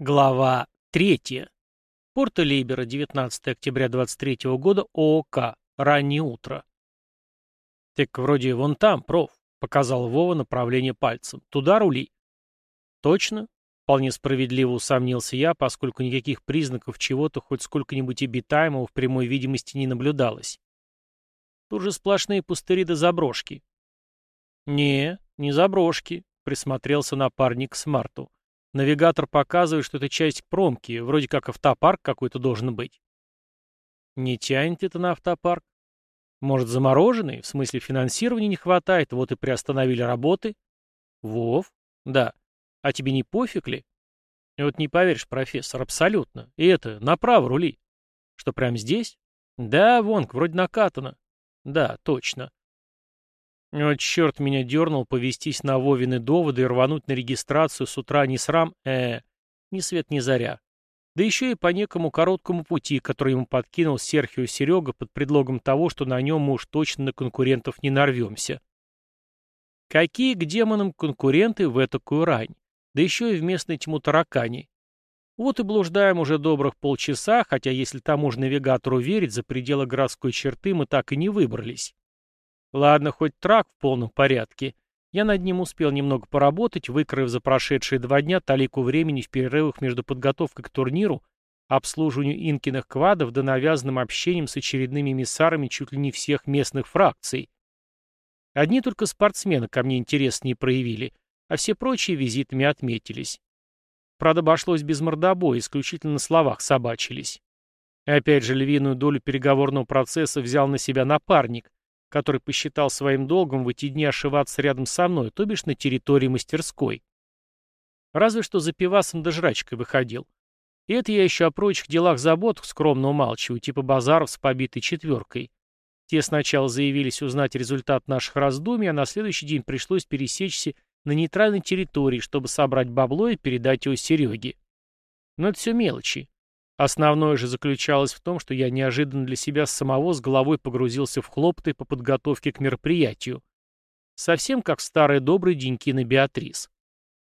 Глава 3. Порто-Либера, 19 октября 23 года, ООК. Раннее утро. «Так вроде вон там, проф», — показал Вова направление пальцем. «Туда рули». «Точно?» — вполне справедливо усомнился я, поскольку никаких признаков чего-то хоть сколько-нибудь обитаемого в прямой видимости не наблюдалось. Тут же сплошные пустыри до заброшки. «Не, не заброшки», — присмотрелся напарник к смарту. Навигатор показывает, что это часть промки, вроде как автопарк какой-то должен быть. Не тянет это на автопарк? Может, замороженный? В смысле, финансирования не хватает, вот и приостановили работы? Вов? Да. А тебе не пофиг ли? И вот не поверишь, профессор, абсолютно. И это, направо рули. Что, прямо здесь? Да, вон, вроде накатано. Да, точно. Вот черт меня дернул повестись на Вовины доводы и рвануть на регистрацию с утра ни срам, э, ни свет ни заря. Да еще и по некому короткому пути, который ему подкинул Серхио Серега под предлогом того, что на нем мы уж точно на конкурентов не нарвемся. Какие к демонам конкуренты в этакую рань? Да еще и в местной тьму таракани. Вот и блуждаем уже добрых полчаса, хотя если тому же навигатору верить, за пределы городской черты мы так и не выбрались. Ладно, хоть трак в полном порядке. Я над ним успел немного поработать, выкроив за прошедшие два дня талику времени в перерывах между подготовкой к турниру, обслуживанию инкиных квадов да навязанным общением с очередными эмиссарами чуть ли не всех местных фракций. Одни только спортсмены ко мне интерес не проявили, а все прочие визитами отметились. Правда, обошлось без мордобоя, исключительно на словах собачились. И опять же, львиную долю переговорного процесса взял на себя напарник, который посчитал своим долгом в эти дни ошиваться рядом со мной, то бишь на территории мастерской. Разве что за пивасом да жрачкой выходил. И это я еще о прочих делах забот скромно умалчиваю, типа базаров с побитой четверкой. Те сначала заявились узнать результат наших раздумий, а на следующий день пришлось пересечься на нейтральной территории, чтобы собрать бабло и передать его Сереге. Но это все мелочи. Основное же заключалось в том, что я неожиданно для себя самого с головой погрузился в хлопоты по подготовке к мероприятию. Совсем как в старые добрые деньки на Беатрис.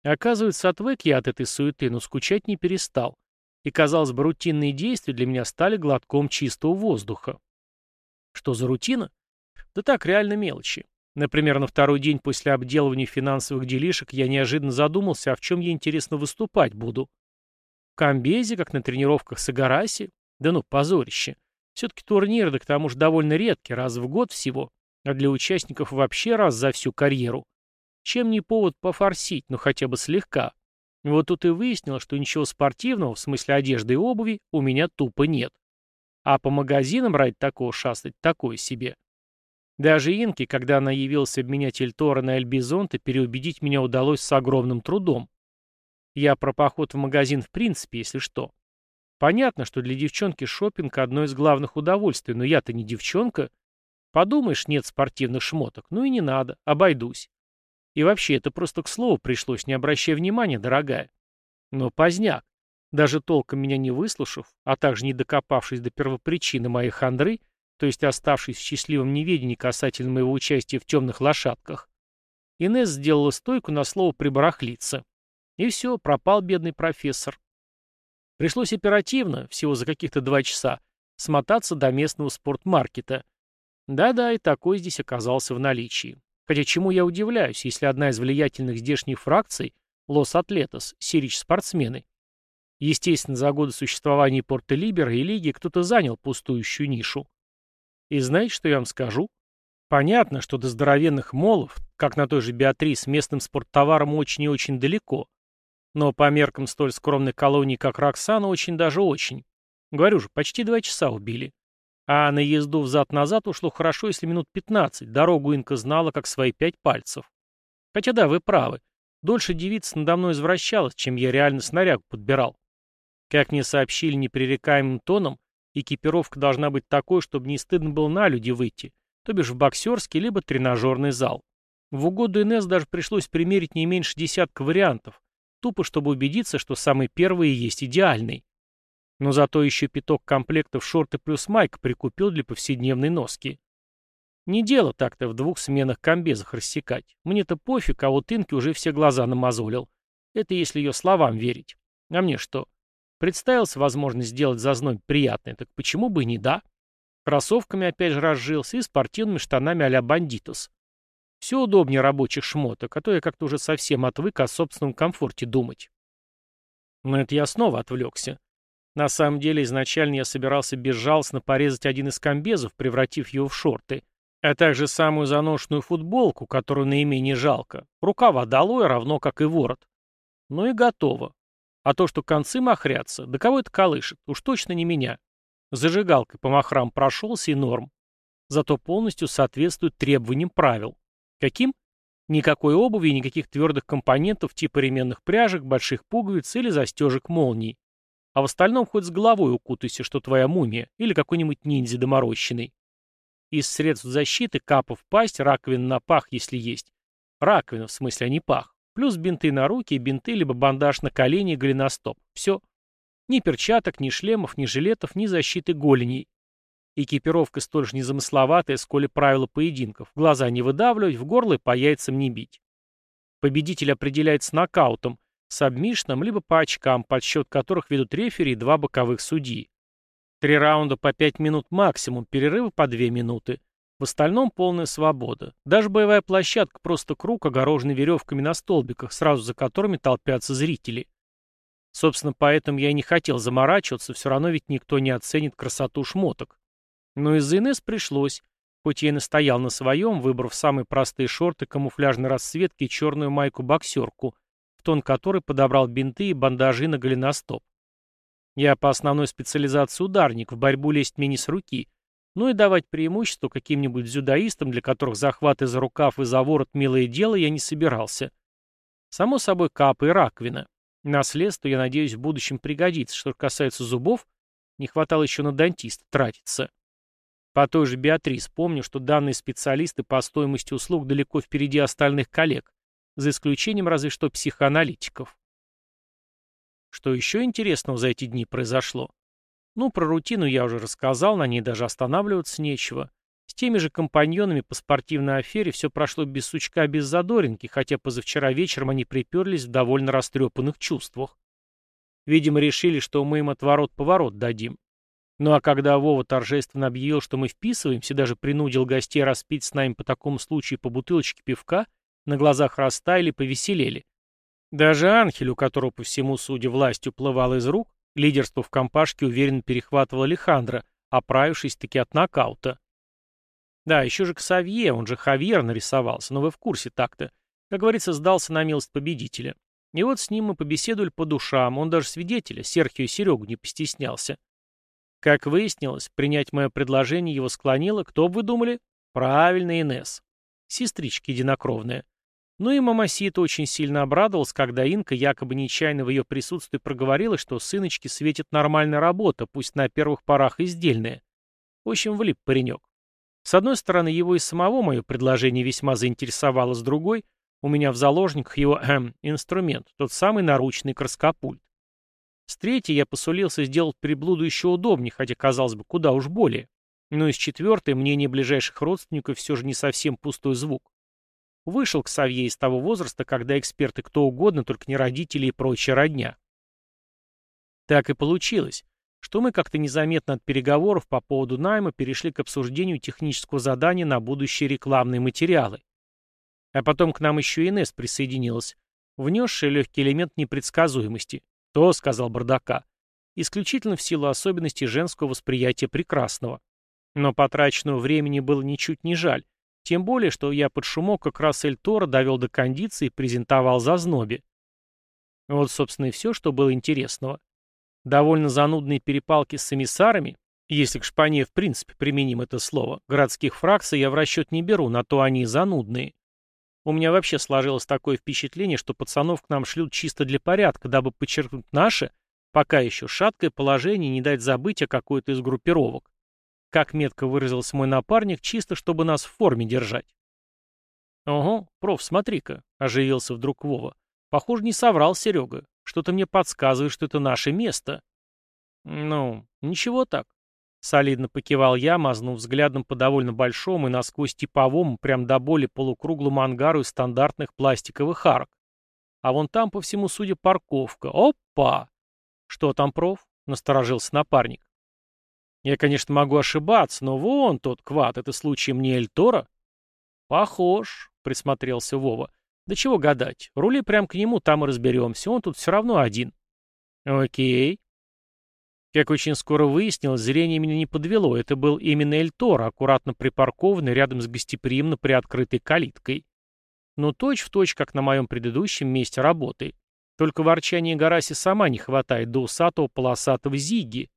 Оказывается, отвык я от этой суеты, но скучать не перестал. И, казалось бы, рутинные действия для меня стали глотком чистого воздуха. Что за рутина? Да так, реально мелочи. Например, на второй день после обделывания финансовых делишек я неожиданно задумался, а в чем я, интересно, выступать буду. Комбезе, как на тренировках с Агараси? Да ну, позорище. Все-таки турнир, да к тому же довольно редкий, раз в год всего. А для участников вообще раз за всю карьеру. Чем не повод пофорсить, ну хотя бы слегка. Вот тут и выяснилось, что ничего спортивного, в смысле одежды и обуви, у меня тупо нет. А по магазинам ради такого шастать такое себе. Даже Инке, когда она явилась обменять Эльтора на Эльбизонта, переубедить меня удалось с огромным трудом. Я про поход в магазин в принципе, если что. Понятно, что для девчонки шопинг одно из главных удовольствий, но я-то не девчонка. Подумаешь, нет спортивных шмоток. Ну и не надо, обойдусь. И вообще, это просто к слову пришлось, не обращая внимания, дорогая. Но поздняк. Даже толком меня не выслушав, а также не докопавшись до первопричины моей хандры, то есть оставшись в счастливом неведении касательно моего участия в темных лошадках, Инесс сделала стойку на слово «прибарахлиться». И все, пропал бедный профессор. Пришлось оперативно, всего за каких-то два часа, смотаться до местного спортмаркета. Да-да, и такой здесь оказался в наличии. Хотя чему я удивляюсь, если одна из влиятельных здешних фракций, Лос-Атлетос, Сирич-спортсмены. Естественно, за годы существования Порто-Либера и Лиги кто-то занял пустующую нишу. И знаете, что я вам скажу? Понятно, что до здоровенных молов, как на той же Беатрис, местным спорттоваром очень и очень далеко. Но по меркам столь скромной колонии, как Роксана, очень даже очень. Говорю же, почти два часа убили. А на езду взад-назад ушло хорошо, если минут 15. Дорогу Инка знала, как свои пять пальцев. Хотя да, вы правы. Дольше девица надо мной извращалась, чем я реально снарягу подбирал. Как мне сообщили непререкаемым тоном, экипировка должна быть такой, чтобы не стыдно было на люди выйти, то бишь в боксерский либо тренажерный зал. В угоду НС даже пришлось примерить не меньше десятка вариантов, Тупо, чтобы убедиться, что самый первый и есть идеальный. Но зато еще пяток комплектов шорты плюс майк прикупил для повседневной носки. Не дело так-то в двух сменах комбезах рассекать. Мне-то пофиг, а вот Инке уже все глаза намазолил. Это если ее словам верить. А мне что? Представилась возможность сделать зазнобе приятное, так почему бы и не да? Кроссовками опять же разжился и спортивными штанами а-ля бандитус. Все удобнее рабочих шмоток, а то я как-то уже совсем отвык о собственном комфорте думать. Но это я снова отвлекся. На самом деле, изначально я собирался безжалостно порезать один из комбезов, превратив его в шорты, а также самую заношенную футболку, которую наименее жалко. Рукава долой, равно как и ворот. Ну и готово. А то, что концы махрятся, да кого это колышет, уж точно не меня. Зажигалкой по махрам прошелся и норм. Зато полностью соответствует требованиям правил. Каким? Никакой обуви и никаких твердых компонентов типа ременных пряжек, больших пуговиц или застежек молний. А в остальном хоть с головой укутайся, что твоя мумия, или какой-нибудь ниндзя доморощенный. Из средств защиты капов пасть, раковина на пах, если есть. Раковина, в смысле, а не пах. Плюс бинты на руки, бинты, либо бандаж на колени и голеностоп. Все. Ни перчаток, ни шлемов, ни жилетов, ни защиты голеней. Экипировка столь же незамысловатая, сколь и правила поединков. Глаза не выдавливать, в горло и по яйцам не бить. Победитель определяется нокаутом, сабмишном, либо по очкам, подсчет которых ведут рефери и два боковых судьи. Три раунда по пять минут максимум, перерывы по две минуты. В остальном полная свобода. Даже боевая площадка просто круг, огороженный веревками на столбиках, сразу за которыми толпятся зрители. Собственно, поэтому я и не хотел заморачиваться, все равно ведь никто не оценит красоту шмоток. Но из-за Инесс пришлось, хоть я и настоял на своем, выбрав самые простые шорты камуфляжной расцветки и черную майку-боксерку, в тон которой подобрал бинты и бандажи на голеностоп. Я по основной специализации ударник, в борьбу лезть мне не с руки, ну и давать преимущество каким-нибудь дзюдоистам, для которых захват из рукав и за ворот милое дело, я не собирался. Само собой, капы и раковина. Наследство, я надеюсь, в будущем пригодится. Что касается зубов, не хватало еще на дантиста тратиться. По той же Беатрис помню, что данные специалисты по стоимости услуг далеко впереди остальных коллег, за исключением разве что психоаналитиков. Что еще интересного за эти дни произошло? Ну, про рутину я уже рассказал, на ней даже останавливаться нечего. С теми же компаньонами по спортивной афере все прошло без сучка, без задоринки, хотя позавчера вечером они приперлись в довольно растрепанных чувствах. Видимо, решили, что мы им отворот-поворот дадим. Ну а когда Вова торжественно объявил, что мы вписываемся, даже принудил гостей распить с нами по такому случаю по бутылочке пивка, на глазах растаяли, повеселели. Даже Анхель, у которого по всему судя власть уплывала из рук, лидерство в компашке уверенно перехватывал Алехандро, оправившись-таки от нокаута. Да, еще же Ксавье, он же Хавьер нарисовался, но вы в курсе так-то. Как говорится, сдался на милость победителя. И вот с ним мы побеседовали по душам, он даже свидетеля, Серхию Серегу, не постеснялся. Как выяснилось, принять мое предложение его склонило, кто бы вы думали? Правильно, Инесс. Сестричка единокровная. Ну и мамасита очень сильно обрадовалась, когда Инка якобы нечаянно в ее присутствии проговорила, что сыночке светит нормальная работа, пусть на первых порах издельная. В общем, влип паренек. С одной стороны, его и самого мое предложение весьма заинтересовало, с другой, у меня в заложниках его эм, инструмент, тот самый наручный краскопульт. С третьей я посулился сделать приблуду еще удобнее, хотя, казалось бы, куда уж более. Но из четвертой мнение ближайших родственников все же не совсем пустой звук. Вышел к Савье из того возраста, когда эксперты кто угодно, только не родители и прочая родня. Так и получилось, что мы как-то незаметно от переговоров по поводу найма перешли к обсуждению технического задания на будущие рекламные материалы. А потом к нам еще Инесс присоединилась, внесшая легкий элемент непредсказуемости. «То», — сказал Бардака, — исключительно в силу особенностей женского восприятия прекрасного. Но потраченного времени было ничуть не жаль, тем более, что я под шумок как раз Эль Торо довел до кондиции и презентовал за знобе. Вот, собственно, и все, что было интересного. Довольно занудные перепалки с эмиссарами, если к шпане в принципе применим это слово, городских фракций я в расчет не беру, на то они и занудные. У меня вообще сложилось такое впечатление, что пацанов к нам шлют чисто для порядка, дабы подчеркнуть наше, пока еще шаткое положение и не дать забыть о какой-то из группировок. Как метко выразился мой напарник, чисто чтобы нас в форме держать. «Ого, проф, смотри-ка», — оживился вдруг Вова. «Похоже, не соврал Серега. Что-то мне подсказывает, что это наше место». «Ну, ничего так. Солидно покивал я, мазнув взглядом по довольно большому и насквозь типовому, прям до боли полукруглому ангару из стандартных пластиковых арок. А вон там, по всему судя, парковка. Опа! «Что там, проф?» — насторожился напарник. «Я, конечно, могу ошибаться, но вон тот квад, это случаем не Эльтора?» «Похож», — присмотрелся Вова. «Да чего гадать, рули прям к нему, там и разберемся, он тут все равно один». «Окей». Как очень скоро выяснилось, зрение меня не подвело, это был именно Эльтор, аккуратно припаркованный рядом с гостеприимно приоткрытой калиткой. Но точь-в-точь, как на моем предыдущем месте работы. Только ворчания Гараси сама не хватает до усатого полосатого Зиги.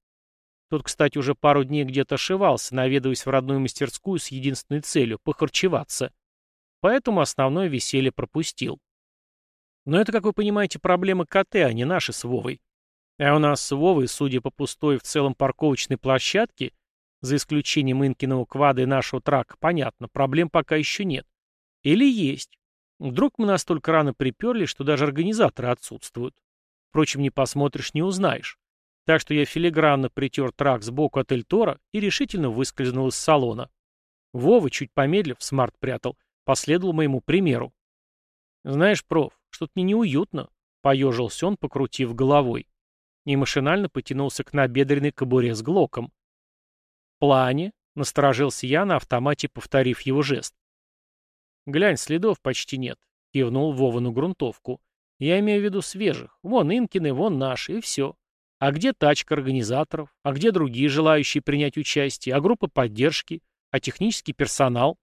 Тот, кстати, уже пару дней где-то ошивался, наведываясь в родную мастерскую с единственной целью — похарчеваться. Поэтому основное веселье пропустил. Но это, как вы понимаете, проблемы КТ, а не наши с Вовой. А у нас с Вовой, судя по пустой в целом парковочной площадке, за исключением Инкиного квада и нашего трака, понятно, проблем пока еще нет. Или есть. Вдруг мы настолько рано приперли, что даже организаторы отсутствуют. Впрочем, не посмотришь, не узнаешь. Так что я филигранно притер трак сбоку от Эльтора и решительно выскользнул из салона. Вова, чуть помедлив, смарт прятал, последовал моему примеру. «Знаешь, проф, что-то мне неуютно», — поежился он, покрутив головой. И машинально потянулся к набедренной кобуре с глоком. «В плане?» — насторожился я на автомате, повторив его жест. «Глянь, следов почти нет», — кивнул Вова на грунтовку. «Я имею в виду свежих. Вон Инкины, вон наши, и все. А где тачка организаторов? А где другие желающие принять участие? А группа поддержки? А технический персонал?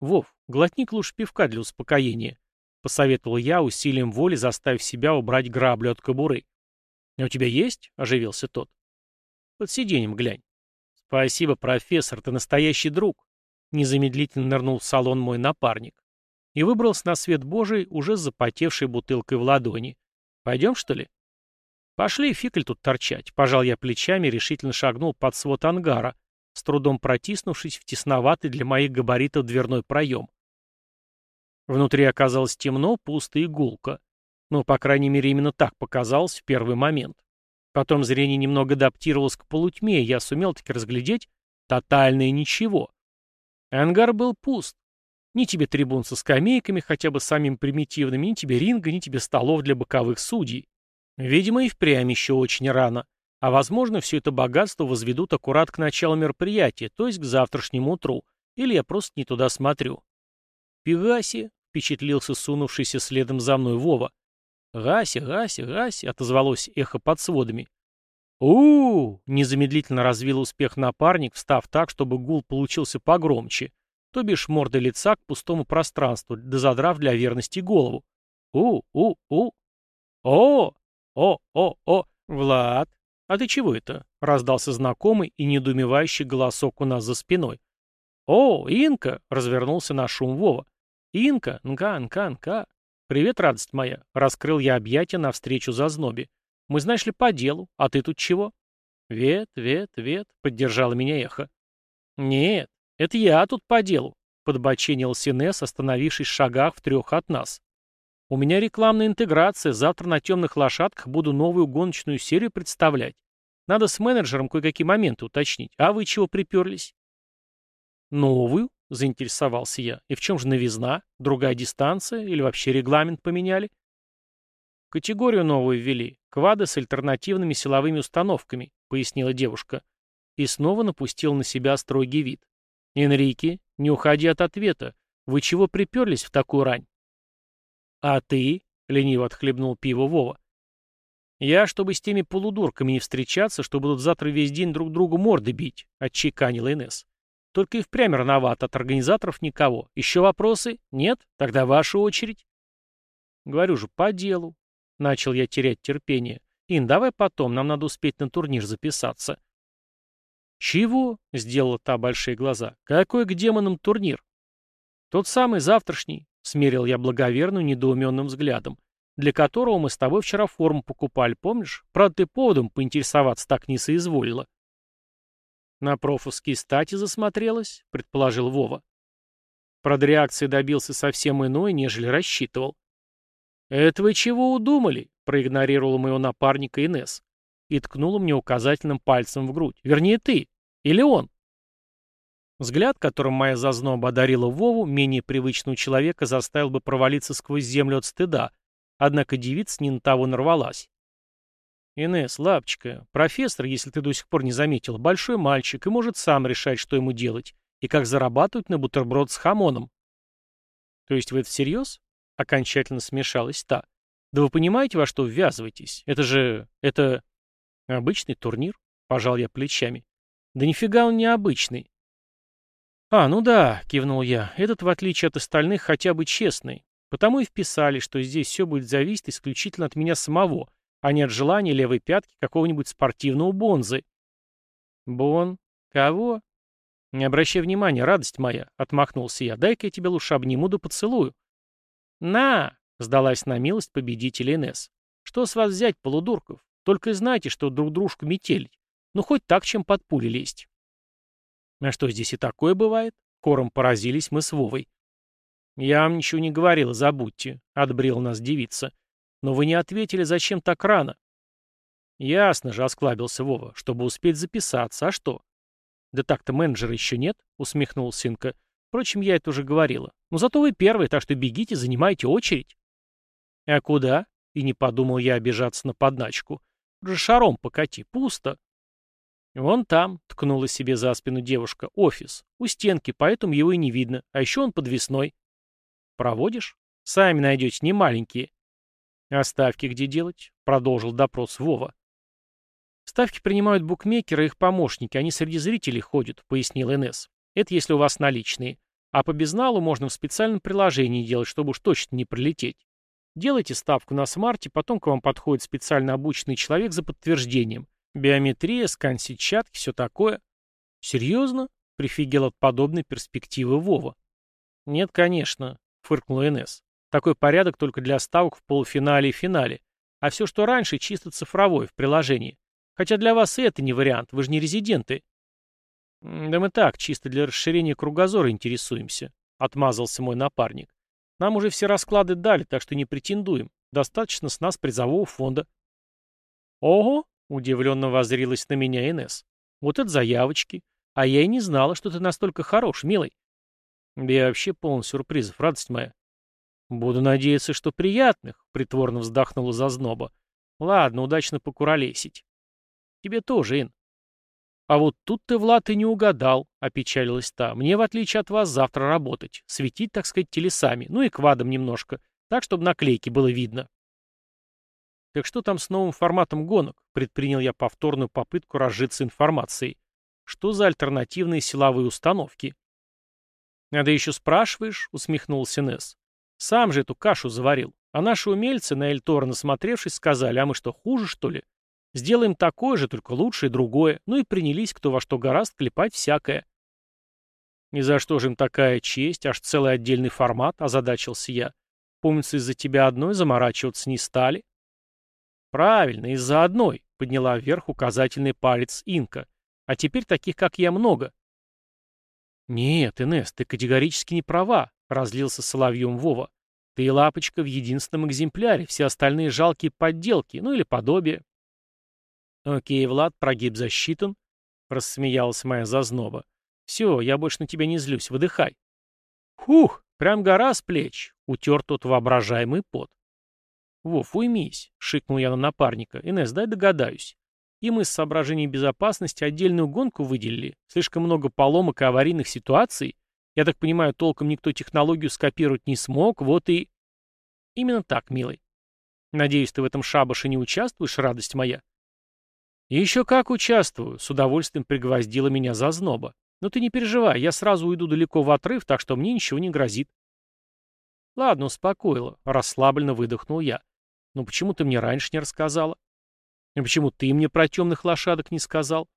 Вов, глотник лучше пивка для успокоения, посоветовал я, усилием воли заставив себя убрать граблю от кобуры. «А у тебя есть?» — оживился тот. «Под сиденьем глянь». «Спасибо, профессор, ты настоящий друг», — незамедлительно нырнул в салон мой напарник. И выбрался на свет Божий уже с запотевшей бутылкой в ладони. «Пойдем, что ли?» «Пошли, фикль тут торчать», — пожал я плечами решительно шагнул под свод ангара, с трудом протиснувшись в тесноватый для моих габаритов дверной проем. Внутри оказалось темно, пусто и гулко. Ну, по крайней мере, именно так показалось в первый момент. Потом зрение немного адаптировалось к полутьме, и я сумел таки разглядеть тотальное ничего. Ангар был пуст. Ни тебе трибун со скамейками, хотя бы самими примитивными, ни тебе ринга, ни тебе столов для боковых судей. Видимо, и впрямь еще очень рано. А возможно, все это богатство возведут аккурат к началу мероприятия, то есть к завтрашнему утру. Или я просто не туда смотрю. «Пегаси!» — впечатлился сунувшийся следом за мной Вова. «Гася, Гася, Гася!» — отозвалось эхо под сводами. у, -у, незамедлительно развил успех напарник, встав так, чтобы гул получился погромче, то бишь мордой лица к пустому пространству, да задрав для верности голову. «У-у-у! О! «О-о-о! Влад! А ты чего это?» — раздался знакомый и недоумевающий голосок у нас за спиной. «О, Инка!» — развернулся на шум Вова. «Инка! Нка-нка-нка!» «Привет, радость моя!» — раскрыл я объятия навстречу зазнобе. «Мы, знаешь ли, по делу, а ты тут чего?» «Вет, вет, вет!» — поддержало меня эхо. «Нет, это я тут по делу!» — подбоченил Синес, остановившись в шагах в трех от нас. У меня рекламная интеграция, завтра на темных лошадках буду новую гоночную серию представлять. Надо с менеджером кое-какие моменты уточнить. А вы чего приперлись? Новую? Заинтересовался я. И в чем же новизна? Другая дистанция? Или вообще регламент поменяли? Категорию новую ввели. Квады с альтернативными силовыми установками, пояснила девушка. И снова напустил на себя строгий вид. Энрике, не уходи от ответа. Вы чего приперлись в такую рань? «А ты?» — лениво отхлебнул пиво Вова. «Я, чтобы с теми полудурками не встречаться, что будут завтра весь день друг другу морды бить», — отчеканил Инесс. «Только и впрямь рановато, от организаторов никого. Еще вопросы? Нет? Тогда ваша очередь». «Говорю же, по делу». Начал я терять терпение. «Ин, давай потом, нам надо успеть на турнир записаться». «Чего?» — сделала та большие глаза. «Какой к демонам турнир?» «Тот самый завтрашний. — смерил я благоверную недоуменным взглядом, для которого мы с тобой вчера форму покупали, помнишь? Правда, ты поводом поинтересоваться так не соизволила. На профовские стати засмотрелась, предположил Вова. Правда, реакции добился совсем иной, нежели рассчитывал. «Это вы чего удумали?» — проигнорировала моего напарника Инес и ткнула мне указательным пальцем в грудь. «Вернее, ты. Или он?» Взгляд, которым моя зазноба одарила Вову, менее привычного человека, заставил бы провалиться сквозь землю от стыда, однако девица не на того нарвалась. Инесс, лапочка, профессор, если ты до сих пор не заметил, большой мальчик и может сам решать, что ему делать, и как зарабатывать на бутерброд с хамоном. То есть вы это всерьез? Окончательно смешалась та. Да вы понимаете, во что ввязываетесь? Это же... это... обычный турнир? Пожал я плечами. Да нифига он не обычный. А, ну да, кивнул я. Этот, в отличие от остальных, хотя бы честный. Потому и вписали, что здесь все будет зависеть исключительно от меня самого, а не от желания левой пятки какого-нибудь спортивного бонзы. Бон? Кого? Не обращай внимания, радость моя, отмахнулся я. Дай-ка я тебя лучше обниму да поцелую. На! Сдалась на милость победителя Инесс. Что с вас взять, полудурков? Только знайте, что друг дружку метелить. Ну, хоть так, чем под пули лезть. А что, здесь и такое бывает? Хором поразились мы с Вовой. Я вам ничего не говорила, забудьте, — отбрила нас девица. Но вы не ответили, зачем так рано. Ясно же, — осклабился Вова, — чтобы успеть записаться. А что? Да так-то менеджера еще нет, — усмехнул сынка. Впрочем, я это уже говорила. Но зато вы первые, так что бегите, занимайте очередь. А куда? И не подумал я обижаться на подначку. Уже шаром покати, пусто. «Вон там», — ткнула себе за спину девушка, — «офис. У стенки, поэтому его и не видно. А еще он подвесной». «Проводишь? Сами найдете, не маленькие». «А ставки где делать?» — продолжил допрос Вова. «Ставки принимают букмекеры и их помощники, они среди зрителей ходят», — пояснил НС. «Это если у вас наличные. А по безналу можно в специальном приложении делать, чтобы уж точно не пролететь. Делайте ставку на смарте, потом к вам подходит специально обученный человек за подтверждением. Биометрия, скан сетчатки, все такое. Серьезно? Прифигел от подобной перспективы Вова. Нет, конечно, фыркнул НС. Такой порядок только для ставок в полуфинале и финале. А все, что раньше, чисто цифровой, в приложении. Хотя для вас и это не вариант, вы же не резиденты. Да мы так, чисто для расширения кругозора интересуемся, отмазался мой напарник. Нам уже все расклады дали, так что не претендуем. Достаточно с нас призового фонда. Ого, Удивленно возрилась на меня Инес. Вот это заявочки. А я и не знала, что ты настолько хорош, милый. Да я вообще полон сюрпризов, радость моя. Буду надеяться, что приятных, притворно вздохнула зазноба. Ладно, удачно покуролесить. Тебе тоже, Ин. А вот тут ты, Влад, и не угадал, опечалилась та. Мне, в отличие от вас, завтра работать. Светить, так сказать, телесами. Ну и квадом немножко. Так, чтобы наклейки было видно. Так что там с новым форматом гонок? Предпринял я повторную попытку разжиться информацией. Что за альтернативные силовые установки? Надо еще спрашиваешь, усмехнулся Несс. Сам же эту кашу заварил. А наши умельцы, на Эльтора насмотревшись, сказали, а мы что, хуже, что ли? Сделаем такое же, только лучше и другое. Ну и принялись кто во что гораст клепать всякое. «И за что же им такая честь, аж целый отдельный формат?» – озадачился я. «Помнится, из-за тебя одной заморачиваться не стали?» «Правильно, из-за одной», — подняла вверх указательный палец Инка. «А теперь таких, как я, много». «Нет, Инесс, ты категорически не права», — разлился соловьем Вова. «Ты лапочка в единственном экземпляре, все остальные жалкие подделки, ну или подобие». «Окей, Влад, прогиб засчитан», — рассмеялась моя зазноба. «Все, я больше на тебя не злюсь, выдыхай». «Хух, прям гора с плеч», — утер тот воображаемый пот. «Вов, уймись», — шикнул я на напарника. «Инесс, дай догадаюсь. И мы с соображений безопасности отдельную гонку выделили. Слишком много поломок и аварийных ситуаций. Я так понимаю, толком никто технологию скопировать не смог, вот и...» «Именно так, милый. Надеюсь, ты в этом шабаше не участвуешь, радость моя?» «Еще как участвую», — с удовольствием пригвоздила меня за зноба. «Но ты не переживай, я сразу уйду далеко в отрыв, так что мне ничего не грозит». «Ладно, успокоила», — расслабленно выдохнул я. «Ну почему ты мне раньше не рассказала?» «И почему ты мне про темных лошадок не сказал?»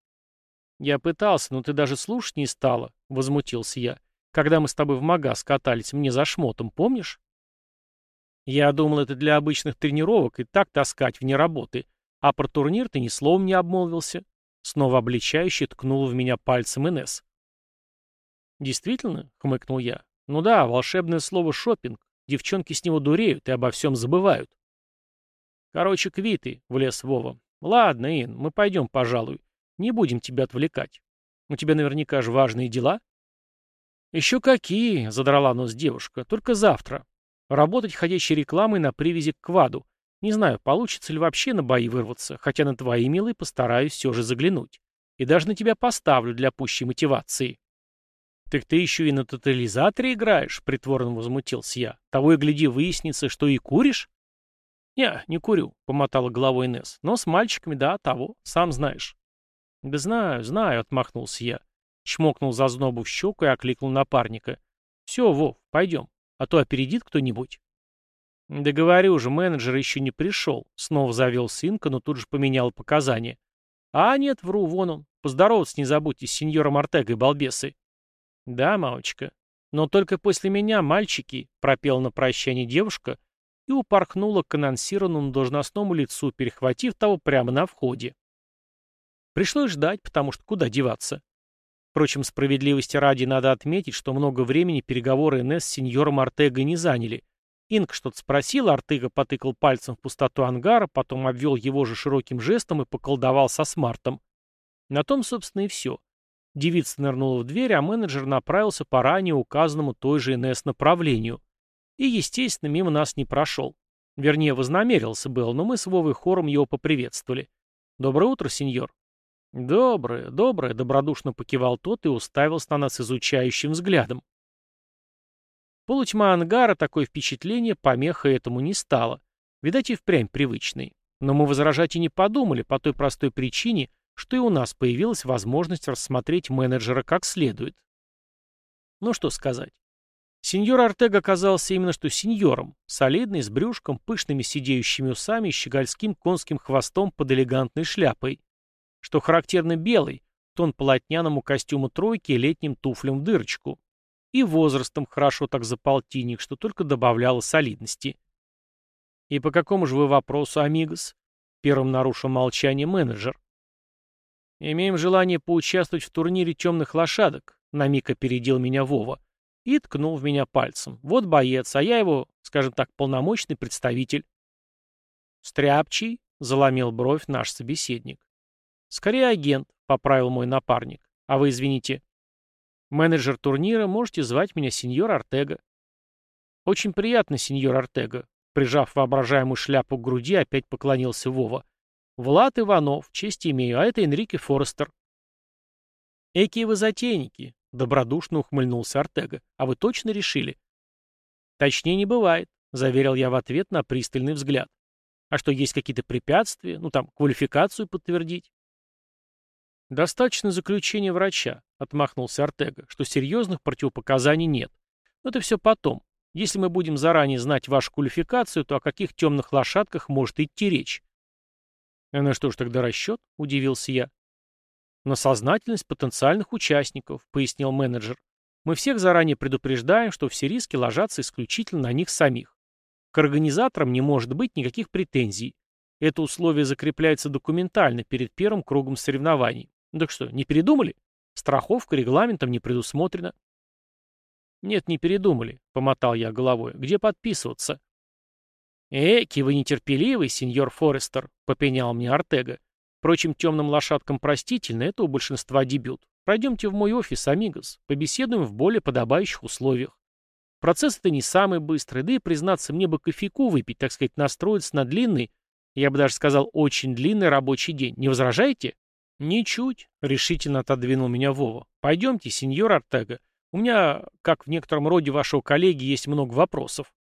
«Я пытался, но ты даже слушать не стала», — возмутился я. «Когда мы с тобой в магаз катались, мне за шмотом, помнишь?» «Я думал, это для обычных тренировок и так таскать вне работы. А про турнир ты ни словом не обмолвился». Снова обличающе ткнул в меня пальцем Инесс. «Действительно?» — хмыкнул я. «Ну да, волшебное слово «шопинг». Девчонки с него дуреют и обо всем забывают». «Короче, квиты», — влез Вова. «Ладно, Ин, мы пойдем, пожалуй. Не будем тебя отвлекать. У тебя наверняка же важные дела». «Еще какие?» — задрала нос девушка. «Только завтра. Работать ходящей рекламой на привязи к кваду. Не знаю, получится ли вообще на бои вырваться, хотя на твои, милые, постараюсь все же заглянуть. И даже на тебя поставлю для пущей мотивации. «Так ты еще и на тотализаторе играешь?» — притворно возмутился я. «Того и гляди, выяснится, что и куришь?» «Не, не курю», — помотала головой Несс. «Но с мальчиками, да, того, сам знаешь». «Да знаю, знаю», — отмахнулся я. Чмокнул за знобу в щеку и окликнул напарника. «Все, Вов, пойдем, а то опередит кто-нибудь». «Да говорю же, менеджер еще не пришел», — снова завел сынка, но тут же поменял показания. «А нет, вру, вон он. Поздороваться не забудьте с сеньором Ортегой, балбесы». «Да, мамочка. Но только после меня, мальчики», — пропела на прощание девушка и упорхнула к анонсированному должностному лицу, перехватив того прямо на входе. Пришлось ждать, потому что куда деваться. Впрочем, справедливости ради надо отметить, что много времени переговоры НС с сеньором Артегой не заняли. Инг что-то спросил, Артега потыкал пальцем в пустоту ангара, потом обвел его же широким жестом и поколдовал со смартом. На том, собственно, и все. Девица нырнула в дверь, а менеджер направился по ранее указанному той же НС направлению. И, естественно, мимо нас не прошел. Вернее, вознамерился был, но мы с Вовой хором его поприветствовали. «Доброе утро, сеньор». «Доброе, доброе», — добродушно покивал тот и уставился на нас изучающим взглядом. Полутьма ангара такое впечатление помеха этому не стало. Видать, и впрямь привычный. Но мы возражать и не подумали по той простой причине, что и у нас появилась возможность рассмотреть менеджера как следует. Ну что сказать. Сеньор Артега оказался именно что сеньором, солидный, с брюшком, пышными сидеющими усами и щегольским конским хвостом под элегантной шляпой, что характерно белый, тон полотняному костюму тройки и летним туфлям в дырочку, и возрастом хорошо так за полтинник, что только добавляло солидности. «И по какому же вы вопросу, амигос?» Первым нарушил молчание менеджер. «Имеем желание поучаствовать в турнире темных лошадок», — на миг опередил меня Вова. И ткнул в меня пальцем. «Вот боец, а я его, скажем так, полномочный представитель». «Стряпчий», — заломил бровь наш собеседник. «Скорее агент», — поправил мой напарник. «А вы извините». «Менеджер турнира, можете звать меня сеньор Артега». «Очень приятно, сеньор Артега», — прижав воображаемую шляпу к груди, опять поклонился Вова. Влад Иванов, честь имею, а это Энрике Форестер. Экие вы затейники, добродушно ухмыльнулся Артега. А вы точно решили? Точнее не бывает, заверил я в ответ на пристальный взгляд. А что, есть какие-то препятствия? Ну там, квалификацию подтвердить? Достаточно заключения врача, отмахнулся Артега, что серьезных противопоказаний нет. Но это все потом. Если мы будем заранее знать вашу квалификацию, то о каких темных лошадках может идти речь? «А на что ж тогда расчет?» — удивился я. «На сознательность потенциальных участников», — пояснил менеджер. «Мы всех заранее предупреждаем, что все риски ложатся исключительно на них самих. К организаторам не может быть никаких претензий. Это условие закрепляется документально перед первым кругом соревнований. Так что, не передумали? Страховка регламентом не предусмотрена». «Нет, не передумали», — помотал я головой. «Где подписываться?» «Эки, вы нетерпеливый, сеньор Форестер», — попенял мне Артега. «Впрочем, темным лошадкам простительно, это у большинства дебют. Пройдемте в мой офис, амигос, побеседуем в более подобающих условиях. Процесс это не самый быстрый, да и, признаться, мне бы кофейку выпить, так сказать, настроиться на длинный, я бы даже сказал, очень длинный рабочий день. Не возражаете?» «Ничуть», — решительно отодвинул меня Вова. «Пойдемте, сеньор Артега. У меня, как в некотором роде вашего коллеги, есть много вопросов».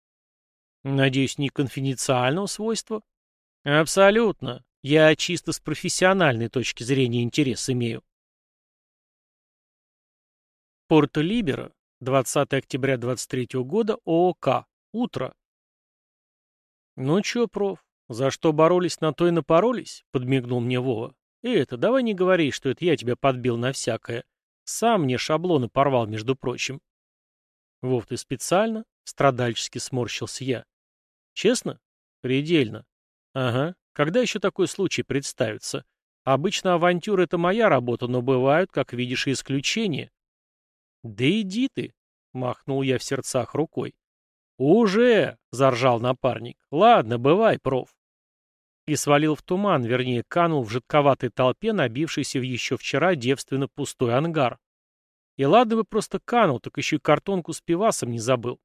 Надеюсь, не конфиденциального свойства? Абсолютно. Я чисто с профессиональной точки зрения интерес имею. Порто-Либеро, 20 октября 23 года, ООК. Утро. «Ну чё, проф, за что боролись, на то и напоролись?» — подмигнул мне Вова. «И это, давай не говори, что это я тебя подбил на всякое. Сам мне шаблоны порвал, между прочим». «Вов, ты специально?» — страдальчески сморщился я. Честно? Предельно. Ага. Когда еще такой случай представится? Обычно авантюра — это моя работа, но бывают, как видишь, и исключения. Да иди ты, — махнул я в сердцах рукой. «Уже!» — заржал напарник. «Ладно, бывай, проф». И свалил в туман, вернее, канул в жидковатой толпе, набившейся в еще вчера девственно пустой ангар. И ладно бы просто канул, так еще и картонку с пивасом не забыл.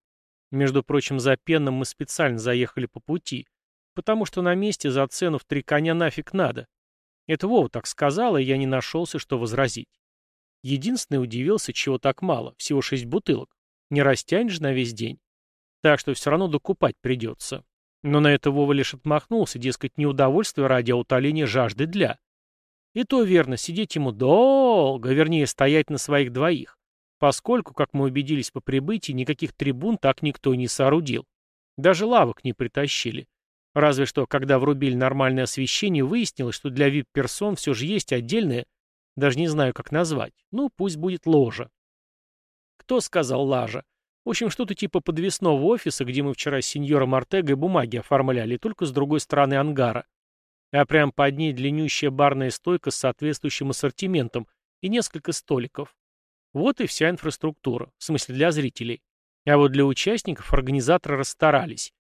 Между прочим, за Пенном мы специально заехали по пути. потому что на месте за цену в три коня нафиг надо. Это Вова так сказала, и я не нашелся, что возразить. Единственный удивился, чего так мало, всего шесть бутылок. Не растянешь на весь день. Так что все равно докупать придется. Но на это Вова лишь отмахнулся, дескать, не удовольствие ради, а утоления жажды для. И то верно, сидеть ему долго, вернее, стоять на своих двоих, поскольку, как мы убедились по прибытии, никаких трибун так никто не соорудил. Даже лавок не притащили. Разве что, когда врубили нормальное освещение, выяснилось, что для вип-персон все же есть отдельное, даже не знаю, как назвать, ну, пусть будет ложа. Кто сказал лажа? В общем, что-то типа подвесного офиса, где мы вчера с сеньором Артегой бумаги оформляли, только с другой стороны ангара а прям под ней длиннющая барная стойка с соответствующим ассортиментом и несколько столиков. Вот и вся инфраструктура, в смысле для зрителей. А вот для участников организаторы расстарались.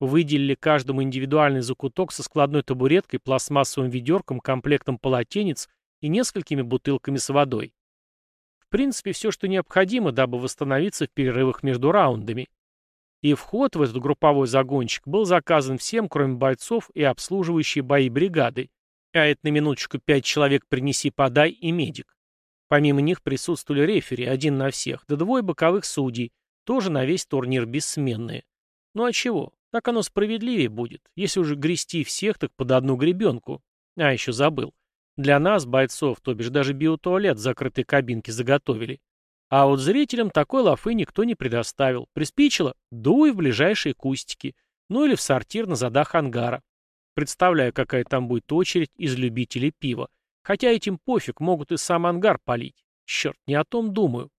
Выделили каждому индивидуальный закуток со складной табуреткой, пластмассовым ведерком, комплектом полотенец и несколькими бутылками с водой. Принципе, все, что необходимо, дабы восстановиться в перерывах между раундами и вход в этот групповой загончик был заказан всем, кроме бойцов и обслуживающей бои бригады. А это на минуточку пять человек принеси-подай и медик. Помимо них присутствовали рефери, один на всех, да двое боковых судей, тоже на весь турнир бессменные. Ну а чего? Так оно справедливее будет. Если уже грести всех, так под одну гребенку. А, еще забыл. Для нас, бойцов, то бишь даже биотуалет в закрытой кабинке заготовили. А вот зрителям такой лафы никто не предоставил. Приспичило — дуй в ближайшие кустики. Ну или в сортир на задах ангара. Представляю, какая там будет очередь из любителей пива. Хотя этим пофиг, могут и сам ангар полить. Черт, не о том думаю.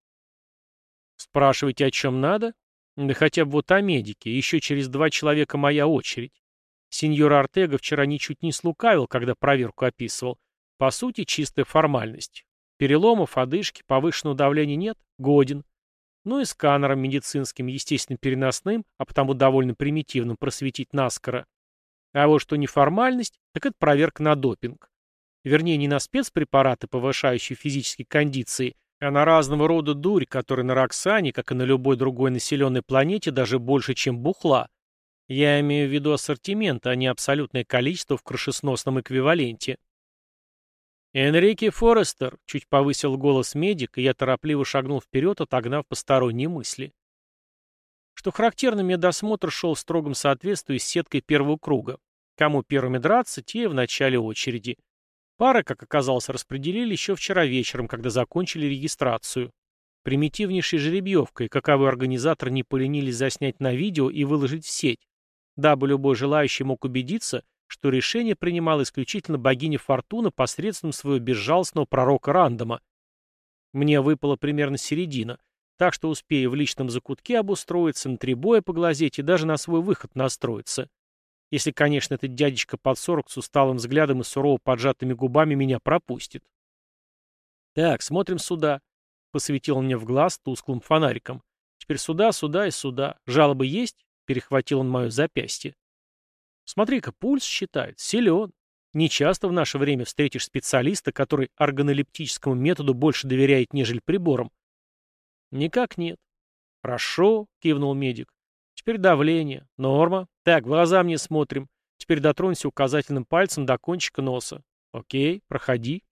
Спрашиваете, о чем надо? Да хотя бы вот о медике. Еще через два человека моя очередь. Сеньор Артега вчера ничуть не слукавил, когда проверку описывал. По сути, чистая формальность. Переломов, одышки, повышенного давления нет? Годен. Ну и сканером медицинским, естественно, переносным, а потому довольно примитивным, просветить наскоро. А вот что неформальность, так это проверка на допинг. Вернее, не на спецпрепараты, повышающие физические кондиции, а на разного рода дурь, которая на Роксане, как и на любой другой населенной планете, даже больше, чем бухла. Я имею в виду ассортимент, а не абсолютное количество в крышесносном эквиваленте. «Энрике Форестер!» — чуть повысил голос медик, и я торопливо шагнул вперед, отогнав посторонние мысли. Что характерно, медосмотр шел в строгом соответствии с сеткой первого круга. Кому первыми драться, те в начале очереди. Пары, как оказалось, распределили еще вчера вечером, когда закончили регистрацию. Примитивнейшей жеребьевкой, каковой организатор не поленились заснять на видео и выложить в сеть, дабы любой желающий мог убедиться, что решение принимала исключительно богиня Фортуна посредством своего безжалостного пророка Рандома. Мне выпала примерно середина, так что успею в личном закутке обустроиться, на три боя поглазеть и даже на свой выход настроиться. Если, конечно, этот дядечка под сорок с усталым взглядом и сурово поджатыми губами меня пропустит. «Так, смотрим сюда», — посветил мне в глаз тусклым фонариком. «Теперь сюда, сюда и сюда. Жалобы есть?» — перехватил он мое запястье. Смотри-ка, пульс считает, силен. Нечасто в наше время встретишь специалиста, который органолептическому методу больше доверяет, нежели приборам. Никак нет. Хорошо, кивнул медик. Теперь давление. Норма. Так, глаза мне смотрим. Теперь дотронься указательным пальцем до кончика носа. Окей, проходи.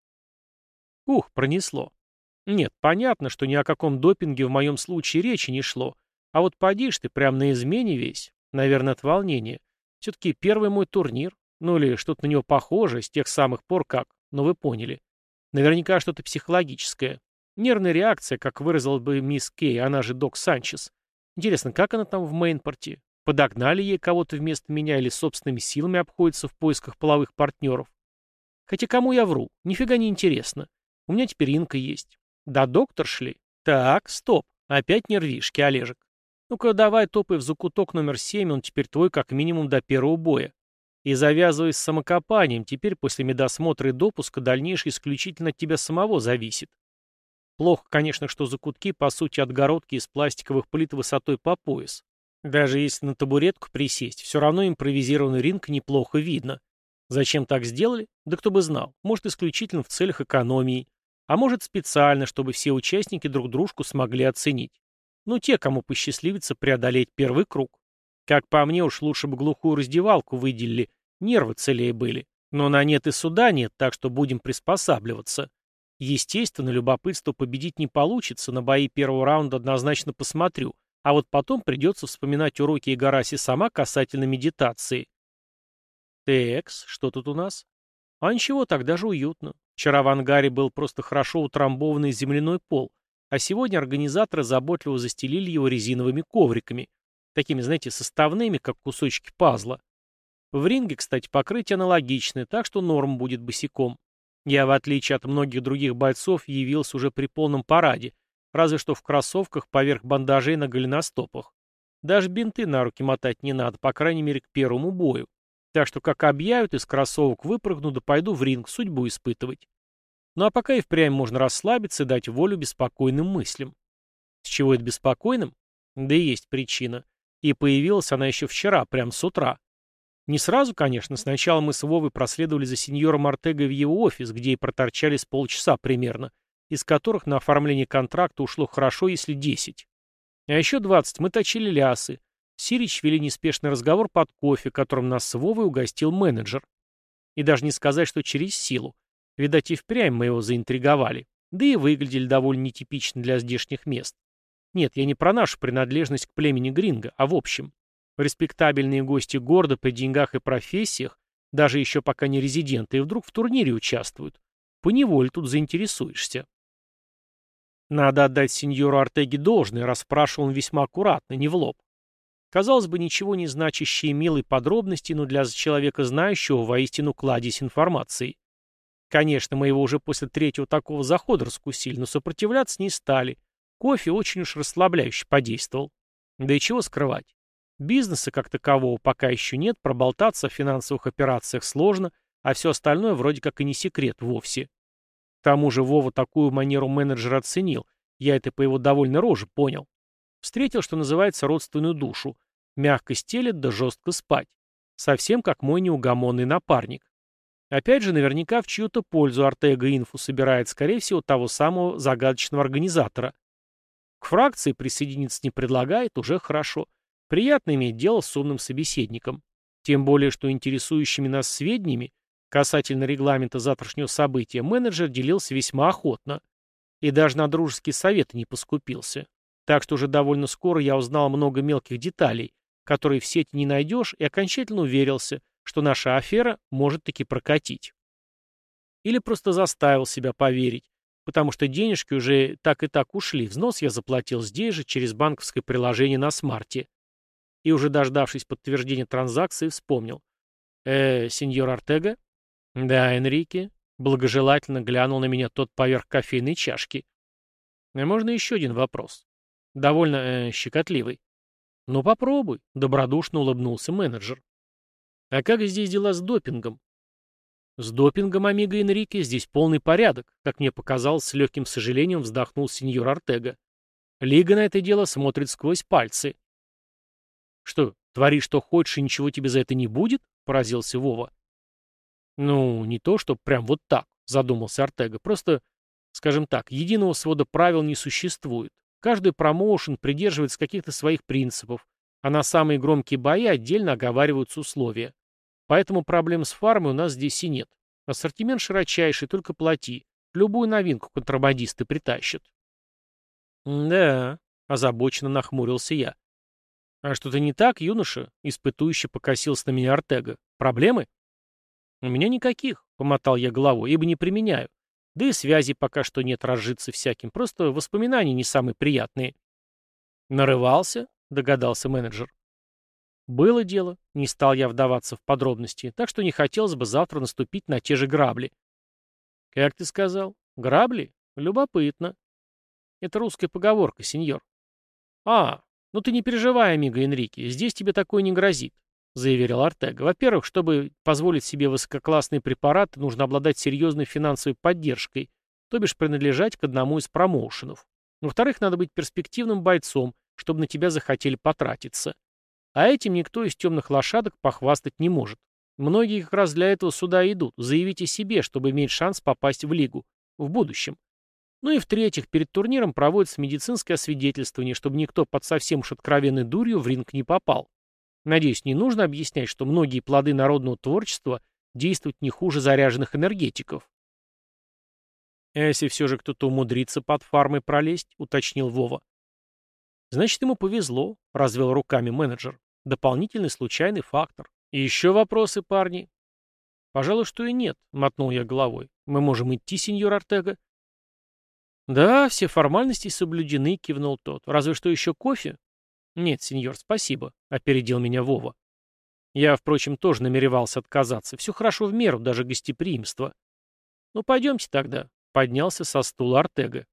Ух, пронесло. Нет, понятно, что ни о каком допинге в моем случае речи не шло. А вот подишь ты прям на измене весь. Наверное, от волнения. Все-таки первый мой турнир, ну или что-то на него похожее, с тех самых пор как, но вы поняли. Наверняка что-то психологическое. Нервная реакция, как выразила бы мисс Кей, она же док Санчес. Интересно, как она там в мейнпорте? Подогнали ей кого-то вместо меня или собственными силами обходится в поисках половых партнеров? Хотя кому я вру? Нифига не интересно. У меня теперь инка есть. Да доктор шли. Так, стоп. Опять нервишки, Олежек. Ну-ка давай топай в закуток номер семь, он теперь твой как минимум до первого боя. И завязывай с самокопанием, теперь после медосмотра и допуска дальнейшее исключительно от тебя самого зависит. Плохо, конечно, что закутки, по сути, отгородки из пластиковых плит высотой по пояс. Даже если на табуретку присесть, все равно импровизированный ринг неплохо видно. Зачем так сделали? Да кто бы знал. Может, исключительно в целях экономии. А может, специально, чтобы все участники друг дружку смогли оценить. Ну, те, кому посчастливится преодолеть первый круг. Как по мне, уж лучше бы глухую раздевалку выделили, Нервы целее были. Но на нет и суда нет, так что будем приспосабливаться. Естественно, любопытство победить не получится, на бои первого раунда однозначно посмотрю, а вот потом придется вспоминать уроки Игараси сама касательно медитации. Текс, что тут у нас? А ничего, так даже уютно. Вчера в ангаре был просто хорошо утрамбованный земляной пол, а сегодня организаторы заботливо застелили его резиновыми ковриками, такими, знаете, составными, как кусочки пазла. В ринге, кстати, покрытие аналогичное, так что норм будет босиком. Я, в отличие от многих других бойцов, явился уже при полном параде, разве что в кроссовках поверх бандажей на голеностопах. Даже бинты на руки мотать не надо, по крайней мере, к первому бою. Так что, как объявят, из кроссовок выпрыгну да пойду в ринг судьбу испытывать. Ну а пока и впрямь можно расслабиться и дать волю беспокойным мыслям. С чего это беспокойным? Да и есть причина. И появилась она еще вчера, прям с утра. Не сразу, конечно, сначала мы с Вовой проследовали за сеньором Ортегой в его офис, где и проторчались полчаса примерно, из которых на оформление контракта ушло хорошо, если десять. А еще двадцать мы точили лясы. Сирич вели неспешный разговор под кофе, которым нас с Вовой угостил менеджер. И даже не сказать, что через силу. Видать, и впрямь мы его заинтриговали. Да и выглядели довольно нетипично для здешних мест. Нет, я не про нашу принадлежность к племени Гринга, а в общем. Респектабельные гости города при деньгах и профессиях, даже еще пока не резиденты, и вдруг в турнире участвуют. Поневоле тут заинтересуешься. Надо отдать сеньору Артеге должное, расспрашивал он весьма аккуратно, не в лоб. Казалось бы, ничего не значащие милые подробности, но для человека знающего воистину кладезь информации. Конечно, мы его уже после третьего такого захода раскусили, но сопротивляться не стали. Кофе очень уж расслабляюще подействовал. Да и чего скрывать. Бизнеса как такового пока еще нет, проболтаться о финансовых операциях сложно, а все остальное вроде как и не секрет вовсе. К тому же Вова такую манеру менеджера оценил, я это по его довольной роже понял. Встретил, что называется, родственную душу. Мягко стелет да жестко спать. Совсем как мой неугомонный напарник. Опять же, наверняка в чью-то пользу Артега Инфу собирает, скорее всего, того самого загадочного организатора. К фракции присоединиться не предлагает, уже хорошо. Приятно иметь дело с умным собеседником. Тем более, что интересующими нас сведениями касательно регламента завтрашнего события менеджер делился весьма охотно. И даже на дружеские советы не поскупился. Так что уже довольно скоро я узнал много мелких деталей, которые в сети не найдешь, и окончательно уверился, что наша афера может таки прокатить. Или просто заставил себя поверить, потому что денежки уже так и так ушли, взнос я заплатил здесь же через банковское приложение на смарте и, уже дождавшись подтверждения транзакции, вспомнил. «Э, сеньор Артега?» «Да, Энрике». Благожелательно глянул на меня тот поверх кофейной чашки. «А можно еще один вопрос?» «Довольно э, щекотливый». «Ну попробуй», — добродушно улыбнулся менеджер. «А как здесь дела с допингом?» «С допингом, Амиго Энрике, здесь полный порядок», как мне показалось, с легким сожалением вздохнул сеньор Артега. «Лига на это дело смотрит сквозь пальцы». «Что, твори, что хочешь, и ничего тебе за это не будет?» — поразился Вова. «Ну, не то, что прям вот так», — задумался Артега. «Просто, скажем так, единого свода правил не существует. Каждый промоушен придерживается каких-то своих принципов, а на самые громкие бои отдельно оговариваются условия. Поэтому проблем с фармой у нас здесь и нет. Ассортимент широчайший, только плати. Любую новинку контрабандисты притащат». «Да», — озабоченно нахмурился я. «А что-то не так, юноша?» — испытующе покосился на меня Артега. «Проблемы?» «У меня никаких», — помотал я головой, ибо не применяю. Да и связи пока что нет разжиться всяким, просто воспоминания не самые приятные. «Нарывался?» — догадался менеджер. «Было дело», — не стал я вдаваться в подробности, так что не хотелось бы завтра наступить на те же грабли. «Как ты сказал? Грабли? Любопытно». «Это русская поговорка, сеньор». «А, «Ну ты не переживай, амиго Энрике, здесь тебе такое не грозит», — заявил Артега. «Во-первых, чтобы позволить себе высококлассный препарат, нужно обладать серьезной финансовой поддержкой, то бишь принадлежать к одному из промоушенов. Во-вторых, надо быть перспективным бойцом, чтобы на тебя захотели потратиться. А этим никто из темных лошадок похвастать не может. Многие как раз для этого сюда идут, заявить о себе, чтобы иметь шанс попасть в лигу. В будущем. Ну и в-третьих, перед турниром проводится медицинское освидетельствование, чтобы никто под совсем уж откровенной дурью в ринг не попал. Надеюсь, не нужно объяснять, что многие плоды народного творчества действуют не хуже заряженных энергетиков. «А если все же кто-то умудрится под фармой пролезть», — уточнил Вова. «Значит, ему повезло», — развел руками менеджер. «Дополнительный случайный фактор. И еще вопросы, парни?» «Пожалуй, что и нет», — мотнул я головой. «Мы можем идти, сеньор Артега?» «Да, все формальности соблюдены», — кивнул тот. «Разве что еще кофе?» «Нет, сеньор, спасибо», — опередил меня Вова. Я, впрочем, тоже намеревался отказаться. Все хорошо в меру, даже гостеприимство. «Ну, пойдемте тогда», — поднялся со стула Артега.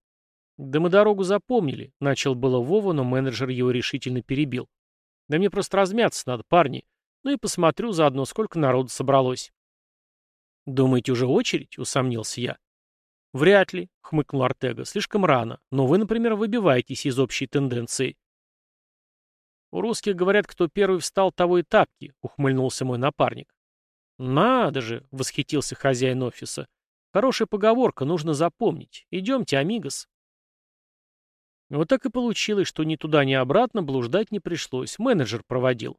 «Да мы дорогу запомнили», — начал было Вова, но менеджер его решительно перебил. «Да мне просто размяться надо, парни. Ну и посмотрю заодно, сколько народу собралось». «Думаете, уже очередь?» — усомнился я. «Вряд ли», — хмыкнул Артега, — «слишком рано. Но вы, например, выбиваетесь из общей тенденции». «У русских говорят, кто первый встал, того и тапки», — ухмыльнулся мой напарник. «Надо же!» — восхитился хозяин офиса. «Хорошая поговорка, нужно запомнить. Идемте, амигос». Вот так и получилось, что ни туда, ни обратно блуждать не пришлось. Менеджер проводил.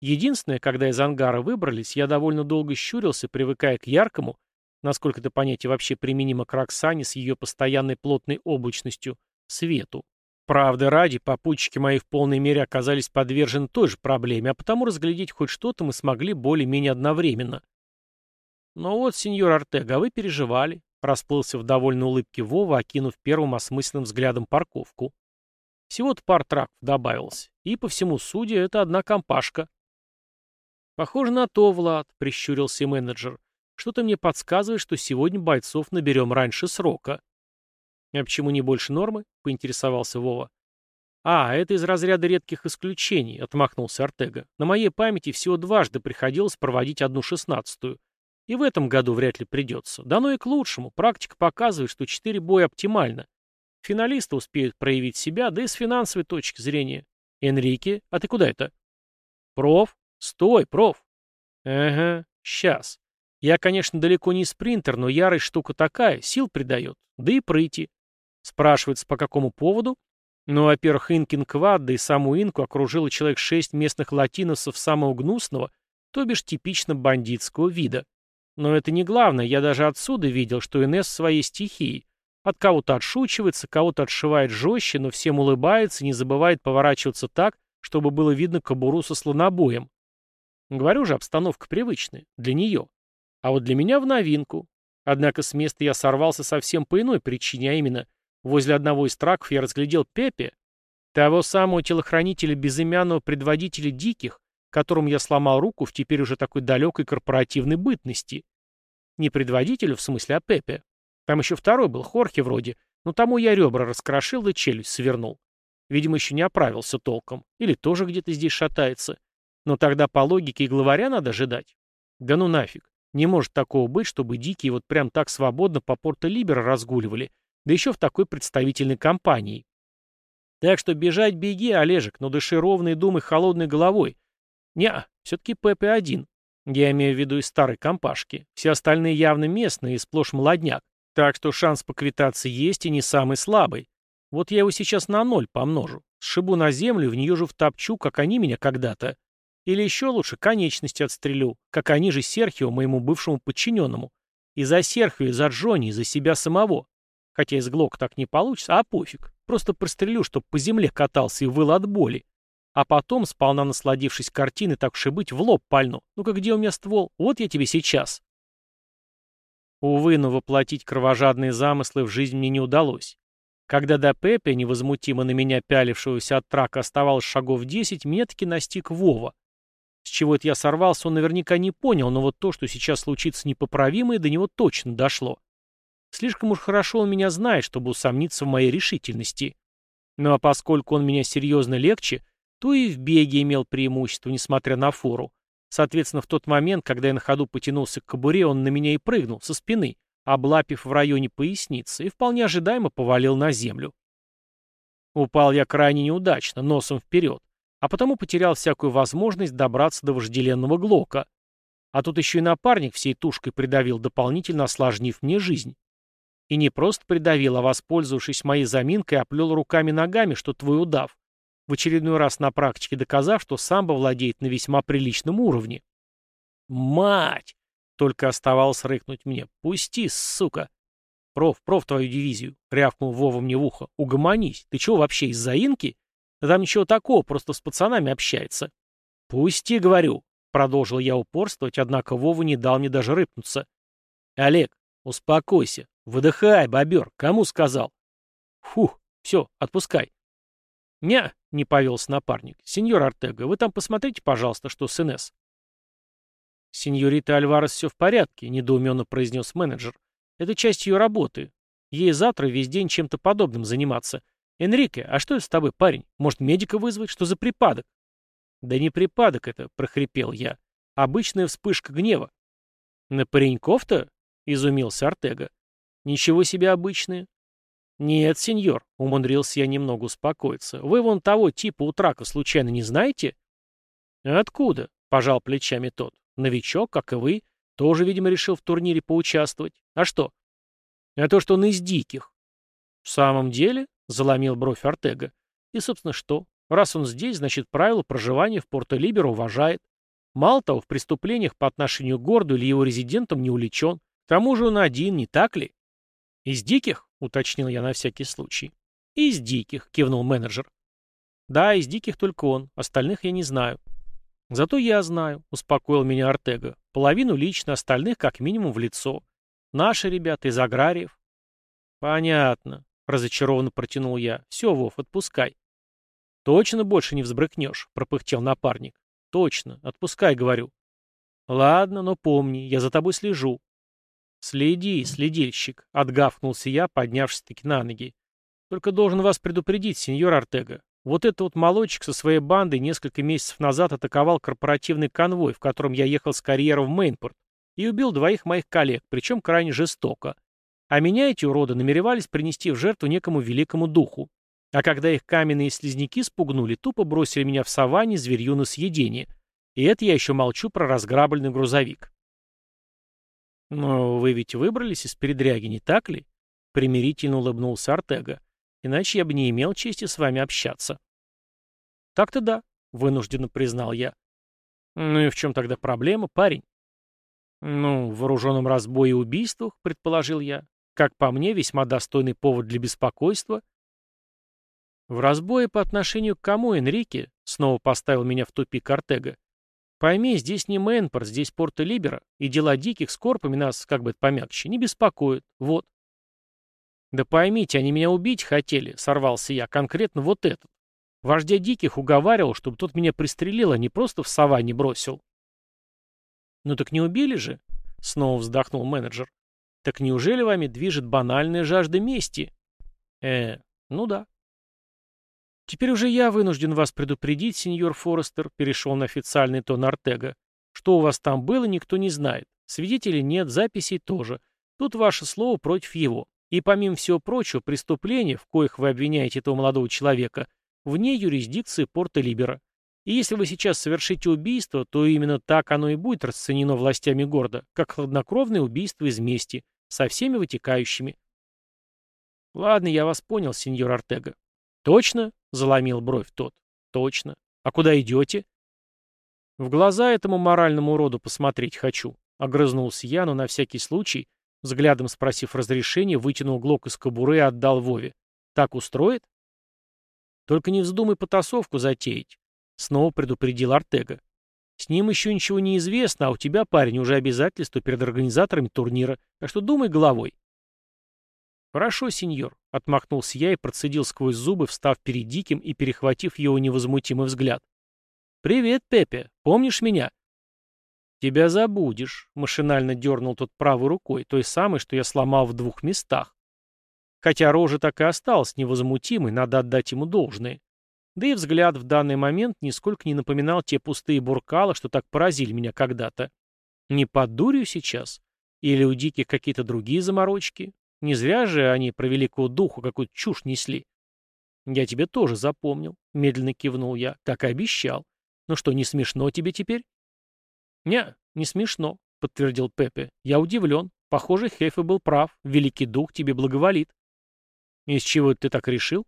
Единственное, когда из ангара выбрались, я довольно долго щурился, привыкая к яркому, насколько это понятие вообще применимо к Роксане с ее постоянной плотной облачностью, свету. Правда ради, попутчики мои в полной мере оказались подвержены той же проблеме, а потому разглядеть хоть что-то мы смогли более-менее одновременно. «Ну вот, сеньор Артега, вы переживали», — расплылся в довольной улыбке Вова, окинув первым осмысленным взглядом парковку. Всего-то пар траков добавилось, и, по всему судя, это одна компашка. «Похоже на то, Влад», — прищурился менеджер. «Что-то мне подсказывает, что сегодня бойцов наберем раньше срока». «А почему не больше нормы?» — поинтересовался Вова. «А, это из разряда редких исключений», — отмахнулся Артега. «На моей памяти всего дважды приходилось проводить одну шестнадцатую. И в этом году вряд ли придется. Да ну и к лучшему. Практика показывает, что четыре боя оптимально. Финалисты успеют проявить себя, да и с финансовой точки зрения. Энрике, а ты куда это? Проф? Стой, проф. Ага, сейчас. Я, конечно, далеко не спринтер, но ярость штука такая, сил придает. Да и прыти. Спрашивается, по какому поводу? Ну, во-первых, Инкин Квад, да и саму Инку окружило человек шесть местных латиносов самого гнусного, то бишь типично бандитского вида. Но это не главное, я даже отсюда видел, что Инесс в своей стихии. От кого-то отшучивается, кого-то отшивает жестче, но всем улыбается не забывает поворачиваться так, чтобы было видно кобуру со слонобоем. Говорю же, обстановка привычная. Для нее. А вот для меня в новинку. Однако с места я сорвался совсем по иной причине, а именно – Возле одного из траков я разглядел Пепе, того самого телохранителя безымянного предводителя диких, которому я сломал руку в теперь уже такой далекой корпоративной бытности. Не предводителю, в смысле, а Пепе. Там еще второй был, Хорхе вроде, но тому я ребра раскрошил да челюсть свернул. Видимо, еще не оправился толком. Или тоже где-то здесь шатается. Но тогда по логике и главаря надо ожидать. Да ну нафиг. Не может такого быть, чтобы дикие вот прям так свободно по Порто-Либера разгуливали, да еще в такой представительной компании. Так что бежать беги, Олежек, но дыши ровно и думай холодной головой. Не, все-таки ПП один. Я имею в виду из старой компашки. Все остальные явно местные и сплошь молодняк. Так что шанс поквитаться есть и не самый слабый. Вот я его сейчас на ноль помножу. Сшибу на землю, в нее же втопчу, как они меня когда-то. Или еще лучше, конечности отстрелю, как они же Серхио, моему бывшему подчиненному. И за Серхио, и за Джонни, и за себя самого. Хотя из Глок так не получится, а пофиг. Просто пристрелю, чтоб по земле катался и выл от боли. А потом, сполна насладившись картиной, так уж и быть, в лоб пальну. Ну-ка, где у меня ствол? Вот я тебе сейчас. Увы, но воплотить кровожадные замыслы в жизнь мне не удалось. Когда до Пепе, невозмутимо на меня пялившегося от трака, оставалось шагов десять, меня таки настиг Вова. С чего это я сорвался, он наверняка не понял, но вот то, что сейчас случится непоправимое, до него точно дошло. Слишком уж хорошо он меня знает, чтобы усомниться в моей решительности. Ну а поскольку он меня серьезно легче, то и в беге имел преимущество, несмотря на фору. Соответственно, в тот момент, когда я на ходу потянулся к кобуре, он на меня и прыгнул со спины, облапив в районе поясницы, и вполне ожидаемо повалил на землю. Упал я крайне неудачно, носом вперед, а потому потерял всякую возможность добраться до вожделенного глока. А тут еще и напарник всей тушкой придавил, дополнительно осложнив мне жизнь. И не просто придавил, а воспользовавшись моей заминкой, оплел руками-ногами, что твой удав. В очередной раз на практике доказав, что самбо владеет на весьма приличном уровне. «Мать!» — только оставалось рыкнуть мне. «Пусти, сука!» «Проф, проф, твою дивизию!» — рявкнул Вова мне в ухо. «Угомонись! Ты чего вообще, из-за инки? Да там ничего такого, просто с пацанами общается». «Пусти, говорю!» — продолжил я упорствовать, однако Вова не дал мне даже рыпнуться. «Олег, успокойся. Выдыхай, бобер. Кому сказал?» «Фух, все, отпускай». «Не», — не повелся напарник. «Сеньор Артега, вы там посмотрите, пожалуйста, что с НС». «Сеньорита Альварес все в порядке», — недоуменно произнес менеджер. «Это часть ее работы. Ей завтра весь день чем-то подобным заниматься. Энрике, а что это с тобой, парень? Может, медика вызвать? Что за припадок?» «Да не припадок это», — прохрипел я. «Обычная вспышка гнева». «На пареньков-то?» — изумился Артега. «Ничего себе обычные. «Нет, сеньор», — умудрился я немного успокоиться. «Вы вон того типа у трака случайно не знаете?» «Откуда?» — пожал плечами тот. «Новичок, как и вы, тоже, видимо, решил в турнире поучаствовать. А что?» «А то, что он из диких». «В самом деле?» — заломил бровь Артега. «И, собственно, что? Раз он здесь, значит, правила проживания в Порто-Либеро уважает. Мало того, в преступлениях по отношению к городу или его резидентам не увлечен. К тому же он один, не так ли?» «Из диких?» — уточнил я на всякий случай. «Из диких», — кивнул менеджер. «Да, из диких только он, остальных я не знаю». «Зато я знаю», — успокоил меня Артега. «Половину лично, остальных как минимум в лицо. Наши ребята из аграриев». «Понятно», — разочарованно протянул я. «Все, Вов, отпускай». «Точно больше не взбрыкнешь», — пропыхтел напарник. «Точно, отпускай, говорю». «Ладно, но помни, я за тобой слежу. «Следи, следильщик», — отгавкнулся я, поднявшись-таки на ноги. «Только должен вас предупредить, сеньор Артега. Вот этот вот молодчик со своей бандой несколько месяцев назад атаковал корпоративный конвой, в котором я ехал с карьера в Мейнпорт, и убил двоих моих коллег, причем крайне жестоко. А меня эти уроды намеревались принести в жертву некому великому духу. А когда их каменные слизняки спугнули, тупо бросили меня в саванне зверью на съедение. И это я еще молчу про разграбленный грузовик. «Но вы ведь выбрались из передряги, не так ли?» — примирительно улыбнулся Артега. «Иначе я бы не имел чести с вами общаться». «Так-то да», — вынужденно признал я. «Ну и в чем тогда проблема, парень?» «Ну, в вооруженном разбое и убийствах», — предположил я. «Как по мне, весьма достойный повод для беспокойства». «В разбое по отношению к кому, Энрике?» — снова поставил меня в тупик Артега. Пойми, здесь не Мэнпорт, здесь Порто-Либера, и дела диких с корпами нас, как бы это помягче, не беспокоят. Вот. Да поймите, они меня убить хотели, сорвался я, конкретно вот этот. Вождя диких уговаривал, чтобы тот меня пристрелил, а не просто в саванне бросил. Ну так не убили же? Снова вздохнул менеджер. Так неужели вами движет банальная жажда мести? Э, ну да. «Теперь уже я вынужден вас предупредить, сеньор Форестер», перешел на официальный тон Артега. «Что у вас там было, никто не знает. Свидетелей нет, записей тоже. Тут ваше слово против его. И помимо всего прочего, преступления, в коих вы обвиняете этого молодого человека, вне юрисдикции Порта-Либера. И если вы сейчас совершите убийство, то именно так оно и будет расценено властями города, как хладнокровное убийство из мести, со всеми вытекающими. Ладно, я вас понял, сеньор Артега. Точно? — заломил бровь тот. «Точно. А куда идете?» «В глаза этому моральному уроду посмотреть хочу», — огрызнулся я, но на всякий случай, взглядом спросив разрешения, вытянул глок из кобуры и отдал Вове. «Так устроит?» «Только не вздумай потасовку затеять», — снова предупредил Артега. «С ним еще ничего не известно, а у тебя, парень, уже обязательства перед организаторами турнира, так что думай головой». «Хорошо, сеньор», — отмахнулся я и процедил сквозь зубы, встав перед Диким и перехватив его невозмутимый взгляд. «Привет, Пепе. Помнишь меня?» «Тебя забудешь», — машинально дернул тот правой рукой, той самой, что я сломал в двух местах. Хотя рожа так и осталась невозмутимой, надо отдать ему должное. Да и взгляд в данный момент нисколько не напоминал те пустые буркалы, что так поразили меня когда-то. Не под дурью сейчас? Или у диких какие-то другие заморочки? Не зря же они про великого духу какую-то чушь несли. Я тебе тоже запомнил, медленно кивнул я, как и обещал. Ну что, не смешно тебе теперь? Не, не смешно, подтвердил Пепе. Я удивлен. Похоже, Хефе был прав. Великий дух тебе благоволит. Из чего ты так решил?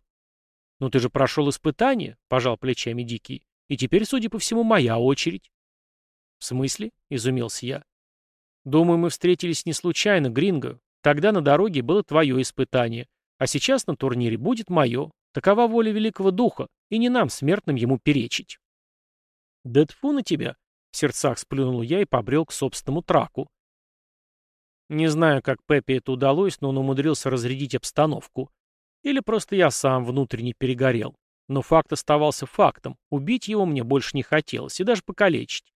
«Но ты же прошел испытание», — пожал плечами Дикий. «И теперь, судя по всему, моя очередь». «В смысле?» — изумился я. «Думаю, мы встретились не случайно, Гринго. Тогда на дороге было твое испытание, а сейчас на турнире будет мое. Такова воля великого духа, и не нам, смертным, ему перечить». «Да тьфу на тебя!» — в сердцах сплюнул я и побрел к собственному траку. Не знаю, как Пеппи это удалось, но он умудрился разрядить обстановку. Или просто я сам внутренне перегорел. Но факт оставался фактом. Убить его мне больше не хотелось, и даже покалечить.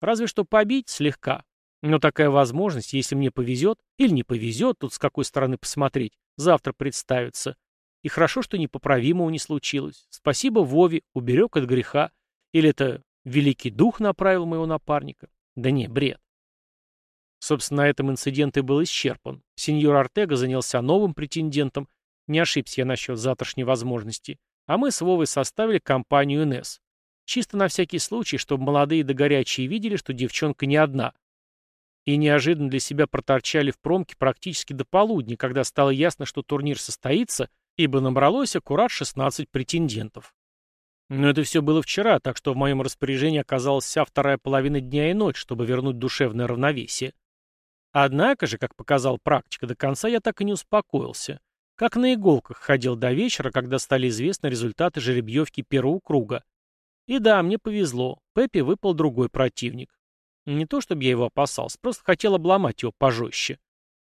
Разве что побить слегка. Но такая возможность, если мне повезет, или не повезет, тут с какой стороны посмотреть, завтра представится. И хорошо, что непоправимого не случилось. Спасибо Вове, уберег от греха. Или это Великий Дух направил моего напарника? Да не, бред. Собственно, на этом инцидент и был исчерпан. Сеньор Артега занялся новым претендентом. Не ошибся я насчет завтрашней возможности. А мы с Вовой составили компанию НС. Чисто на всякий случай, чтобы молодые да горячие видели, что девчонка не одна. И неожиданно для себя проторчали в промке практически до полудня, когда стало ясно, что турнир состоится, ибо набралось аккурат 16 претендентов. Но это все было вчера, так что в моем распоряжении оказалась вся вторая половина дня и ночь, чтобы вернуть душевное равновесие. Однако же, как показал практика, до конца я так и не успокоился. Как на иголках ходил до вечера, когда стали известны результаты жеребьевки первого круга. И да, мне повезло. Пеппи выпал другой противник. Не то, чтобы я его опасался, просто хотел обломать его пожестче.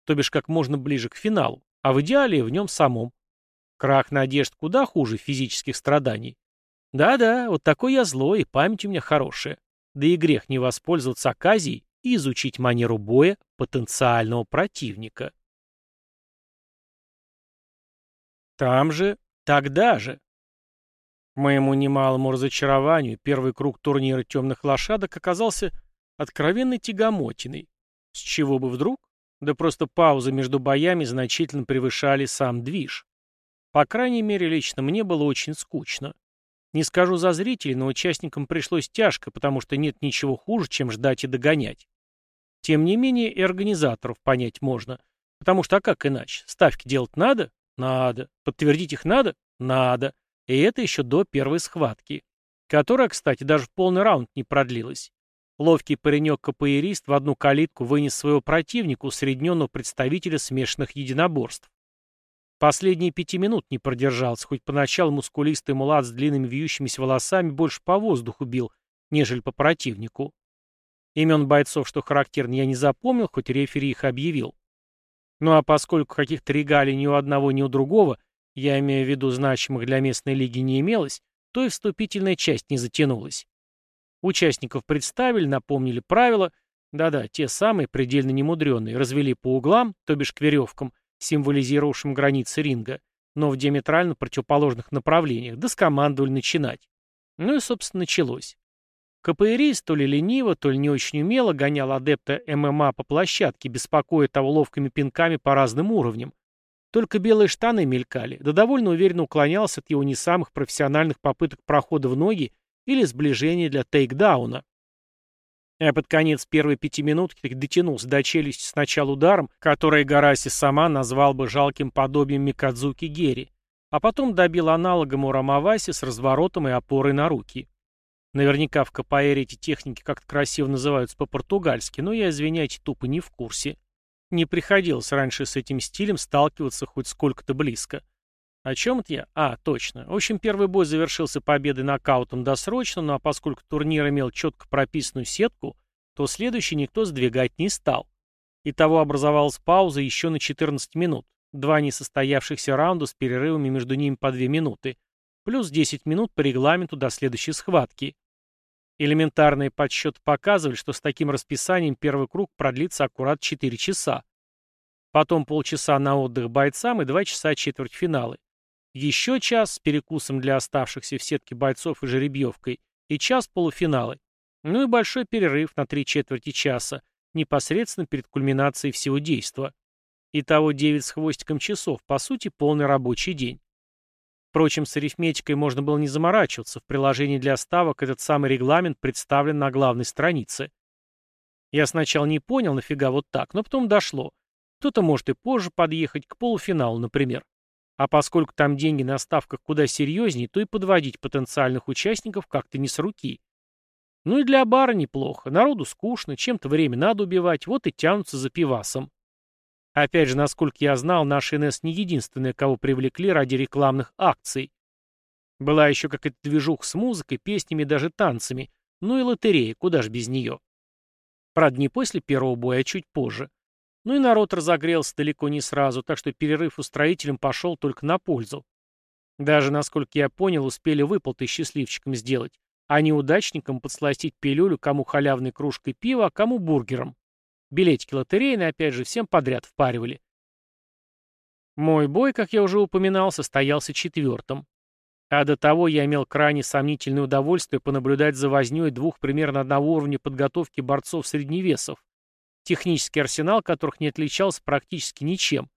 То бишь, как можно ближе к финалу, а в идеале в нем самом. Крах надежд куда хуже физических страданий. Да-да, вот такой я злой, и память у меня хорошая. Да и грех не воспользоваться оказией и изучить манеру боя потенциального противника. Там же, тогда же. К моему немалому разочарованию, первый круг турнира темных лошадок оказался откровенной тягомотиной. С чего бы вдруг? Да просто паузы между боями значительно превышали сам движ. По крайней мере, лично мне было очень скучно. Не скажу за зрителей, но участникам пришлось тяжко, потому что нет ничего хуже, чем ждать и догонять. Тем не менее, и организаторов понять можно. Потому что, а как иначе? Ставки делать надо? Надо. Подтвердить их надо? Надо. И это еще до первой схватки. Которая, кстати, даже в полный раунд не продлилась. Ловкий паренек-капоэрист в одну калитку вынес своего противника, усредненного представителя смешанных единоборств. Последние пяти минут не продержался, хоть поначалу мускулистый мулат с длинными вьющимися волосами больше по воздуху бил, нежели по противнику. Имен бойцов, что характерно, я не запомнил, хоть рефери их объявил. Ну а поскольку каких-то регалий ни у одного, ни у другого, я имею в виду значимых для местной лиги, не имелось, то и вступительная часть не затянулась. Участников представили, напомнили правила, да-да, те самые, предельно немудреные, развели по углам, то бишь к веревкам, символизировавшим границы ринга, но в диаметрально противоположных направлениях, да скомандовали начинать. Ну и, собственно, началось. КПРист то ли лениво, то ли не очень умело гонял адепта ММА по площадке, беспокоя того ловкими пинками по разным уровням. Только белые штаны мелькали, да довольно уверенно уклонялся от его не самых профессиональных попыток прохода в ноги или сближения для тейкдауна. А под конец первой пятиминутки дотянулся до челюсти сначала ударом, который Гараси сама назвал бы жалким подобием Микадзуки Гери, а потом добил аналогом у Рамаваси с разворотом и опорой на руки. Наверняка в КПР эти техники как-то красиво называются по-португальски, но я, извиняйте, тупо не в курсе. Не приходилось раньше с этим стилем сталкиваться хоть сколько-то близко. О чем это я? А, точно. В общем, первый бой завершился победой нокаутом досрочно, ну а поскольку турнир имел четко прописанную сетку, то следующий никто сдвигать не стал. Итого образовалась пауза еще на 14 минут. Два несостоявшихся раунда с перерывами между ними по 2 минуты. Плюс 10 минут по регламенту до следующей схватки. Элементарные подсчеты показывали, что с таким расписанием первый круг продлится аккурат 4 часа. Потом полчаса на отдых бойцам и 2 часа четвертьфиналы. Еще час с перекусом для оставшихся в сетке бойцов и жеребьевкой, и час полуфиналы. Ну и большой перерыв на три четверти часа, непосредственно перед кульминацией всего действа. Итого 9 с хвостиком часов, по сути, полный рабочий день. Впрочем, с арифметикой можно было не заморачиваться, в приложении для ставок этот самый регламент представлен на главной странице. Я сначала не понял, нафига вот так, но потом дошло. Кто-то может и позже подъехать, к полуфиналу, например. А поскольку там деньги на ставках куда серьезнее, то и подводить потенциальных участников как-то не с руки. Ну и для бара неплохо. Народу скучно, чем-то время надо убивать, вот и тянутся за пивасом. Опять же, насколько я знал, наш НС не единственная, кого привлекли ради рекламных акций. Была еще какая-то движуха с музыкой, песнями даже танцами. Ну и лотерея, куда ж без нее. Правда, не после первого боя, а чуть позже. Ну и народ разогрелся далеко не сразу, так что перерыв устроителям пошел только на пользу. Даже, насколько я понял, успели выплаты счастливчикам сделать а неудачникам подсластить пилюлю, кому халявной кружкой пива, а кому бургером. Билетики лотерейные, опять же, всем подряд впаривали. Мой бой, как я уже упоминал, состоялся четвертым. А до того я имел крайне сомнительное удовольствие понаблюдать за вознёй двух примерно одного уровня подготовки борцов средневесов, технический арсенал которых не отличался практически ничем,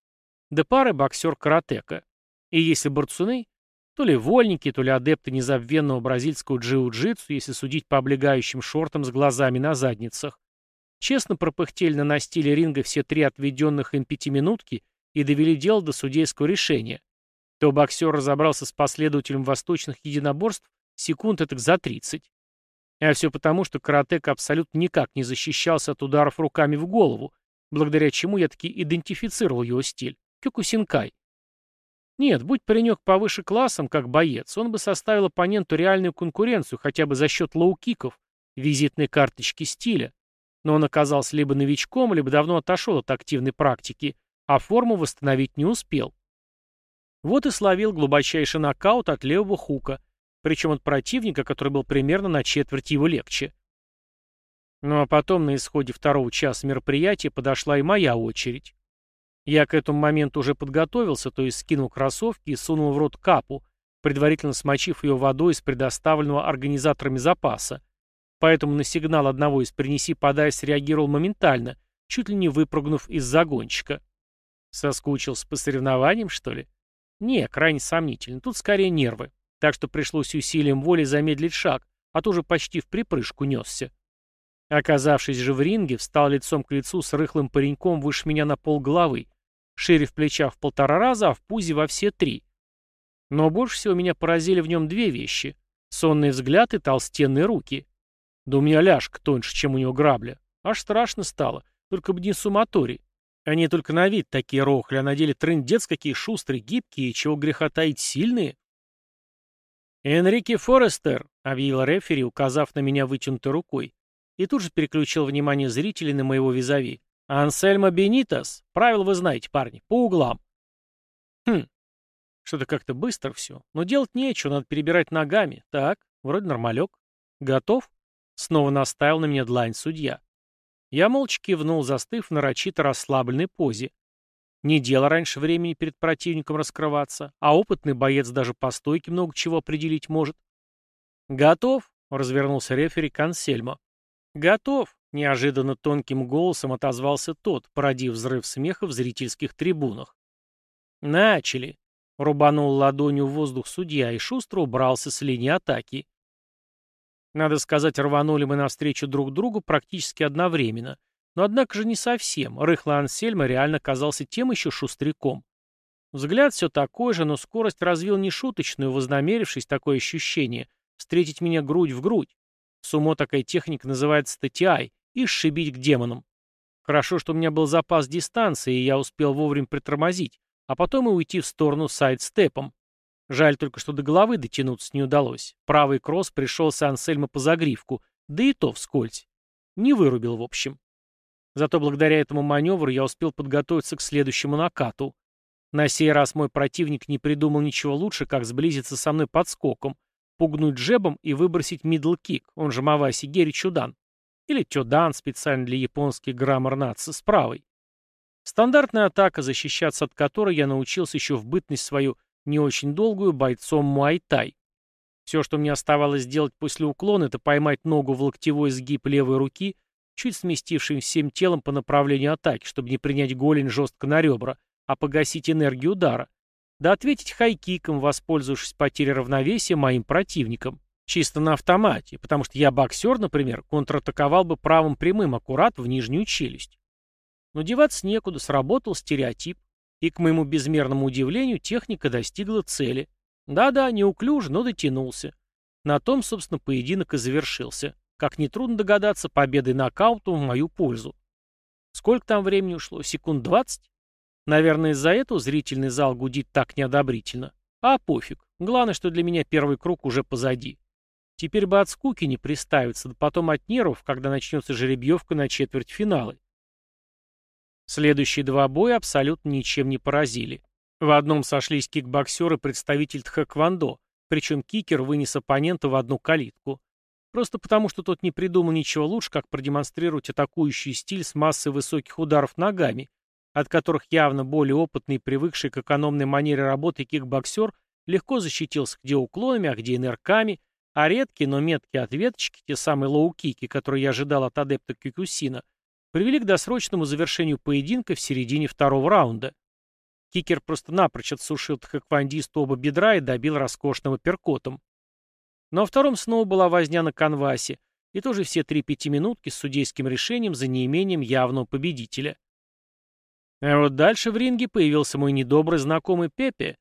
да пары боксер-каратека. И если борцуны, то ли вольники, то ли адепты незабвенного бразильского джиу-джитсу, если судить по облегающим шортам с глазами на задницах. Честно пропыхтели на настиле ринга все три отведенных им пятиминутки и довели дело до судейского решения. То боксер разобрался с последователем восточных единоборств секунд этак за 30. А все потому, что каратек абсолютно никак не защищался от ударов руками в голову, благодаря чему я таки идентифицировал его стиль. Кёкусинкай. Нет, будь паренек повыше классом, как боец, он бы составил оппоненту реальную конкуренцию хотя бы за счет лоу-киков, визитной карточки стиля. Но он оказался либо новичком, либо давно отошел от активной практики, а форму восстановить не успел. Вот и словил глубочайший нокаут от левого хука, причем от противника, который был примерно на четверть его легче. Ну а потом на исходе второго часа мероприятия подошла и моя очередь. Я к этому моменту уже подготовился, то есть скинул кроссовки и сунул в рот капу, предварительно смочив ее водой из предоставленного организаторами запаса. Поэтому на сигнал одного из «принеси-подай» среагировал моментально, чуть ли не выпрыгнув из загончика. Соскучился по соревнованиям, что ли? Не, крайне сомнительно. Тут скорее нервы. Так что пришлось усилием воли замедлить шаг, а то уже почти в припрыжку несся. Оказавшись же в ринге, встал лицом к лицу с рыхлым пареньком выше меня на пол головы, шире в плечах в полтора раза, а в пузе во все три. Но больше всего меня поразили в нем две вещи — сонный взгляд и толстенные руки. Да у меня ляжка тоньше, чем у него грабля. Аж страшно стало, только бы не суматори. Они только на вид такие рохли, а на деле трындец какие шустрые, гибкие, и чего греха таить сильные. «Энрике Форестер», — объявил рефери, указав на меня вытянутой рукой, и тут же переключил внимание зрителей на моего визави. Ансельмо Бенитас. Правил вы знаете, парни. По углам. Хм. Что-то как-то быстро все. Но делать нечего, надо перебирать ногами. Так, вроде нормалек. Готов? Снова наставил на меня длань судья. Я молча кивнул, застыв в нарочито расслабленной позе. Не дело раньше времени перед противником раскрываться, а опытный боец даже по стойке много чего определить может. «Готов?» — развернулся рефери к Ансельмо. «Готов», — неожиданно тонким голосом отозвался тот, породив взрыв смеха в зрительских трибунах. «Начали», — рубанул ладонью в воздух судья и шустро убрался с линии атаки. Надо сказать, рванули мы навстречу друг другу практически одновременно. Но однако же не совсем. Рыхлый Ансельма реально казался тем еще шустряком. Взгляд все такой же, но скорость развил нешуточную, вознамерившись такое ощущение, встретить меня грудь в грудь. Сумо такая техника называется TTI, и сшибить к демонам. Хорошо, что у меня был запас дистанции, и я успел вовремя притормозить, а потом и уйти в сторону сайд-степом. Жаль только, что до головы дотянуться не удалось. Правый кросс пришелся Ансельма по загривку, да и то вскользь. Не вырубил, в общем. Зато благодаря этому маневру я успел подготовиться к следующему накату. На сей раз мой противник не придумал ничего лучше, как сблизиться со мной подскоком, пугнуть джебом и выбросить мидл-кик, он же Маваси Гери Чудан. Или Тюдан, специально для японских граммар-наци, с правой. Стандартная атака, защищаться от которой я научился еще в бытность свою не очень долгую бойцом Муайтай. Все, что мне оставалось сделать после уклона, это поймать ногу в локтевой сгиб левой руки, чуть сместившись всем телом по направлению атаки, чтобы не принять голень жестко на ребра, а погасить энергию удара, да ответить хайкиком, воспользовавшись потерей равновесия моим противником. Чисто на автомате, потому что я боксер, например, контратаковал бы правым прямым аккурат в нижнюю челюсть. Но деваться некуда, сработал стереотип. И, к моему безмерному удивлению, техника достигла цели. Да-да, неуклюже, но дотянулся. На том, собственно, поединок и завершился. Как нетрудно догадаться, победой нокаутом в мою пользу. Сколько там времени ушло? Секунд двадцать? Наверное, из-за этого зрительный зал гудит так неодобрительно. А пофиг. Главное, что для меня первый круг уже позади. Теперь бы от скуки не приставиться, да потом от нервов, когда начнется жеребьевка на четвертьфиналы. Следующие два боя абсолютно ничем не поразили. В одном сошлись кикбоксер и представитель тхэквондо, причем кикер вынес оппонента в одну калитку. Просто потому, что тот не придумал ничего лучше, как продемонстрировать атакующий стиль с массой высоких ударов ногами, от которых явно более опытный и привыкший к экономной манере работы кикбоксер легко защитился где уклонами, а где нырками, а редкие, но меткие ответочки, те самые лоу-кики, которые я ожидал от адепта Кёкусина, привели к досрочному завершению поединка в середине второго раунда. Кикер просто напрочь отсушил тхэквондисту оба бедра и добил роскошным апперкотом. Во втором снова была возня на канвасе, и тоже все три пятиминутки с судейским решением за неимением явного победителя. А вот дальше в ринге появился мой недобрый знакомый Пепе.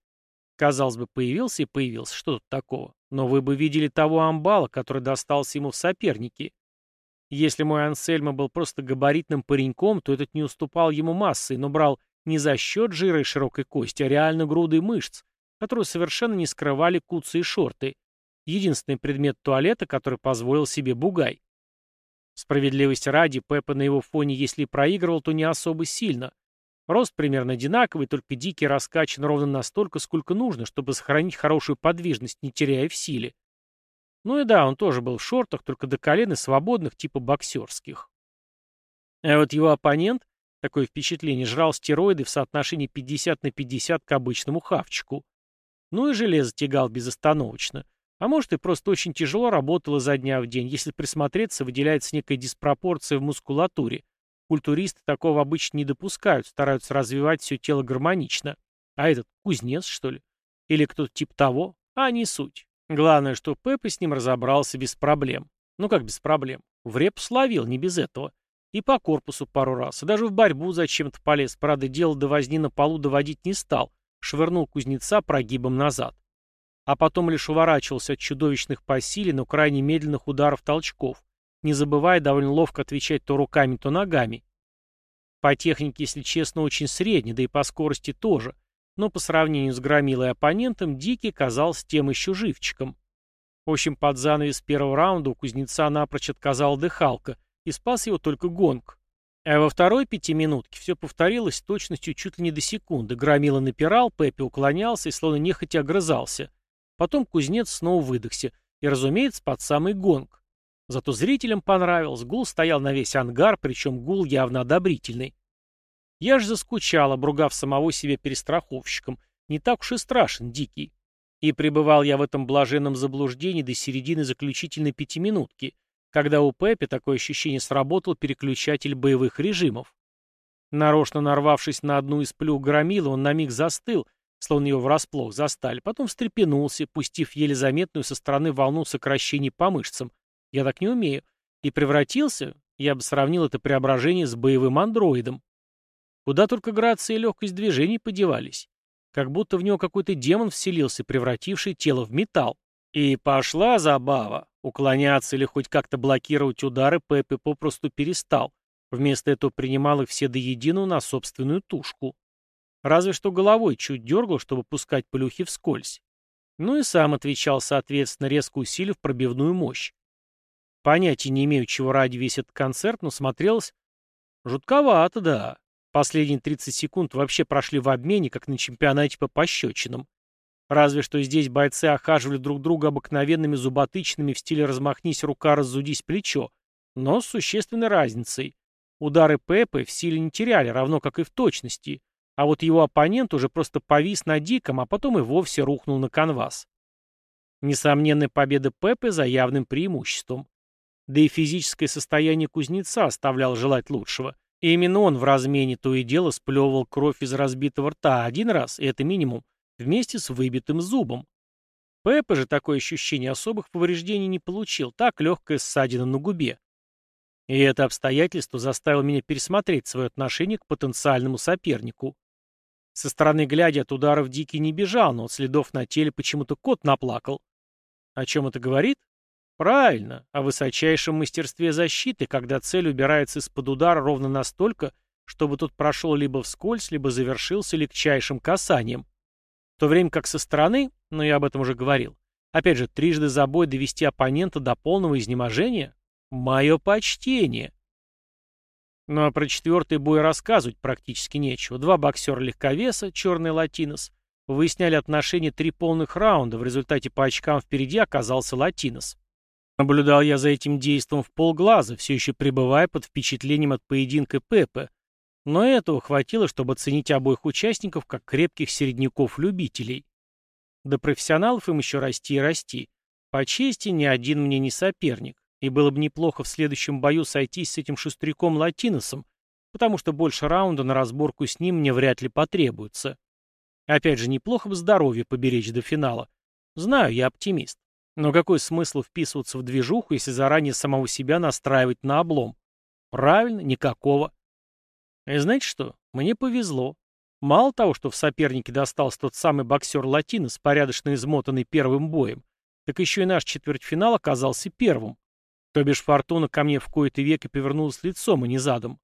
Казалось бы, появился и появился, что тут такого. Но вы бы видели того амбала, который достался ему в соперники. Если мой Ансельмо был просто габаритным пареньком, то этот не уступал ему массой, но брал не за счет жира и широкой кости, а реально груды мышц, которые совершенно не скрывали куцы и шорты. Единственный предмет туалета, который позволил себе бугай. Справедливости ради, Пеппа на его фоне, если проигрывал, то не особо сильно. Рост примерно одинаковый, только Дикий раскачан ровно настолько, сколько нужно, чтобы сохранить хорошую подвижность, не теряя в силе. Ну и да, он тоже был в шортах, только до колен и свободных, типа боксерских. А вот его оппонент, такое впечатление, жрал стероиды в соотношении 50 на 50 к обычному хавчику. Ну и железо тягал безостановочно. А может и просто очень тяжело работал изо дня в день. Если присмотреться, выделяется некая диспропорция в мускулатуре. Культуристы такого обычно не допускают, стараются развивать все тело гармонично. А этот кузнец, что ли? Или кто-то типа того? А не суть. Главное, что Пеппа с ним разобрался без проблем. Ну как без проблем? В реп словил, не без этого. И по корпусу пару раз. И даже в борьбу зачем-то полез. Правда, дело до возни на полу доводить не стал. Швырнул кузнеца прогибом назад. А потом лишь уворачивался от чудовищных по силе, но крайне медленных ударов толчков, не забывая довольно ловко отвечать то руками, то ногами. По технике, если честно, очень средний, да и по скорости тоже но по сравнению с громилой оппонентом Дикий казался тем еще живчиком. В общем, под занавес первого раунда у кузнеца напрочь отказал дыхалка, и спас его только гонг. А во второй пятиминутке все повторилось точностью чуть ли не до секунды. Громила напирал, Пеппи уклонялся и словно нехотя огрызался. Потом кузнец снова выдохся, и, разумеется, под самый гонг. Зато зрителям понравилось, гул стоял на весь ангар, причем гул явно одобрительный. Я ж заскучал, обругав самого себя перестраховщиком. Не так уж и страшен, дикий. И пребывал я в этом блаженном заблуждении до середины заключительной пятиминутки, когда у Пеппи такое ощущение сработал переключатель боевых режимов. Нарочно нарвавшись на одну из плюх громила, он на миг застыл, словно его врасплох застали, потом встрепенулся, пустив еле заметную со стороны волну сокращений по мышцам. Я так не умею. И превратился, я бы сравнил это преображение с боевым андроидом. Куда только грация и легкость движений подевались. Как будто в него какой-то демон вселился, превративший тело в металл. И пошла забава. Уклоняться или хоть как-то блокировать удары Пеппи попросту перестал. Вместо этого принимал их все до единого на собственную тушку. Разве что головой чуть дергал, чтобы пускать плюхи вскользь. Ну и сам отвечал, соответственно, резко усилив пробивную мощь. Понятия не имею, чего ради весь этот концерт, но смотрелось жутковато, да. Последние 30 секунд вообще прошли в обмене, как на чемпионате по пощечинам. Разве что здесь бойцы охаживали друг друга обыкновенными зуботычными в стиле «размахнись рука, разудись плечо», но с существенной разницей. Удары Пеппы в силе не теряли, равно как и в точности, а вот его оппонент уже просто повис на диком, а потом и вовсе рухнул на канвас. Несомненная победа Пеппы за явным преимуществом. Да и физическое состояние кузнеца оставляло желать лучшего. И именно он в размене то и дело сплевывал кровь из разбитого рта один раз, и это минимум, вместе с выбитым зубом. Пеппа же такое ощущение особых повреждений не получил, так легкая ссадина на губе. И это обстоятельство заставило меня пересмотреть свое отношение к потенциальному сопернику. Со стороны глядя от ударов Дикий не бежал, но от следов на теле почему-то кот наплакал. О чем это говорит? Правильно, о высочайшем мастерстве защиты, когда цель убирается из-под удара ровно настолько, чтобы тот прошел либо вскользь, либо завершился легчайшим касанием. В то время как со стороны, но я об этом уже говорил, опять же, трижды за бой довести оппонента до полного изнеможения — мое почтение. Ну а про четвертый бой рассказывать практически нечего. Два боксера легковеса, черный латинос, выясняли отношения три полных раунда, в результате по очкам впереди оказался латинос. Наблюдал я за этим действом в полглаза, все еще пребывая под впечатлением от поединка Пепе. Но этого хватило, чтобы оценить обоих участников как крепких середняков-любителей. До профессионалов им еще расти и расти. По чести, ни один мне не соперник. И было бы неплохо в следующем бою сойтись с этим шустряком Латиносом, потому что больше раунда на разборку с ним мне вряд ли потребуется. Опять же, неплохо бы здоровье поберечь до финала. Знаю, я оптимист. Но какой смысл вписываться в движуху, если заранее самого себя настраивать на облом? Правильно, никакого. И знаете что? Мне повезло. Мало того, что в сопернике достался тот самый боксер Латинос, порядочно измотанный первым боем, так еще и наш четвертьфинал оказался первым. То бишь фортуна ко мне в кои-то веки повернулась лицом, а не задом.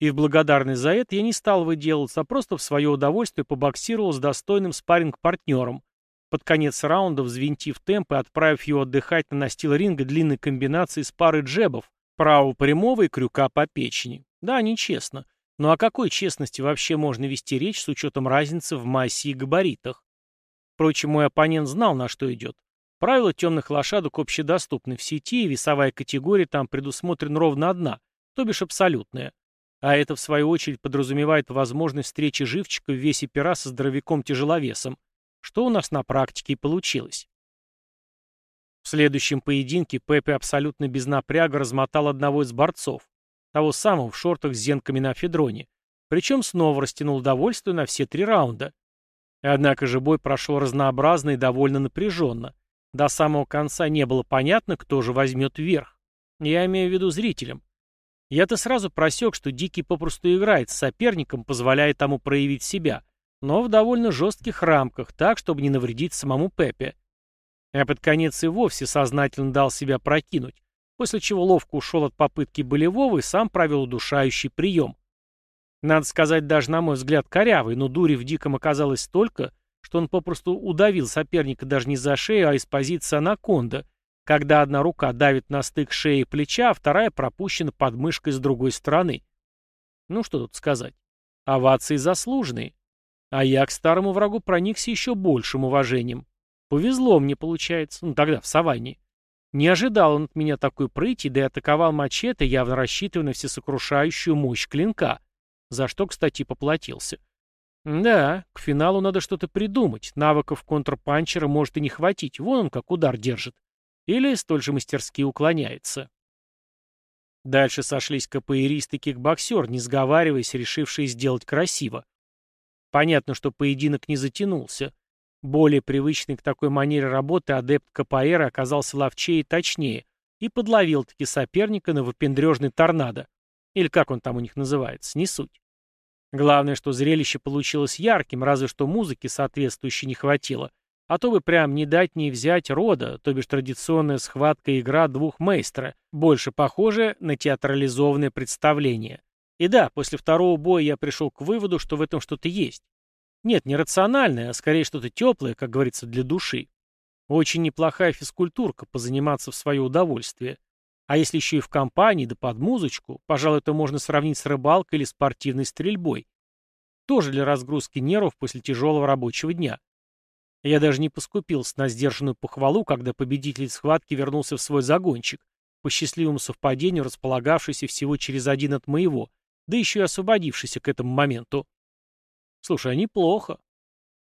И в благодарность за это я не стал выделываться, а просто в свое удовольствие побоксировал с достойным спарринг-партнером, под конец раунда взвинтив темп и отправив его отдыхать на настил ринга длинной комбинации с парой джебов, правого прямого и крюка по печени. Да, нечестно. Но о какой честности вообще можно вести речь с учетом разницы в массе и габаритах? Впрочем, мой оппонент знал, на что идет. Правила темных лошадок общедоступны в сети, и весовая категория там предусмотрена ровно одна, то бишь абсолютная. А это, в свою очередь, подразумевает возможность встречи живчика в весе пера со здоровяком-тяжеловесом, что у нас на практике и получилось. В следующем поединке Пепе абсолютно без напряга размотал одного из борцов, того самого в шортах с зенками на федроне, причем снова растянул удовольствие на все три раунда. Однако же бой прошел разнообразно и довольно напряженно. До самого конца не было понятно, кто же возьмет верх. Я имею в виду зрителям. Я-то сразу просек, что Дикий попросту играет с соперником, позволяя тому проявить себя, но в довольно жестких рамках, так, чтобы не навредить самому Пепе. А под конец и вовсе сознательно дал себя прокинуть, после чего ловко ушел от попытки болевого и сам провел удушающий прием. Надо сказать, даже на мой взгляд, корявый, но дури в Диком оказалось столько, что он попросту удавил соперника даже не за шею, а из позиции анаконда, когда одна рука давит на стык шеи и плеча, а вторая пропущена под мышкой с другой стороны. Ну что тут сказать. Овации заслуженные. А я к старому врагу проникся еще большим уважением. Повезло мне, получается, ну тогда, в саванне. Не ожидал он от меня такой прыти, да и атаковал мачете, явно рассчитывая на всесокрушающую мощь клинка, за что, кстати, поплатился. Да, к финалу надо что-то придумать, навыков контрпанчера может и не хватить, вон он как удар держит. Или столь же мастерски уклоняется. Дальше сошлись КПИрист и кикбоксер, не сговариваясь, решившие сделать красиво. Понятно, что поединок не затянулся. Более привычный к такой манере работы адепт КПР оказался ловчее и точнее и подловил-таки соперника на выпендрежный торнадо. Или как он там у них называется, не суть. Главное, что зрелище получилось ярким, разве что музыки соответствующей не хватило. А то бы прям не дать не взять рода, то бишь традиционная схватка игра двух мейстра, больше похожая на театрализованное представление. И да, после второго боя я пришел к выводу, что в этом что-то есть. Нет, не рациональное, а скорее что-то теплое, как говорится, для души. Очень неплохая физкультурка, позаниматься в свое удовольствие. А если еще и в компании, да под музычку, пожалуй, это можно сравнить с рыбалкой или спортивной стрельбой. Тоже для разгрузки нервов после тяжелого рабочего дня. Я даже не поскупился на сдержанную похвалу, когда победитель схватки вернулся в свой загончик, по счастливому совпадению располагавшийся всего через один от моего, да еще и освободившийся к этому моменту. Слушай, а неплохо.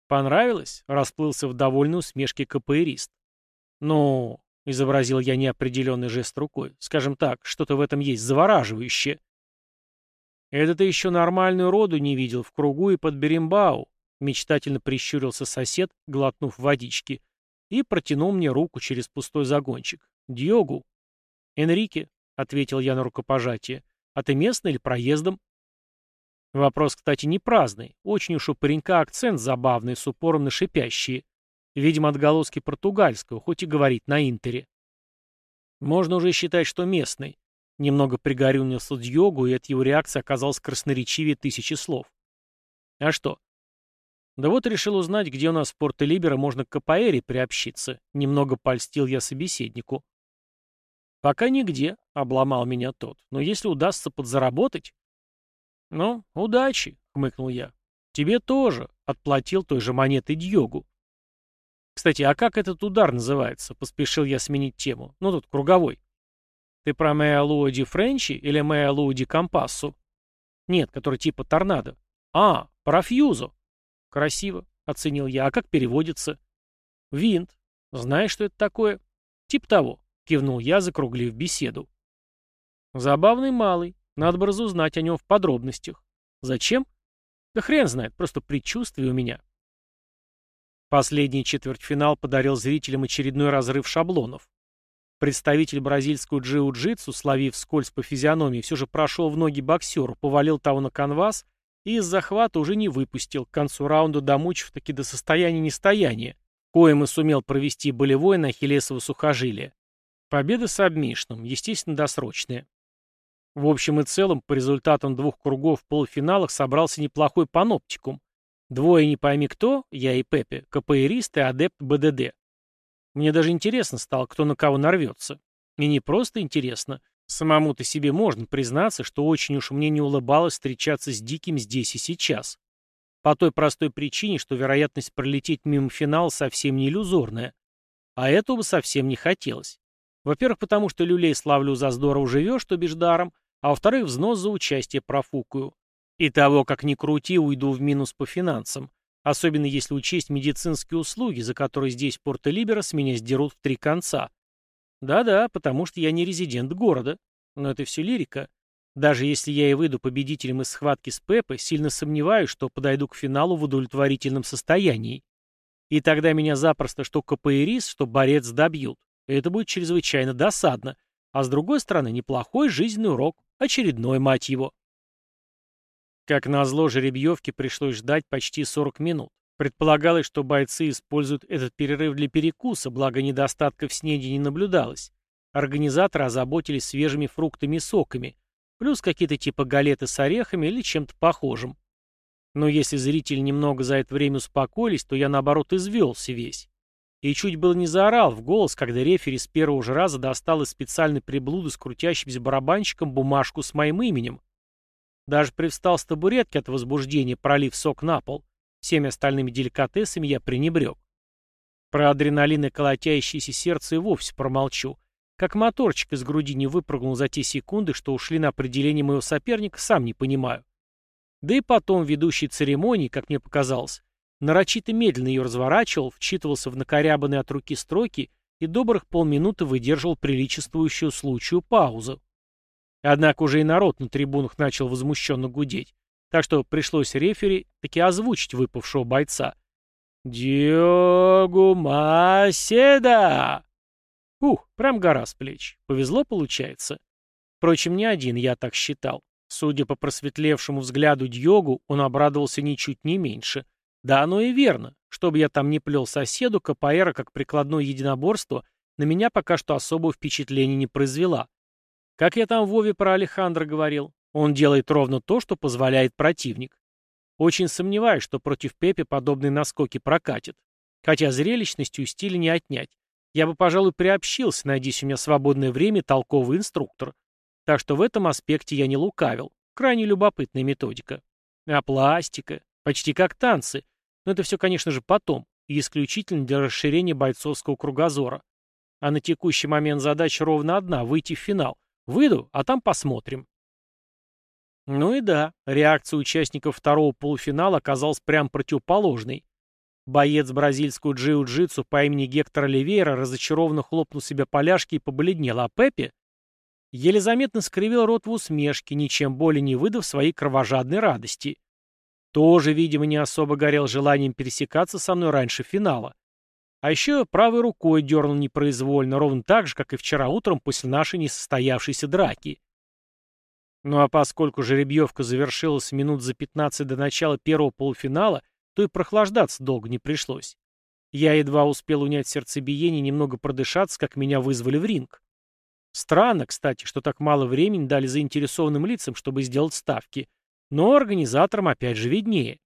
Понравилось? Расплылся в довольной усмешке КПРист. Ну, изобразил я неопределенный жест рукой. Скажем так, что-то в этом есть завораживающее. Это ты еще нормальную роду не видел в кругу и под Берембау, мечтательно прищурился сосед, глотнув водички, и протянул мне руку через пустой загончик. «Дьогу». «Энрике», — ответил я на рукопожатие. А ты местный или проездом? Вопрос, кстати, не праздный. Очень уж у паренька акцент забавный, с упором на шипящие. Видимо, отголоски португальского, хоть и говорит на интере. Можно уже считать, что местный. Немного пригорюнился Дьогу, и от его реакции оказалась красноречивее тысячи слов. А что? Да вот решил узнать, где у нас в Порто-Либеро можно к КПРе приобщиться. Немного польстил я собеседнику. Пока нигде, обломал меня тот. Но если удастся подзаработать... Ну, удачи, хмыкнул я. Тебе тоже, отплатил той же монетой Дьогу. Кстати, а как этот удар называется? Поспешил я сменить тему. Ну тут круговой. Ты про Мэя Луо Френчи или Мэя Луо Компассу? Нет, который типа торнадо. А, про фьюзо. Красиво, оценил я. А как переводится? Винт. Знаешь, что это такое? Тип того, кивнул я, закруглив беседу. Забавный малый. Надо бы разузнать о нем в подробностях. Зачем? Да хрен знает, просто предчувствие у меня. Последний четвертьфинал подарил зрителям очередной разрыв шаблонов. Представитель бразильского джиу-джитсу, словив скользь по физиономии, все же прошел в ноги боксеру, повалил того на канвас и из захвата уже не выпустил, к концу раунда домучив таки до состояния нестояния, коим и сумел провести болевое на ахиллесово сухожилие. Победа с обмишным, естественно, досрочная. В общем и целом, по результатам двух кругов в полуфиналах собрался неплохой паноптикум, Двое не пойми кто, я и Пепе, КПРист и адепт БДД. Мне даже интересно стало, кто на кого нарвется. И не просто интересно. Самому-то себе можно признаться, что очень уж мне не улыбалось встречаться с Диким здесь и сейчас. По той простой причине, что вероятность пролететь мимо финала совсем не иллюзорная. А этого совсем не хотелось. Во-первых, потому что люлей славлю за здорово живешь, что бишь даром, а во-вторых, взнос за участие профукаю. И того, как ни крути, уйду в минус по финансам. Особенно если учесть медицинские услуги, за которые здесь в Порто-Либеро с меня сдерут в три конца. Да-да, потому что я не резидент города. Но это все лирика. Даже если я и выйду победителем из схватки с Пеппой, сильно сомневаюсь, что подойду к финалу в удовлетворительном состоянии. И тогда меня запросто что КПРИС, что борец добьют. Это будет чрезвычайно досадно. А с другой стороны, неплохой жизненный урок. Очередной, мать его. Как назло, жеребьевке пришлось ждать почти 40 минут. Предполагалось, что бойцы используют этот перерыв для перекуса, благо недостатка в снеде не наблюдалось. Организаторы озаботились свежими фруктами и соками, плюс какие-то типа галеты с орехами или чем-то похожим. Но если зрители немного за это время успокоились, то я, наоборот, извелся весь. И чуть было не заорал в голос, когда рефери с первого же раза достал из специальной приблуды с крутящимся барабанщиком бумажку с моим именем. Даже привстал с табуретки от возбуждения, пролив сок на пол. Всеми остальными деликатесами я пренебрег. Про адреналин и колотящееся сердце и вовсе промолчу. Как моторчик из груди не выпрыгнул за те секунды, что ушли на определение моего соперника, сам не понимаю. Да и потом ведущий церемонии, как мне показалось, нарочито медленно ее разворачивал, вчитывался в накорябанные от руки строки и добрых полминуты выдерживал приличествующую случаю паузу. Однако уже и народ на трибунах начал возмущенно гудеть, так что пришлось рефери таки озвучить выпавшего бойца. «Диогу Маседа!» Ух, прям гора с плеч. Повезло, получается. Впрочем, не один, я так считал. Судя по просветлевшему взгляду Дьогу, он обрадовался ничуть не меньше. Да оно и верно. Чтобы я там не плел соседу, КПР как прикладное единоборство на меня пока что особого впечатления не произвела. Как я там Вове про Алехандро говорил, он делает ровно то, что позволяет противник. Очень сомневаюсь, что против Пепе подобные наскоки прокатят. Хотя зрелищностью и стиля не отнять. Я бы, пожалуй, приобщился, найдись у меня свободное время, толковый инструктор. Так что в этом аспекте я не лукавил. Крайне любопытная методика. А пластика? Почти как танцы. Но это все, конечно же, потом, и исключительно для расширения бойцовского кругозора. А на текущий момент задача ровно одна – выйти в финал. Выйду, а там посмотрим. Ну и да, реакция участников второго полуфинала оказалась прям противоположной. Боец бразильского джиу-джитсу по имени Гектор Оливейра разочарованно хлопнул себя поляшки и побледнел, а Пеппи еле заметно скривил рот в усмешке, ничем более не выдав своей кровожадной радости. Тоже, видимо, не особо горел желанием пересекаться со мной раньше финала. А еще правой рукой дернул непроизвольно, ровно так же, как и вчера утром после нашей несостоявшейся драки. Ну а поскольку жеребьевка завершилась минут за 15 до начала первого полуфинала, то и прохлаждаться долго не пришлось. Я едва успел унять сердцебиение немного продышаться, как меня вызвали в ринг. Странно, кстати, что так мало времени дали заинтересованным лицам, чтобы сделать ставки. Но организаторам опять же виднее.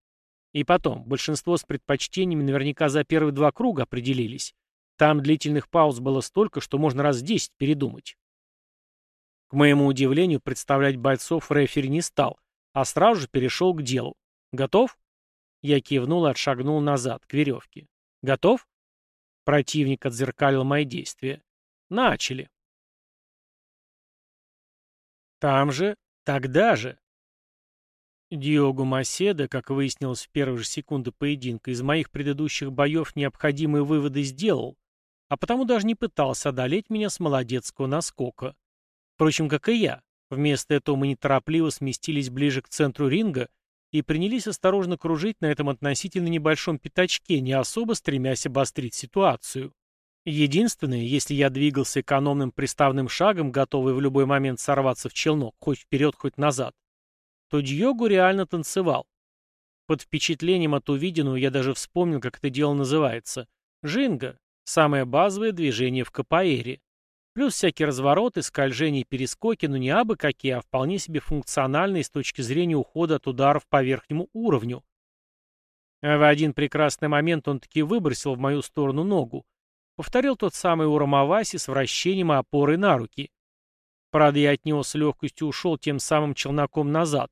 И потом, большинство с предпочтениями наверняка за первые два круга определились. Там длительных пауз было столько, что можно раз десять передумать. К моему удивлению, представлять бойцов рефери не стал, а сразу же перешел к делу. «Готов?» Я кивнул и отшагнул назад, к веревке. «Готов?» Противник отзеркалил мои действия. «Начали». Там же, тогда же. Диогу Маседа, как выяснилось в первые же секунды поединка, из моих предыдущих боев необходимые выводы сделал, а потому даже не пытался одолеть меня с молодецкого наскока. Впрочем, как и я. Вместо этого мы неторопливо сместились ближе к центру ринга и принялись осторожно кружить на этом относительно небольшом пятачке, не особо стремясь обострить ситуацию. Единственное, если я двигался экономным приставным шагом, готовый в любой момент сорваться в челнок, хоть вперед, хоть назад, то Дьогу реально танцевал. Под впечатлением от увиденного я даже вспомнил, как это дело называется. Жинга – самое базовое движение в капоэре. Плюс всякие развороты, скольжения и перескоки, но не абы какие, а вполне себе функциональные с точки зрения ухода от ударов по верхнему уровню. А в один прекрасный момент он таки выбросил в мою сторону ногу. Повторил тот самый урамаваси с вращением и опорой на руки. Правда, я от него с легкостью ушел тем самым челноком назад,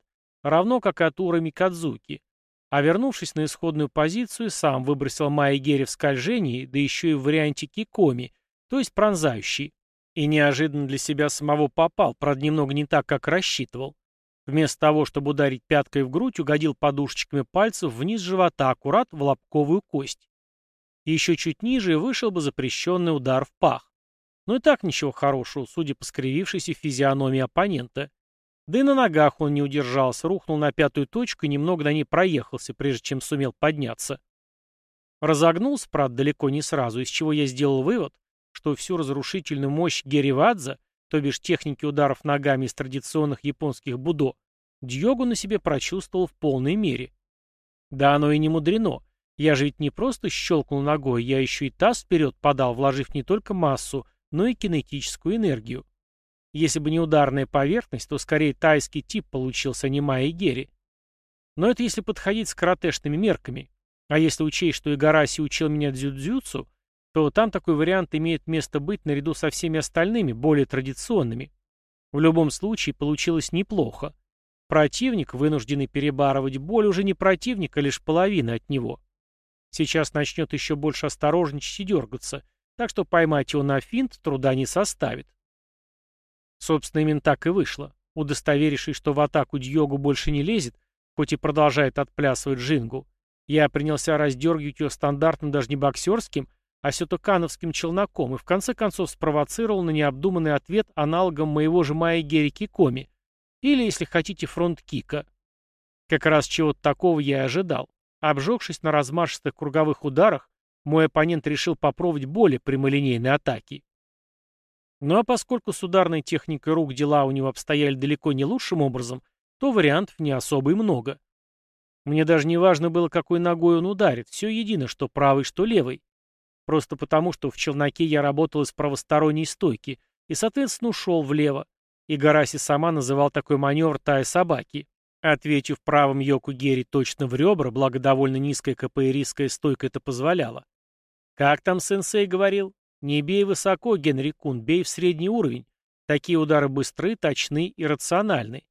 равно как и от Ура Микадзуки. А вернувшись на исходную позицию, сам выбросил Майгери в скольжении, да еще и в варианте кикоми, то есть пронзающий. И неожиданно для себя самого попал, правда, немного не так, как рассчитывал. Вместо того, чтобы ударить пяткой в грудь, угодил подушечками пальцев вниз живота, аккурат в лобковую кость. И еще чуть ниже вышел бы запрещенный удар в пах. Но и так ничего хорошего, судя по скривившейся физиономии оппонента. Да и на ногах он не удержался, рухнул на пятую точку и немного на ней проехался, прежде чем сумел подняться. Разогнулся, правда, далеко не сразу, из чего я сделал вывод, что всю разрушительную мощь Геривадза, то бишь техники ударов ногами из традиционных японских будо, Дьогу на себе прочувствовал в полной мере. Да оно и не мудрено. Я же ведь не просто щелкнул ногой, я еще и таз вперед подал, вложив не только массу, но и кинетическую энергию. Если бы не ударная поверхность, то скорее тайский тип получился, не Майя Гери. Но это если подходить с каратешными мерками. А если учесть, что Игараси учил меня дзюдзюцу, то там такой вариант имеет место быть наряду со всеми остальными, более традиционными. В любом случае получилось неплохо. Противник, вынужденный перебарывать боль, уже не противник, а лишь половина от него. Сейчас начнет еще больше осторожничать и дергаться, так что поймать его на финт труда не составит. Собственно, именно так и вышло. Удостоверившись, что в атаку Дьогу больше не лезет, хоть и продолжает отплясывать Джингу, я принялся раздергивать ее стандартным, даже не боксерским, а сётокановским челноком и в конце концов спровоцировал на необдуманный ответ аналогом моего же маэ-гери кекоми, или, если хотите, фронт-кика. Как раз чего-то такого я и ожидал. Обжегшись на размашистых круговых ударах, мой оппонент решил попробовать более прямолинейной атаки. Ну а поскольку с ударной техникой рук дела у него обстояли далеко не лучшим образом, то вариантов не особо и много. Мне даже не важно было, какой ногой он ударит, все едино, что правый, что левый. Просто потому, что в челноке я работал из правосторонней стойки и, соответственно, ушел влево. И Гараси сама называл такой маневр «тая собаки». Ответив правым Йоку Герри точно в ребра, благо довольно низкая КПРистская стойка это позволяла. Как там сенсей говорил? Не бей высоко, Генри Кун, бей в средний уровень. Такие удары быстры, точны и рациональны.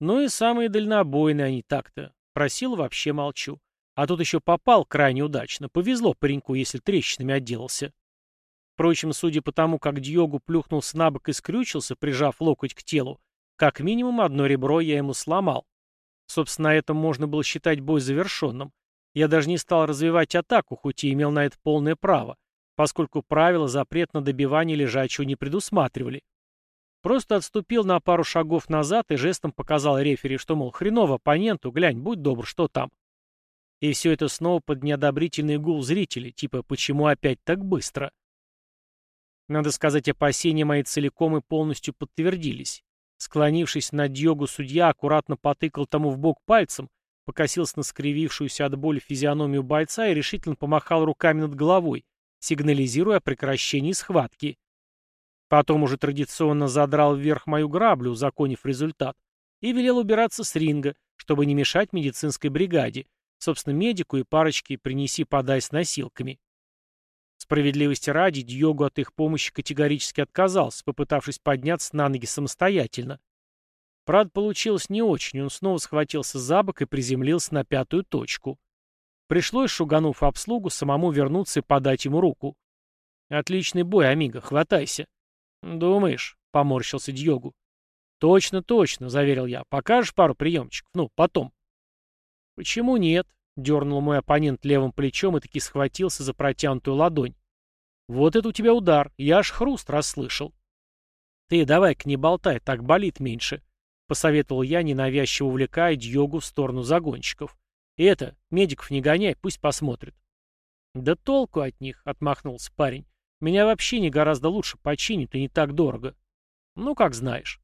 Ну и самые дальнобойные они так-то. Просил вообще молчу. А тут еще попал крайне удачно. Повезло пареньку, если трещинами отделался. Впрочем, судя по тому, как Дьогу плюхнулся на бок и скрючился, прижав локоть к телу, как минимум одно ребро я ему сломал. Собственно, на этом можно было считать бой завершенным. Я даже не стал развивать атаку, хоть и имел на это полное право, поскольку правила запрет на добивание лежачего не предусматривали. Просто отступил на пару шагов назад и жестом показал рефери, что, мол, хреново оппоненту, глянь, будь добр, что там. И все это снова под неодобрительный гул зрителей, типа «почему опять так быстро?». Надо сказать, опасения мои целиком и полностью подтвердились. Склонившись над Дьогу, судья аккуратно потыкал тому в бок пальцем, покосился на скривившуюся от боли физиономию бойца и решительно помахал руками над головой, сигнализируя о прекращении схватки. Потом уже традиционно задрал вверх мою граблю, узаконив результат, и велел убираться с ринга, чтобы не мешать медицинской бригаде, собственно, медику и парочке принеси-подай с носилками. Справедливости ради, Дьогу от их помощи категорически отказался, попытавшись подняться на ноги самостоятельно. Правда, получилось не очень, он снова схватился за бок и приземлился на пятую точку. Пришлось, шуганув обслугу, самому вернуться и подать ему руку. «Отличный бой, Амиго, хватайся». «Думаешь?» — поморщился Дьогу. «Точно, точно», — заверил я. «Покажешь пару приемчиков? Ну, потом». «Почему нет?» — дернул мой оппонент левым плечом и таки схватился за протянутую ладонь. «Вот это у тебя удар, я аж хруст расслышал». «Ты давай-ка не болтай, так болит меньше», — посоветовал я, ненавязчиво увлекая Дьогу в сторону загонщиков. «И это, медиков не гоняй, пусть посмотрят». «Да толку от них», — отмахнулся парень. «Меня вообще не гораздо лучше починят и не так дорого». «Ну, как знаешь».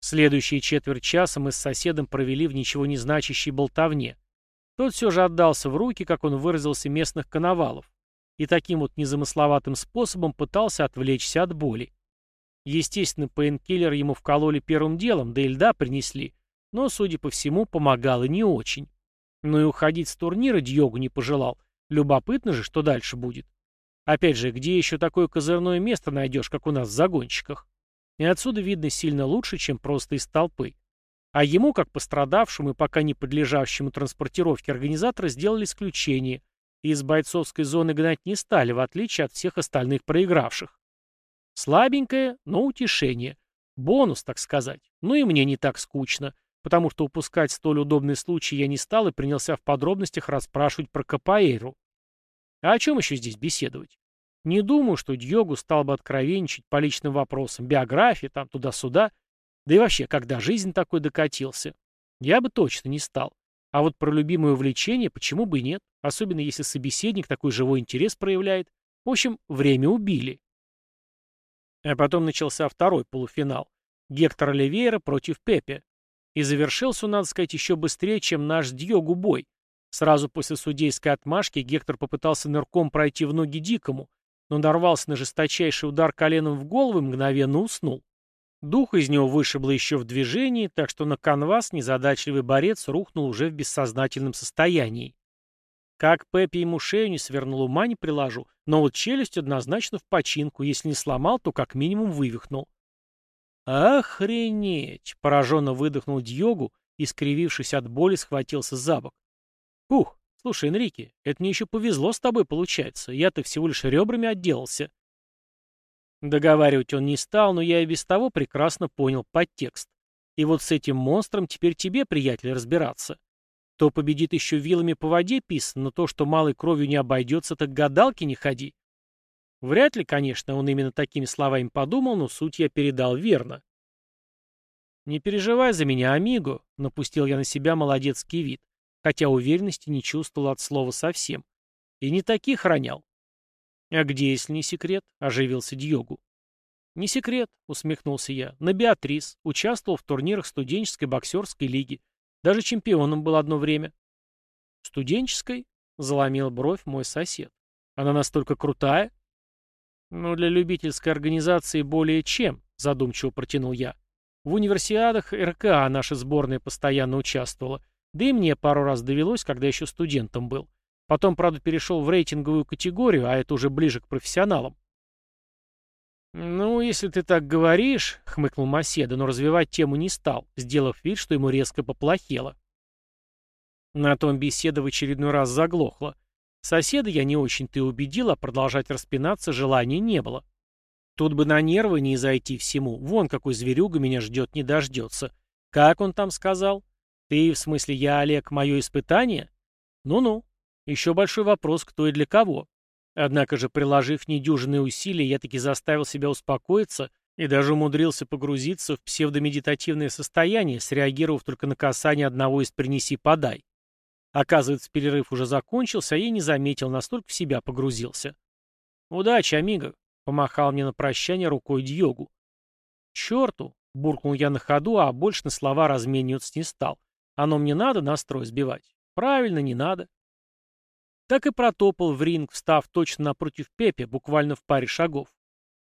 Следующие четверть часа мы с соседом провели в ничего не значащей болтовне. Тот все же отдался в руки, как он выразился, местных коновалов, и таким вот незамысловатым способом пытался отвлечься от боли. Естественно, пейнкиллер ему вкололи первым делом, да и льда принесли, но, судя по всему, помогало не очень. Но и уходить с турнира Дьогу не пожелал. Любопытно же, что дальше будет. Опять же, где еще такое козырное место найдешь, как у нас в загонщиках? И отсюда видно сильно лучше, чем просто из толпы. А ему, как пострадавшему и пока не подлежащему транспортировке организаторы сделали исключение и из бойцовской зоны гнать не стали, в отличие от всех остальных проигравших. Слабенькое, но утешение. Бонус, так сказать. Ну и мне не так скучно, потому что упускать столь удобный случай я не стал и принялся в подробностях расспрашивать про Капаэйру. А о чем еще здесь беседовать? Не думаю, что Дьогу стал бы откровенничать по личным вопросам, биографии, там, туда-сюда, да и вообще, когда жизнь такой докатился? Я бы точно не стал. А вот про любимое увлечение почему бы и нет, особенно если собеседник такой живой интерес проявляет. В общем, время убили. А потом начался второй полуфинал. Гектор Оливейра против Пепе. И завершился, надо сказать, еще быстрее, чем наш Дьогу бой. Сразу после судейской отмашки Гектор попытался нырком пройти в ноги Дикому, но нарвался на жесточайший удар коленом в голову и мгновенно уснул. Дух из него вышибло еще в движении, так что на канвас незадачливый борец рухнул уже в бессознательном состоянии. Как Пеппи ему шею не свернул, ума не приложу, но вот челюсть однозначно в починку, если не сломал, то как минимум вывихнул. «Охренеть!» — пораженно выдохнул Дьогу и, скривившись от боли, схватился за бок. «Ух, слушай, Энрике, это мне еще повезло с тобой, получается. Я-то всего лишь ребрами отделался». Договаривать он не стал, но я и без того прекрасно понял подтекст. И вот с этим монстром теперь тебе, приятель, разбираться. То победит еще вилами по воде писано, но то, что малой кровью не обойдется, так гадалки не ходи. Вряд ли, конечно, он именно такими словами подумал, но суть я передал верно. «Не переживай за меня, амиго», — напустил я на себя молодецкий вид, хотя уверенности не чувствовал от слова совсем. И не таких ронял. «А где, если не секрет?» — оживился Дьогу. «Не секрет», — усмехнулся я. «На Беатрис. Участвовал в турнирах студенческой боксерской лиги. Даже чемпионом был одно время». «Студенческой?» — заломил бровь мой сосед. «Она настолько крутая?» «Ну, для любительской организации более чем», — задумчиво протянул я. «В универсиадах РКА наша сборная постоянно участвовала. Да и мне пару раз довелось, когда еще студентом был. Потом, правда, перешел в рейтинговую категорию, а это уже ближе к профессионалам. «Ну, если ты так говоришь», — хмыкнул Маседа, но развивать тему не стал, сделав вид, что ему резко поплохело. На том беседа в очередной раз заглохла. Соседа я не очень-то и убедил, а продолжать распинаться желания не было. Тут бы на нервы не зайти всему. Вон какой зверюга меня ждет, не дождется. Как он там сказал? Ты, в смысле я, Олег, мое испытание? Ну-ну, еще большой вопрос, кто и для кого. Однако же, приложив недюжинные усилия, я таки заставил себя успокоиться и даже умудрился погрузиться в псевдомедитативное состояние, среагировав только на касание одного из «принеси-подай». Оказывается, перерыв уже закончился, а я не заметил, настолько в себя погрузился. «Удачи, амиго!» — помахал мне на прощание рукой Дьогу. «Черту!» Буркнул я на ходу, а больше на слова размениваться не стал. Оно мне надо настрой сбивать? Правильно, не надо. Так и протопал в ринг, встав точно напротив Пепе, буквально в паре шагов.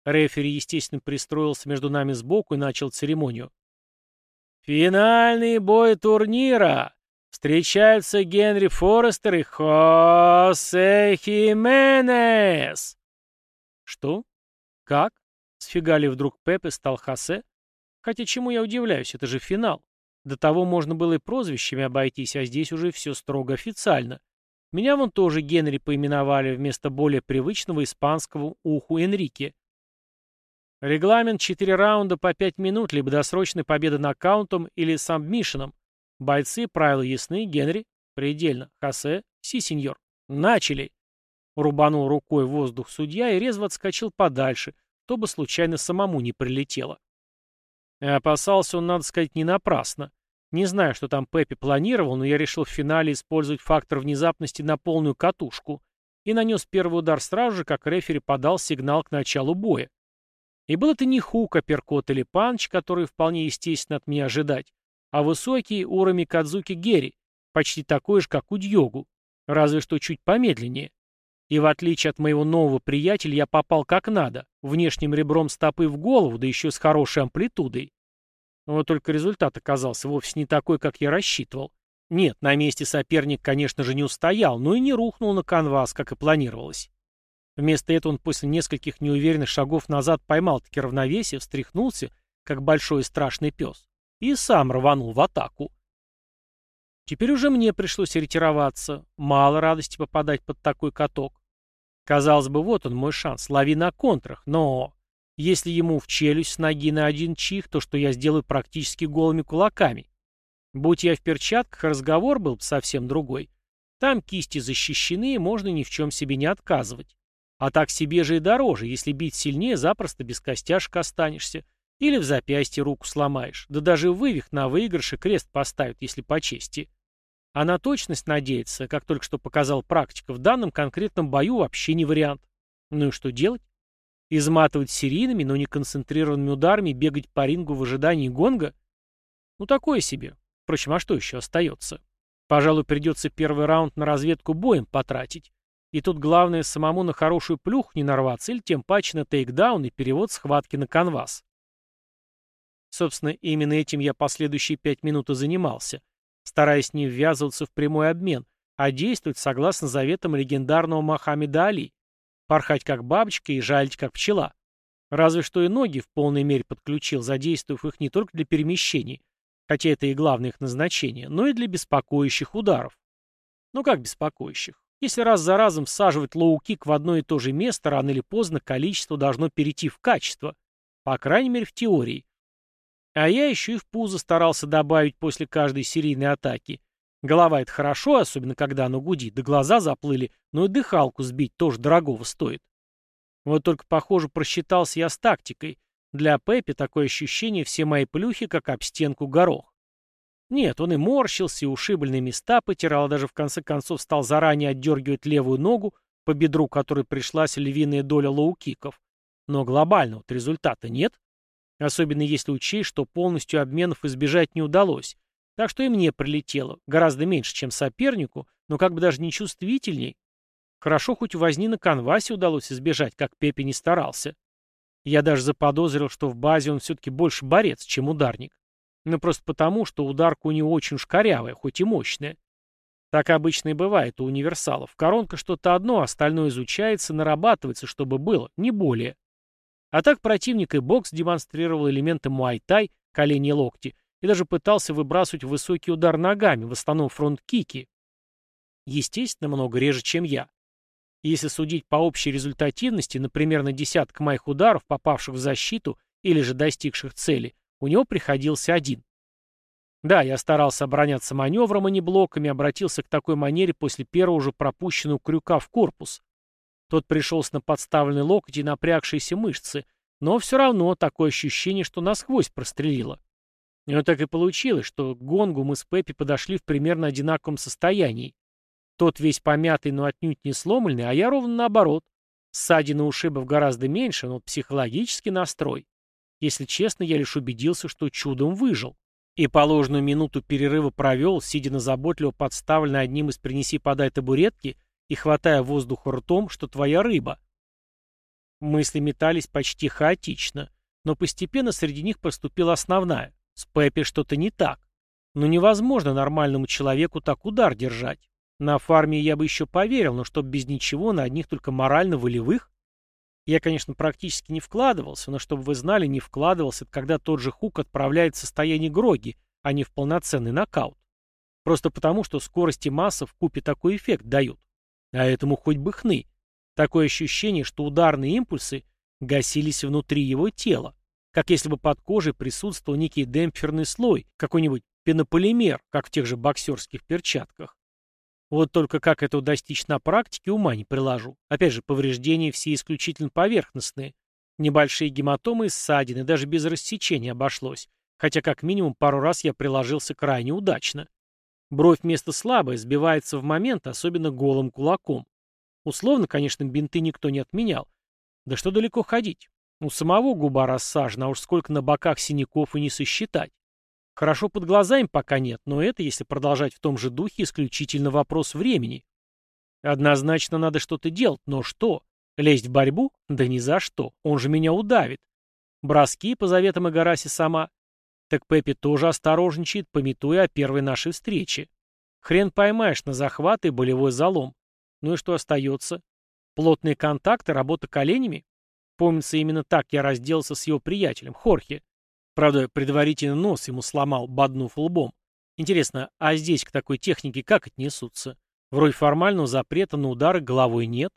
Рефери, естественно, пристроился между нами сбоку и начал церемонию. «Финальный бой турнира! Встречаются Генри Форестер и Хосе Хименес!» «Что? Как?» — сфигали вдруг Пепе стал Хосе. «Хотя чему я удивляюсь, это же финал. До того можно было и прозвищами обойтись, а здесь уже все строго официально. Меня вон тоже Генри поименовали вместо более привычного испанского уху Энрике. Регламент 4 раунда по 5 минут, либо досрочная победа нокаутом или сабмишином. Бойцы, правила ясны, Генри. Предельно. Хосе. Си, сеньор. Начали. Рубанул рукой воздух судья и резво отскочил подальше, чтобы случайно самому не прилетело. И опасался он, надо сказать, не напрасно. Не знаю, что там Пеппи планировал, но я решил в финале использовать фактор внезапности на полную катушку и нанес первый удар сразу же, как рефери подал сигнал к началу боя. И был это не хук, апперкот или панч, который вполне естественно от меня ожидать, а высокий Урами Кадзуки Герри, почти такой же, как у Дьогу, разве что чуть помедленнее. И в отличие от моего нового приятеля, я попал как надо, внешним ребром стопы в голову, да еще с хорошей амплитудой. Вот только результат оказался вовсе не такой, как я рассчитывал. Нет, на месте соперник, конечно же, не устоял, но и не рухнул на канвас, как и планировалось. Вместо этого он после нескольких неуверенных шагов назад поймал-таки равновесие, встряхнулся, как большой и страшный пес, и сам рванул в атаку. Теперь уже мне пришлось ретироваться. Мало радости попадать под такой каток. Казалось бы, вот он мой шанс, лови на контрах, но... Если ему в челюсть с ноги на один чих, то что я сделаю практически голыми кулаками? Будь я в перчатках, разговор был бы совсем другой. Там кисти защищены, и можно ни в чем себе не отказывать. А так себе же и дороже, если бить сильнее, запросто без костяшек останешься. Или в запястье руку сломаешь. Да даже вывих на выигрыше крест поставят, если по чести. А на точность надеяться, как только что показал практика, в данном конкретном бою вообще не вариант. Ну и что делать? Изматывать серийными, но не концентрированными ударами, бегать по рингу в ожидании гонга? Ну такое себе. Впрочем, а что еще остается? Пожалуй, придется первый раунд на разведку боем потратить. И тут главное самому на хорошую плюху не нарваться, или тем паче на тейкдаун и перевод схватки на канвас. Собственно, именно этим я последующие пять минут и занимался, стараясь не ввязываться в прямой обмен, а действовать согласно заветам легендарного Мохаммеда Али, порхать как бабочка и жалить как пчела. Разве что и ноги в полной мере подключил, задействовав их не только для перемещений, хотя это и главное их назначение, но и для беспокоящих ударов. Ну как беспокоящих? Если раз за разом всаживать лоу-кик в одно и то же место, рано или поздно количество должно перейти в качество. По крайней мере, в теории. А я еще и в пузо старался добавить после каждой серийной атаки. Голова — это хорошо, особенно когда оно гудит, да глаза заплыли, но и дыхалку сбить тоже дорогого стоит. Вот только, похоже, просчитался я с тактикой. Для Пеппи такое ощущение все мои плюхи, как об стенку горох. Нет, он и морщился, и ушибленные места потирал, даже в конце концов стал заранее отдергивать левую ногу, по бедру которой пришлась львиная доля лоу-киков. Но глобального результата нет. Особенно если учесть, что полностью обменов избежать не удалось. Так что и мне прилетело. Гораздо меньше, чем сопернику, но как бы даже не чувствительней. Хорошо, хоть возни на канвасе удалось избежать, как Пепе не старался. Я даже заподозрил, что в базе он все-таки больше борец, чем ударник. Но просто потому, что ударка у него очень уж корявая, хоть и мощная. Так обычно и бывает у универсалов. Коронка что-то одно, остальное изучается, нарабатывается, чтобы было, не более. А так противник и бокс демонстрировал элементы муай-тай, колени и локти, и даже пытался выбрасывать высокий удар ногами, в основном фронт-кики. Естественно, много реже, чем я. Если судить по общей результативности, например, на десяток моих ударов, попавших в защиту или же достигших цели, у него приходился один. Да, я старался обороняться маневром, а не блоками, обратился к такой манере после первого уже пропущенного крюка в корпус. Тот пришелся на подставленный локоть и напрягшиеся мышцы, но все равно такое ощущение, что насквозь прострелило. И вот так и получилось, что к гонгу мы с Пеппи подошли в примерно одинаковом состоянии. Тот весь помятый, но отнюдь не сломленный, а я ровно наоборот. Ссадины ушибов гораздо меньше, но психологический настрой. Если честно, я лишь убедился, что чудом выжил. И положенную минуту перерыва провел, сидя на заботливо подставленной одним из «принеси-подай» табуретки и хватая воздух ртом, что твоя рыба. Мысли метались почти хаотично, но постепенно среди них поступила основная. С Пеппи что-то не так. Но невозможно нормальному человеку так удар держать. На фарме я бы еще поверил, но чтоб без ничего, на одних только морально-волевых? Я, конечно, практически не вкладывался, но чтобы вы знали, не вкладывался, когда тот же Хук отправляет в состояние Гроги, а не в полноценный нокаут. Просто потому, что скорость и масса в купе такой эффект дают. А этому хоть бы хны. Такое ощущение, что ударные импульсы гасились внутри его тела, как если бы под кожей присутствовал некий демпферный слой, какой-нибудь пенополимер, как в тех же боксерских перчатках. Вот только как этого достичь на практике, ума не приложу. Опять же, повреждения все исключительно поверхностные. Небольшие гематомы и ссадины, даже без рассечения обошлось. Хотя как минимум пару раз я приложился крайне удачно. Бровь место слабое, сбивается в момент, особенно голым кулаком. Условно, конечно, бинты никто не отменял. Да что далеко ходить. У самого губа рассажена, а уж сколько на боках синяков и не сосчитать. Хорошо под глазами пока нет, но это, если продолжать в том же духе, исключительно вопрос времени. Однозначно надо что-то делать, но что? Лезть в борьбу? Да ни за что, он же меня удавит. Броски, по заветам Игараси сама. Так Пеппи тоже осторожничает, пометуя о первой нашей встрече. Хрен поймаешь на захват и болевой залом. Ну и что остается? Плотные контакты, работа коленями? Помнится, именно так я разделался с его приятелем, Хорхе. Правда, предварительно нос ему сломал, боднув лбом. Интересно, а здесь к такой технике как отнесутся? Вроде формального запрета на удары головой нет.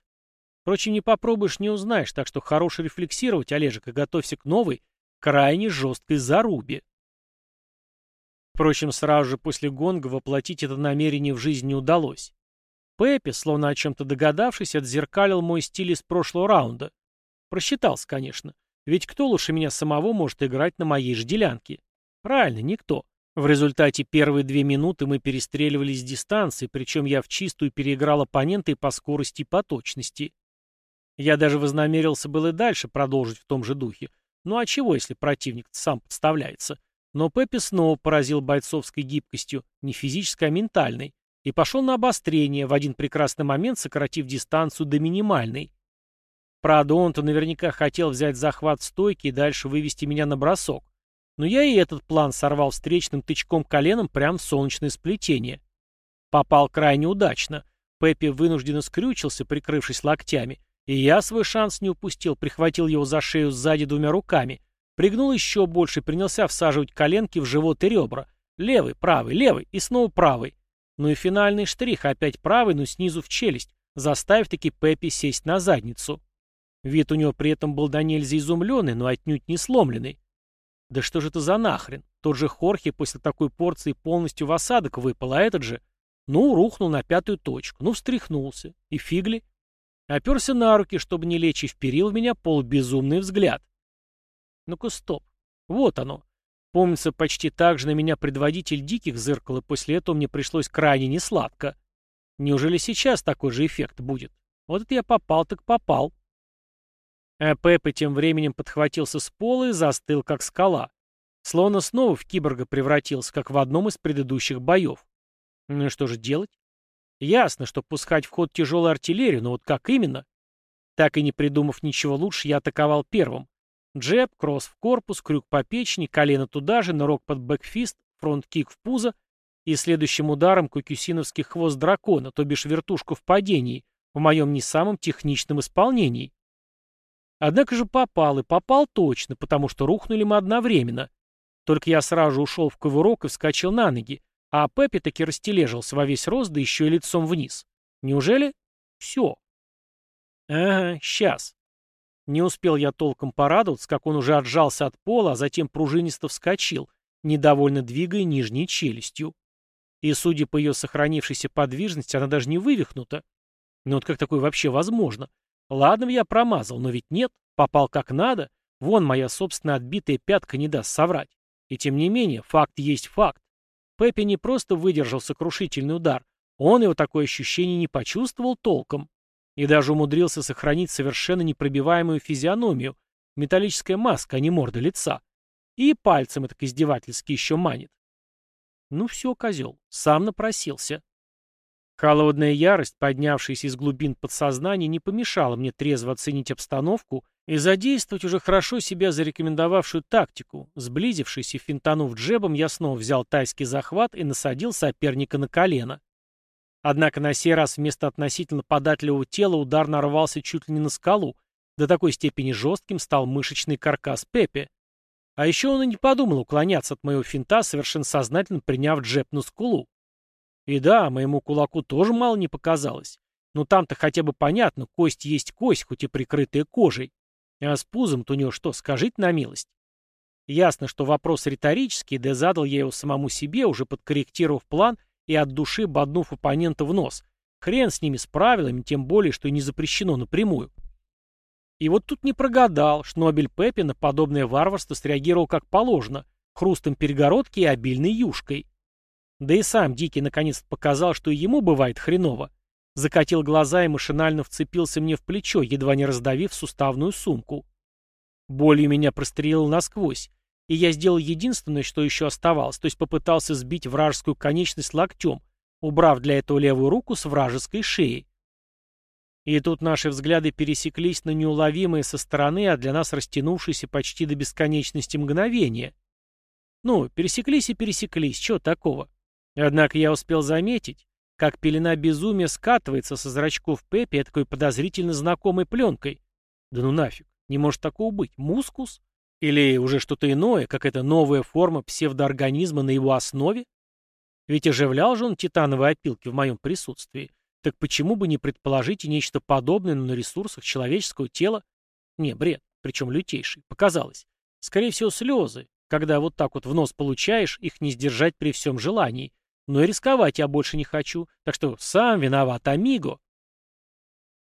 Впрочем, не попробуешь, не узнаешь, так что хорош рефлексировать, Олежек, и готовься к новой, крайне жесткой зарубе. Впрочем, сразу же после гонга воплотить это намерение в жизнь не удалось. Пеппи, словно о чем-то догадавшись, отзеркалил мой стиль из прошлого раунда. Просчитался, конечно. Ведь кто лучше меня самого может играть на моей же делянке? Правильно, никто. В результате первые две минуты мы перестреливались с дистанции, причем я в чистую переиграл оппонента и по скорости, и по точности. Я даже вознамерился было дальше продолжить в том же духе. Ну а чего, если противник сам подставляется? Но Пеппи снова поразил бойцовской гибкостью, не физической, а ментальной, и пошел на обострение, в один прекрасный момент сократив дистанцию до минимальной. Правда, он-то наверняка хотел взять захват стойки и дальше вывести меня на бросок. Но я и этот план сорвал встречным тычком коленом прямо в солнечное сплетение. Попал крайне удачно. Пеппи вынужденно скрючился, прикрывшись локтями, и я свой шанс не упустил, прихватил его за шею сзади двумя руками, пригнул еще больше, принялся всаживать коленки в живот и ребра. Левый, правый, левый и снова правый. Ну и финальный штрих, опять правый, но снизу в челюсть, заставив таки Пеппи сесть на задницу. Вид у него при этом был до нельзя изумленный, но отнюдь не сломленный. Да что же это за нахрен? Тот же Хорхе после такой порции полностью в осадок выпал, а этот же... Ну, рухнул на пятую точку, ну, встряхнулся. И фигли. Оперся на руки, чтобы не лечь, и вперил в меня полубезумный взгляд. Ну-ка, стоп. Вот оно. Помнится, почти так же на меня предводитель диких зыркал, и после этого мне пришлось крайне несладко. Неужели сейчас такой же эффект будет? Вот это я попал так попал. А Пеппа тем временем подхватился с пола и застыл, как скала. Словно снова в киборга превратился, как в одном из предыдущих боев. Ну и что же делать? Ясно, что пускать в ход тяжелую артиллерию, но вот как именно? Так и не придумав ничего лучше, я атаковал первым. Джеб, кросс в корпус, крюк по печени, колено туда же, нырок под бэкфист, фронт-кик в пузо и следующим ударом кукюсиновский хвост дракона, то бишь вертушку в падении, в моем не самом техничном исполнении. Однако же попал, и попал точно, потому что рухнули мы одновременно. Только я сразу ушел в кувырок и вскочил на ноги, а Пеппи таки растележился во весь рост, да еще и лицом вниз. Неужели? Все. Ага, сейчас. Не успел я толком порадоваться, как он уже отжался от пола, а затем пружинисто вскочил, недовольно двигая нижней челюстью. И, судя по ее сохранившейся подвижности, она даже не вывихнута. Но вот как такое вообще возможно? Ладно, я промазал, но ведь нет, попал как надо. Вон моя собственная отбитая пятка не даст соврать. И тем не менее, факт есть факт. Пеппи не просто выдержал сокрушительный удар, он его такое ощущение не почувствовал толком. И даже умудрился сохранить совершенно непробиваемую физиономию, Металлическая маска, а не морда лица. И пальцем так издевательски еще манит. Ну все, козел, сам напросился. Холодная ярость, поднявшаяся из глубин подсознания, не помешала мне трезво оценить обстановку и задействовать уже хорошо себя зарекомендовавшую тактику. Сблизившись и финтанув джебом, я снова взял тайский захват и насадил соперника на колено. Однако на сей раз вместо относительно податливого тела удар нарвался чуть ли не на скалу, до такой степени жестким стал мышечный каркас Пепе. А еще он и не подумал уклоняться от моего финта, совершенно сознательно приняв джеб на скулу. И да, моему кулаку тоже мало не показалось. Но там-то хотя бы понятно, кость есть кость, хоть и прикрытая кожей. А с пузом-то у него что, скажите на милость? Ясно, что вопрос риторический, да задал я его самому себе, уже подкорректировав план и от души боднув оппонента в нос. Хрен с ними, с правилами, тем более, что и не запрещено напрямую. И вот тут не прогадал, Шнобель Пеппи на подобное варварство среагировал как положено, хрустом перегородки и обильной юшкой. Да и сам Дикий наконец показал, что и ему бывает хреново. Закатил глаза и машинально вцепился мне в плечо, едва не раздавив суставную сумку. Болью меня прострелил насквозь, и я сделал единственное, что еще оставалось, то есть попытался сбить вражескую конечность локтем, убрав для этого левую руку с вражеской шеи. И тут наши взгляды пересеклись на неуловимые со стороны, а для нас растянувшиеся почти до бесконечности мгновения. Ну, пересеклись и пересеклись, чего такого? Однако я успел заметить, как пелена безумия скатывается со зрачков Пеппи такой подозрительно знакомой пленкой. Да ну нафиг, не может такого быть. Мускус? Или уже что-то иное, как эта новая форма псевдоорганизма на его основе? Ведь оживлял же он титановые опилки в моем присутствии. Так почему бы не предположить и нечто подобное, но на ресурсах человеческого тела? Не, бред, причем лютейший. Показалось. Скорее всего, слезы. Когда вот так вот в нос получаешь, их не сдержать при всем желании. Но и рисковать я больше не хочу, так что сам виноват, амиго.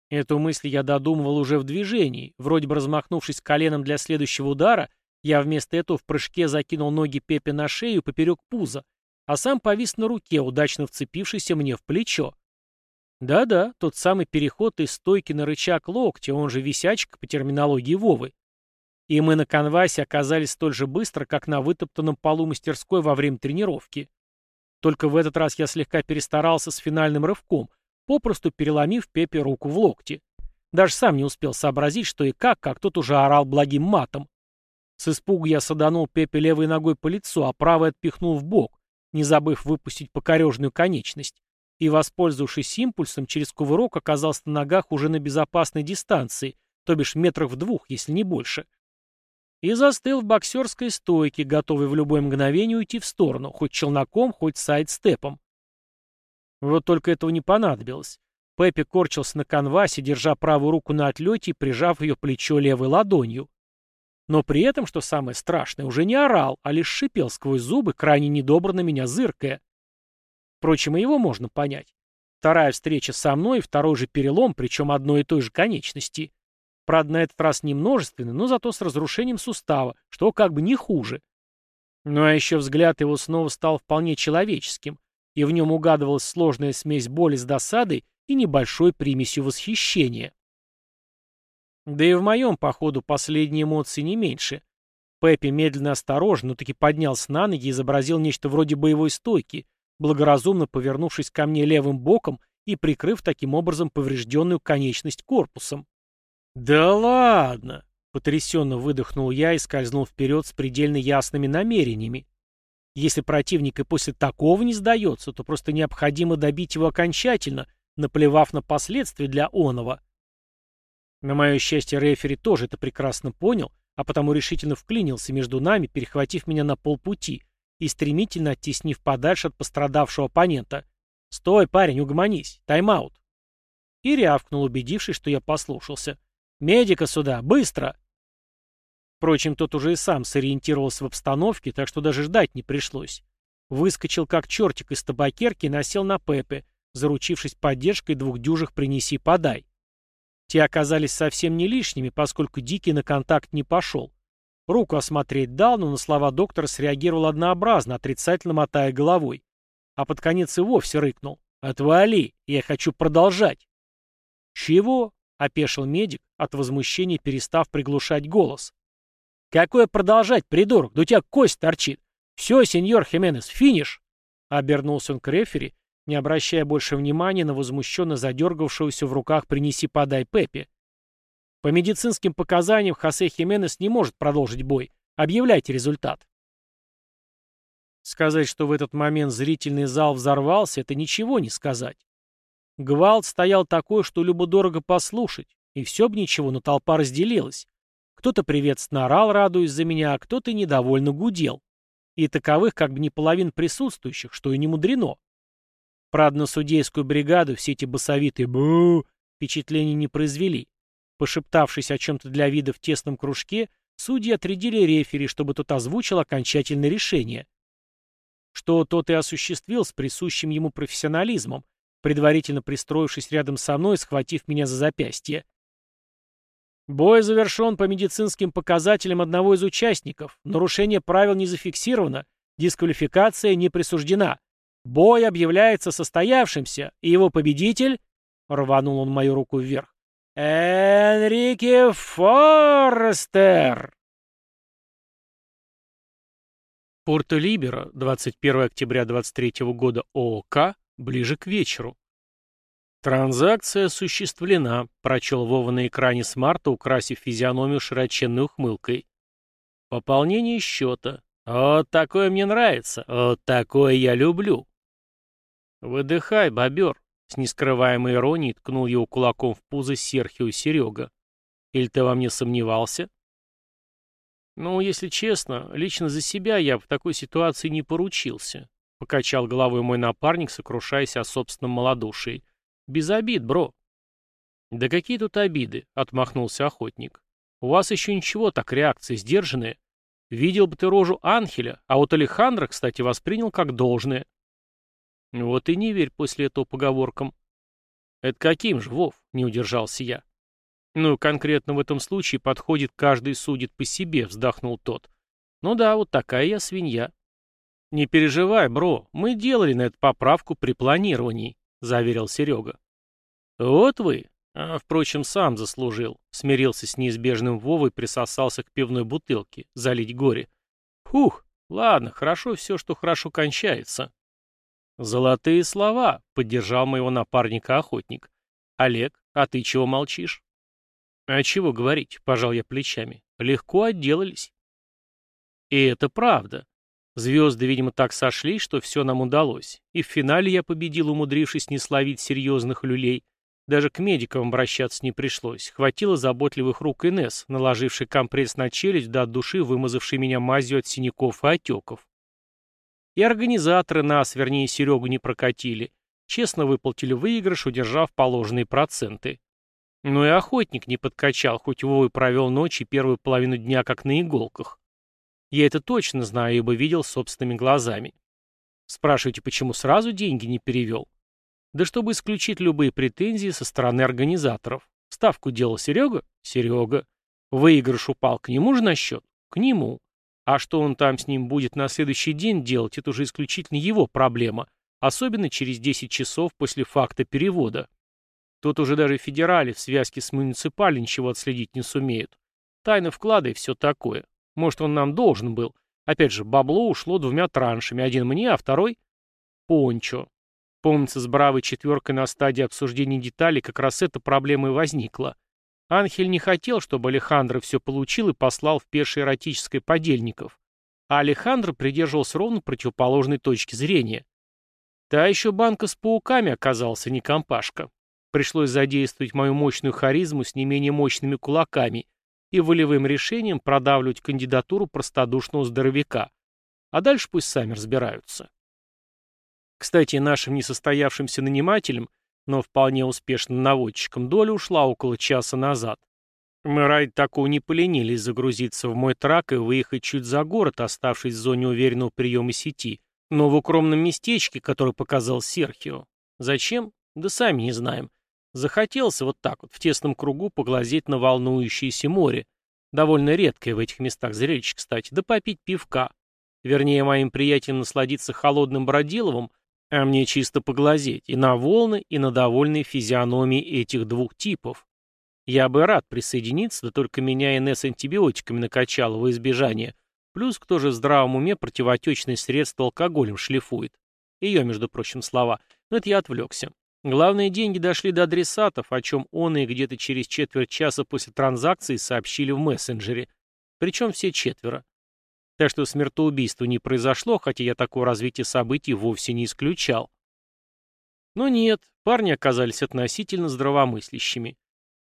Эту мысль я додумывал уже в движении. Вроде бы размахнувшись коленом для следующего удара, я вместо этого в прыжке закинул ноги Пепе на шею поперек пуза, а сам повис на руке, удачно вцепившийся мне в плечо. Да-да, тот самый переход из стойки на рычаг локтя, он же висячка по терминологии Вовы. И мы на конвасе оказались столь же быстро, как на вытоптанном полу мастерской во время тренировки. Только в этот раз я слегка перестарался с финальным рывком, попросту переломив Пепе руку в локте. Даже сам не успел сообразить, что и как, как тот уже орал благим матом. С испугу я саданул Пепе левой ногой по лицу, а правой отпихнул в бок, не забыв выпустить покорежную конечность. И, воспользовавшись импульсом, через кувырок оказался на ногах уже на безопасной дистанции, то бишь метрах в двух, если не больше и застыл в боксерской стойке, готовый в любое мгновение уйти в сторону, хоть челноком, хоть сайдстепом. Вот только этого не понадобилось. Пеппи корчился на канвасе, держа правую руку на отлете и прижав ее плечо левой ладонью. Но при этом, что самое страшное, уже не орал, а лишь шипел сквозь зубы, крайне недобро на меня зыркая. Впрочем, и его можно понять. Вторая встреча со мной и второй же перелом, причем одной и той же конечности. Правда, на этот раз не множественный, но зато с разрушением сустава, что как бы не хуже. Ну а еще взгляд его снова стал вполне человеческим, и в нем угадывалась сложная смесь боли с досадой и небольшой примесью восхищения. Да и в моем, походу, последние эмоции не меньше. Пеппи медленно осторожно, но таки поднялся на ноги и изобразил нечто вроде боевой стойки, благоразумно повернувшись ко мне левым боком и прикрыв таким образом поврежденную конечность корпусом. «Да ладно!» — потрясенно выдохнул я и скользнул вперед с предельно ясными намерениями. Если противник и после такого не сдается, то просто необходимо добить его окончательно, наплевав на последствия для оного. На мое счастье, рефери тоже это прекрасно понял, а потому решительно вклинился между нами, перехватив меня на полпути и стремительно оттеснив подальше от пострадавшего оппонента. «Стой, парень, угомонись! Тайм-аут!» И рявкнул, убедившись, что я послушался. «Медика сюда! Быстро!» Впрочем, тот уже и сам сориентировался в обстановке, так что даже ждать не пришлось. Выскочил как чертик из табакерки и насел на Пепе, заручившись поддержкой двух дюжих «принеси-подай». Те оказались совсем не лишними, поскольку Дикий на контакт не пошел. Руку осмотреть дал, но на слова доктора среагировал однообразно, отрицательно мотая головой. А под конец и вовсе рыкнул. «Отвали! Я хочу продолжать!» «Чего?» — опешил медик, от возмущения перестав приглушать голос. «Какое продолжать, придурок? Да у тебя кость торчит. Все, сеньор Хименес, финиш!» Обернулся он к рефери, не обращая больше внимания на возмущенно задергавшегося в руках «принеси-подай Пеппи». По медицинским показаниям Хосе Хименес не может продолжить бой. Объявляйте результат. Сказать, что в этот момент зрительный зал взорвался, это ничего не сказать. Гвалт стоял такой, что любо-дорого послушать, и все бы ничего, но толпа разделилась. Кто-то приветственно орал, радуясь за меня, а кто-то недовольно гудел. И таковых как бы не половин присутствующих, что и не мудрено. Правда, на судейскую бригаду все эти басовитые бу впечатления не произвели. Пошептавшись о чем-то для вида в тесном кружке, судьи отрядили рефери, чтобы тот озвучил окончательное решение что тот и осуществил с присущим ему профессионализмом, предварительно пристроившись рядом со мной и схватив меня за запястье. Бой завершен по медицинским показателям одного из участников. Нарушение правил не зафиксировано, дисквалификация не присуждена. Бой объявляется состоявшимся, и его победитель, рванул он мою руку вверх, Энрике Форестер. Порто-Либеро, 21 октября 23 года ООК, ближе к вечеру. «Транзакция осуществлена», — прочел Вова на экране смарта, украсив физиономию широченной ухмылкой. «Пополнение счета. Вот такое мне нравится. Вот такое я люблю». «Выдыхай, бобер», — с нескрываемой иронией ткнул его кулаком в пузо Серхио Серега. «Или ты во мне сомневался?» «Ну, если честно, лично за себя я в такой ситуации не поручился», — покачал головой мой напарник, сокрушаясь о собственном малодушии. «Без обид, бро». «Да какие тут обиды?» — отмахнулся охотник. «У вас еще ничего, так реакции сдержанные. Видел бы ты рожу Анхеля, а вот Алехандро, кстати, воспринял как должное». «Вот и не верь после этого поговоркам». «Это каким же, Вов?» — не удержался я. «Ну, конкретно в этом случае подходит каждый судит по себе», — вздохнул тот. «Ну да, вот такая я свинья». «Не переживай, бро, мы делали на эту поправку при планировании», — заверил Серега. «Вот вы. А, впрочем, сам заслужил», — смирился с неизбежным Вовой, присосался к пивной бутылке, залить горе. «Фух, ладно, хорошо все, что хорошо кончается». «Золотые слова», — поддержал моего напарника охотник. «Олег, а ты чего молчишь?» «А чего говорить?» — пожал я плечами. «Легко отделались». И это правда. Звезды, видимо, так сошлись, что все нам удалось. И в финале я победил, умудрившись не словить серьезных люлей. Даже к медикам обращаться не пришлось. Хватило заботливых рук Инесс, наложивший компресс на челюсть, да от души вымазавший меня мазью от синяков и отеков. И организаторы нас, вернее Серегу, не прокатили. Честно выплатили выигрыш, удержав положенные проценты. Но и охотник не подкачал, хоть Вовы провел ночь и первую половину дня как на иголках. Я это точно знаю, ибо видел собственными глазами. Спрашиваете, почему сразу деньги не перевел? Да чтобы исключить любые претензии со стороны организаторов. Ставку делал Серега? Серега. Выигрыш упал к нему же на счет? К нему. А что он там с ним будет на следующий день делать, это уже исключительно его проблема, особенно через 10 часов после факта перевода. Тут уже даже федерали в связке с муниципаль ничего отследить не сумеют. Тайны вклада и все такое. Может, он нам должен был. Опять же, бабло ушло двумя траншами. Один мне, а второй — Пончо. Помнится, с бравой четверкой на стадии обсуждения деталей как раз эта проблема и возникла. Анхель не хотел, чтобы Алехандро все получил и послал в пешее эротическое подельников. А Алехандро придерживался ровно противоположной точки зрения. Та еще банка с пауками оказался не компашка. Пришлось задействовать мою мощную харизму с не менее мощными кулаками и волевым решением продавливать кандидатуру простодушного здоровяка. А дальше пусть сами разбираются. Кстати, нашим несостоявшимся нанимателям, но вполне успешным наводчикам, доля ушла около часа назад. Мы ради такого не поленились загрузиться в мой трак и выехать чуть за город, оставшись в зоне уверенного приема сети, но в укромном местечке, которое показал Серхио. Зачем? Да сами не знаем. Захотелось вот так вот, в тесном кругу, поглазеть на волнующееся море. Довольно редкое в этих местах зрелище, кстати, да попить пивка. Вернее, моим приятелям насладиться холодным бродиловым, а мне чисто поглазеть и на волны, и на довольные физиономии этих двух типов. Я бы рад присоединиться, да только меня Инесс антибиотиками накачала во избежание. Плюс кто же в здравом уме противотечные средства алкоголем шлифует? Ее, между прочим, слова. Но это я отвлекся. Главные деньги дошли до адресатов, о чем он и где-то через четверть часа после транзакции сообщили в мессенджере. Причем все четверо. Так что смертоубийство не произошло, хотя я такое развитие событий вовсе не исключал. Но нет, парни оказались относительно здравомыслящими.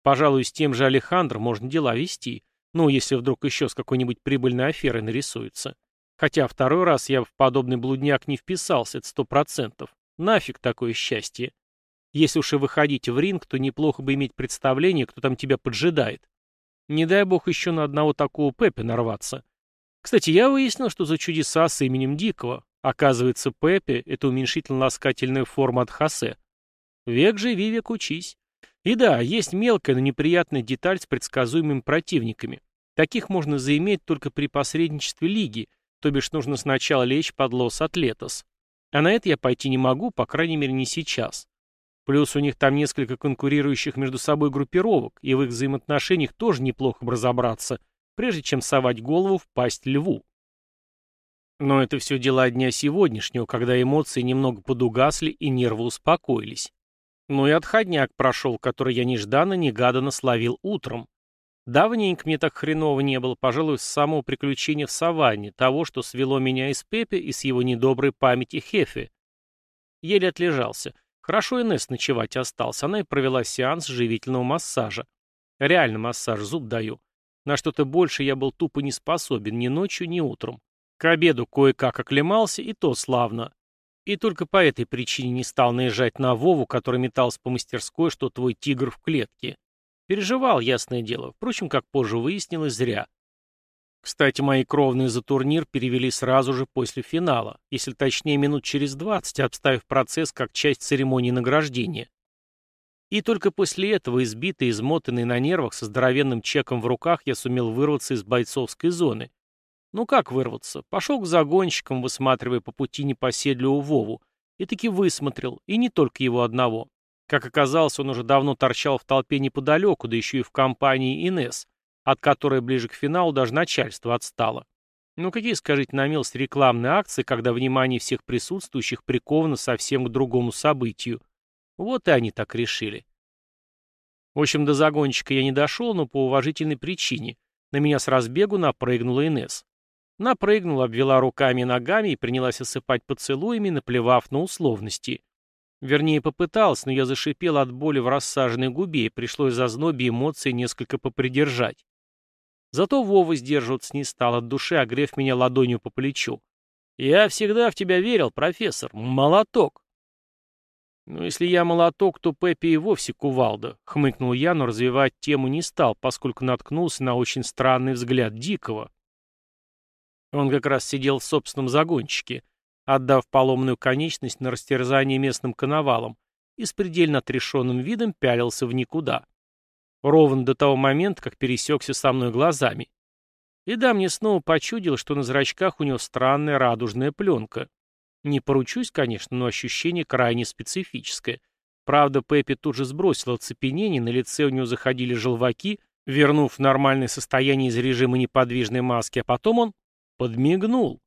Пожалуй, с тем же Алехандро можно дела вести, ну, если вдруг еще с какой-нибудь прибыльной аферой нарисуется. Хотя второй раз я в подобный блудняк не вписался, это сто процентов. Нафиг такое счастье. Если уж и выходить в ринг, то неплохо бы иметь представление, кто там тебя поджидает. Не дай бог еще на одного такого Пепе нарваться. Кстати, я выяснил, что за чудеса с именем Дикого. Оказывается, Пепе — это уменьшительно-ласкательная форма от Хосе. Век живи, век учись. И да, есть мелкая, но неприятная деталь с предсказуемыми противниками. Таких можно заиметь только при посредничестве лиги, то бишь нужно сначала лечь под лос Атлетос. А на это я пойти не могу, по крайней мере не сейчас. Плюс у них там несколько конкурирующих между собой группировок, и в их взаимоотношениях тоже неплохо разобраться, прежде чем совать голову в пасть льву. Но это все дела дня сегодняшнего, когда эмоции немного подугасли и нервы успокоились. Ну и отходняк прошел, который я нежданно-негаданно словил утром. Давненько мне так хреново не было, пожалуй, с самого приключения в саванне, того, что свело меня из Пепе и с его недоброй памяти Хефе. Еле отлежался. Хорошо Инесс ночевать остался, она и провела сеанс живительного массажа. Реально массаж, зуб даю. На что-то больше я был тупо не способен ни ночью, ни утром. К обеду кое-как оклемался, и то славно. И только по этой причине не стал наезжать на Вову, который метался по мастерской, что твой тигр в клетке. Переживал, ясное дело. Впрочем, как позже выяснилось, зря. Кстати, мои кровные за турнир перевели сразу же после финала, если точнее минут через 20, обставив процесс как часть церемонии награждения. И только после этого, избитый, измотанный на нервах, со здоровенным чеком в руках, я сумел вырваться из бойцовской зоны, ну как вырваться? Пошел к загонщикам, высматривая по пути непоседливого Вову. И таки высмотрел, и не только его одного. Как оказалось, он уже давно торчал в толпе неподалеку, да еще и в компании Инес, от которой ближе к финалу даже начальство отстало. Ну какие, скажите на милость, рекламные акции, когда внимание всех присутствующих приковано совсем к другому событию? Вот и они так решили. В общем, до загонщика я не дошел, но по уважительной причине. На меня с разбегу напрыгнула Инес. Напрыгнула, обвела руками и ногами и принялась осыпать поцелуями, наплевав на условности. Вернее, попыталась, но я зашипел от боли в рассаженной губе, и пришлось за знобе эмоции несколько попридержать. Зато Вова сдерживаться не стал от души, огрев меня ладонью по плечу. «Я всегда в тебя верил, профессор. Молоток!» «Ну, если я молоток, то Пеппи и вовсе кувалда», — хмыкнул я, но развивать тему не стал, поскольку наткнулся на очень странный взгляд Дикого. Он как раз сидел в собственном загончике, отдав поломную конечность на растерзание местным коновалом и с предельно отрешенным видом пялился в никуда. Ровно до того момента, как пересекся со мной глазами. И да, мне снова почудило, что на зрачках у него странная радужная пленка. Не поручусь, конечно, но ощущение крайне специфическое. Правда, Пеппи тут же сбросил оцепенение, на лице у него заходили желваки, вернув нормальное состояние из режима неподвижной маски, а потом он Подмигнул.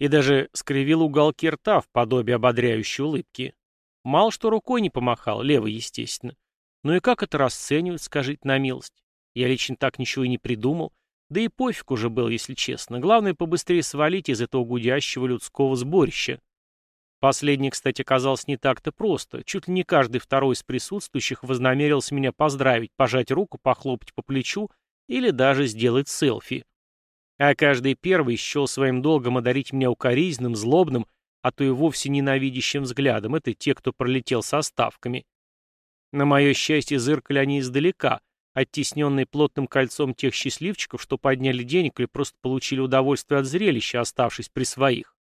И даже скривил уголки рта в подобие ободряющей улыбки. Мало что рукой не помахал, левой, естественно. Ну и как это расценивать, скажите на милость? Я лично так ничего и не придумал. Да и пофиг уже был, если честно. Главное, побыстрее свалить из этого гудящего людского сборища. Последнее, кстати, оказалось не так-то просто. Чуть ли не каждый второй из присутствующих вознамерился меня поздравить, пожать руку, похлопать по плечу или даже сделать селфи а каждый первый счел своим долгом одарить меня укоризненным, злобным, а то и вовсе ненавидящим взглядом. Это те, кто пролетел со ставками. На мое счастье, зыркали они издалека, оттесненные плотным кольцом тех счастливчиков, что подняли денег или просто получили удовольствие от зрелища, оставшись при своих.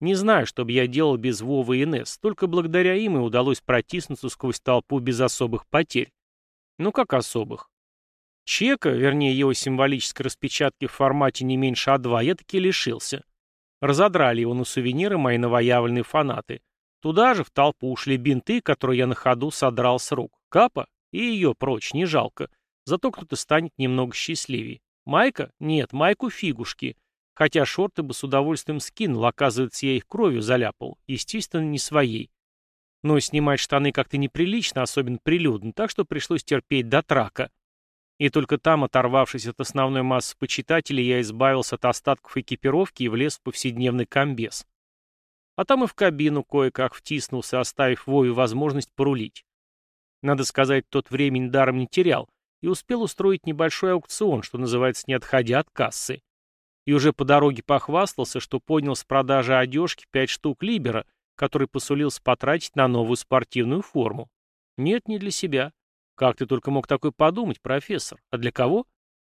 Не знаю, что бы я делал без Вовы и Несс, только благодаря им и удалось протиснуться сквозь толпу без особых потерь. Ну как особых? Чека, вернее его символической распечатки в формате не меньше А2, я таки лишился. Разодрали его на сувениры мои новоявленные фанаты. Туда же в толпу ушли бинты, которые я на ходу содрал с рук. Капа? И ее прочь, не жалко. Зато кто-то станет немного счастливее. Майка? Нет, майку фигушки. Хотя шорты бы с удовольствием скинул, оказывается, я их кровью заляпал. Естественно, не своей. Но снимать штаны как-то неприлично, особенно прилюдно, так что пришлось терпеть до трака. И только там, оторвавшись от основной массы почитателей, я избавился от остатков экипировки и влез в повседневный комбез. А там и в кабину кое-как втиснулся, оставив Вове возможность порулить. Надо сказать, тот времени даром не терял и успел устроить небольшой аукцион, что называется, не отходя от кассы. И уже по дороге похвастался, что поднял с продажи одежки пять штук Либера, который посулился потратить на новую спортивную форму. Нет, не для себя. Как ты только мог такой подумать, профессор? А для кого?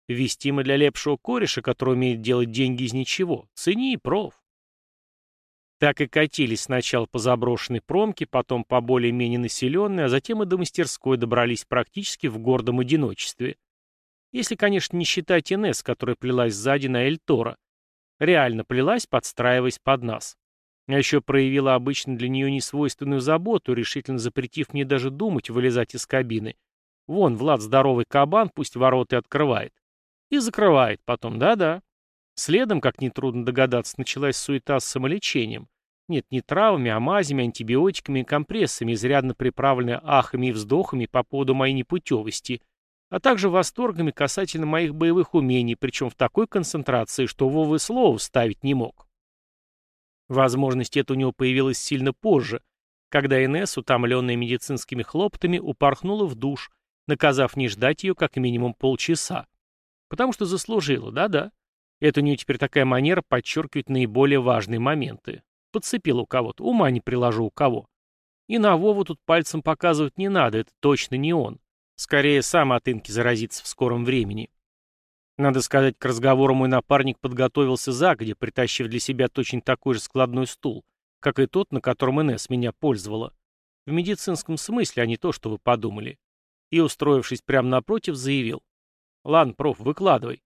Вестимо для лепшего кореша, который умеет делать деньги из ничего. Цени, проф. Так и катились сначала по заброшенной промке, потом по более-менее населенной, а затем и до мастерской добрались практически в гордом одиночестве. Если, конечно, не считать Инесс, которая плелась сзади на Эльтора. Реально плелась, подстраиваясь под нас. А еще проявила обычно для нее несвойственную заботу, решительно запретив мне даже думать вылезать из кабины. Вон, Влад здоровый кабан, пусть ворота открывает. И закрывает потом, да-да. Следом, как нетрудно догадаться, началась суета с самолечением. Нет, не травами, а мазями, антибиотиками и компрессами, изрядно приправленные ахами и вздохами по поводу моей непутевости, а также восторгами касательно моих боевых умений, причем в такой концентрации, что Вова слова ставить не мог. Возможность эта у него появилась сильно позже, когда Инесс, утомленная медицинскими хлопотами, упорхнула в душ, наказав не ждать ее как минимум полчаса. Потому что заслужила, да-да. Это у нее теперь такая манера подчеркивать наиболее важные моменты. Подцепила у кого-то, ума не приложу у кого. И на Вову тут пальцем показывать не надо, это точно не он. Скорее, сам от инки заразится в скором времени. Надо сказать, к разговору мой напарник подготовился загодя, притащив для себя точно такой же складной стул, как и тот, на котором Инесс меня пользовала. В медицинском смысле, а не то, что вы подумали. И, устроившись прямо напротив, заявил. «Ладно, проф, выкладывай».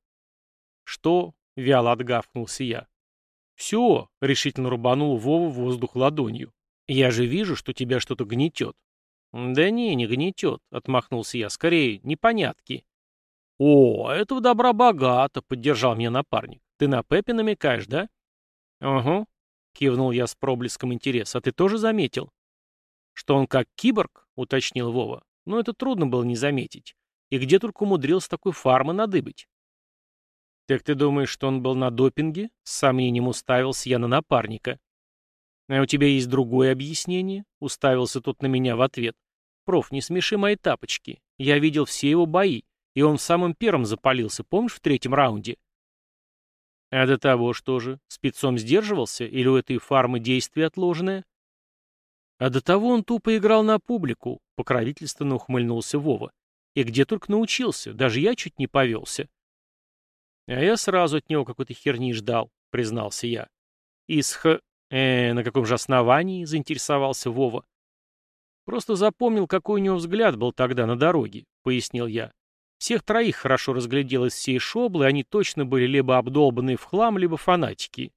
«Что?» — вяло отгавкнулся я. «Все», — решительно рубанул Вова в воздух ладонью. «Я же вижу, что тебя что-то гнетет». «Да не, не гнетет», — отмахнулся я. «Скорее, непонятки». «О, этого добра богато», — поддержал меня напарник. «Ты на Пепе намекаешь, да?» «Угу», — кивнул я с проблеском интереса. «А ты тоже заметил?» «Что он как киборг?» — уточнил Вова. «Ну, это трудно было не заметить. И где только умудрился такой фармы надыбить?» «Так ты думаешь, что он был на допинге?» — с сомнением уставился я на напарника. «А у тебя есть другое объяснение?» — уставился тот на меня в ответ. «Проф, не смеши мои тапочки. Я видел все его бои. И он самым первым запалился, помнишь, в третьем раунде? А до того что же, спецом сдерживался, или у этой фармы действие отложенное? А до того он тупо играл на публику, покровительственно ухмыльнулся Вова. И где только научился, даже я чуть не повелся. А я сразу от него какой-то херни ждал, признался я. Из х... Э, на каком же основании, заинтересовался Вова. Просто запомнил, какой у него взгляд был тогда на дороге, пояснил я. Всех троих хорошо разглядел из всей шоблы, они точно были либо обдолбанные в хлам, либо фанатики.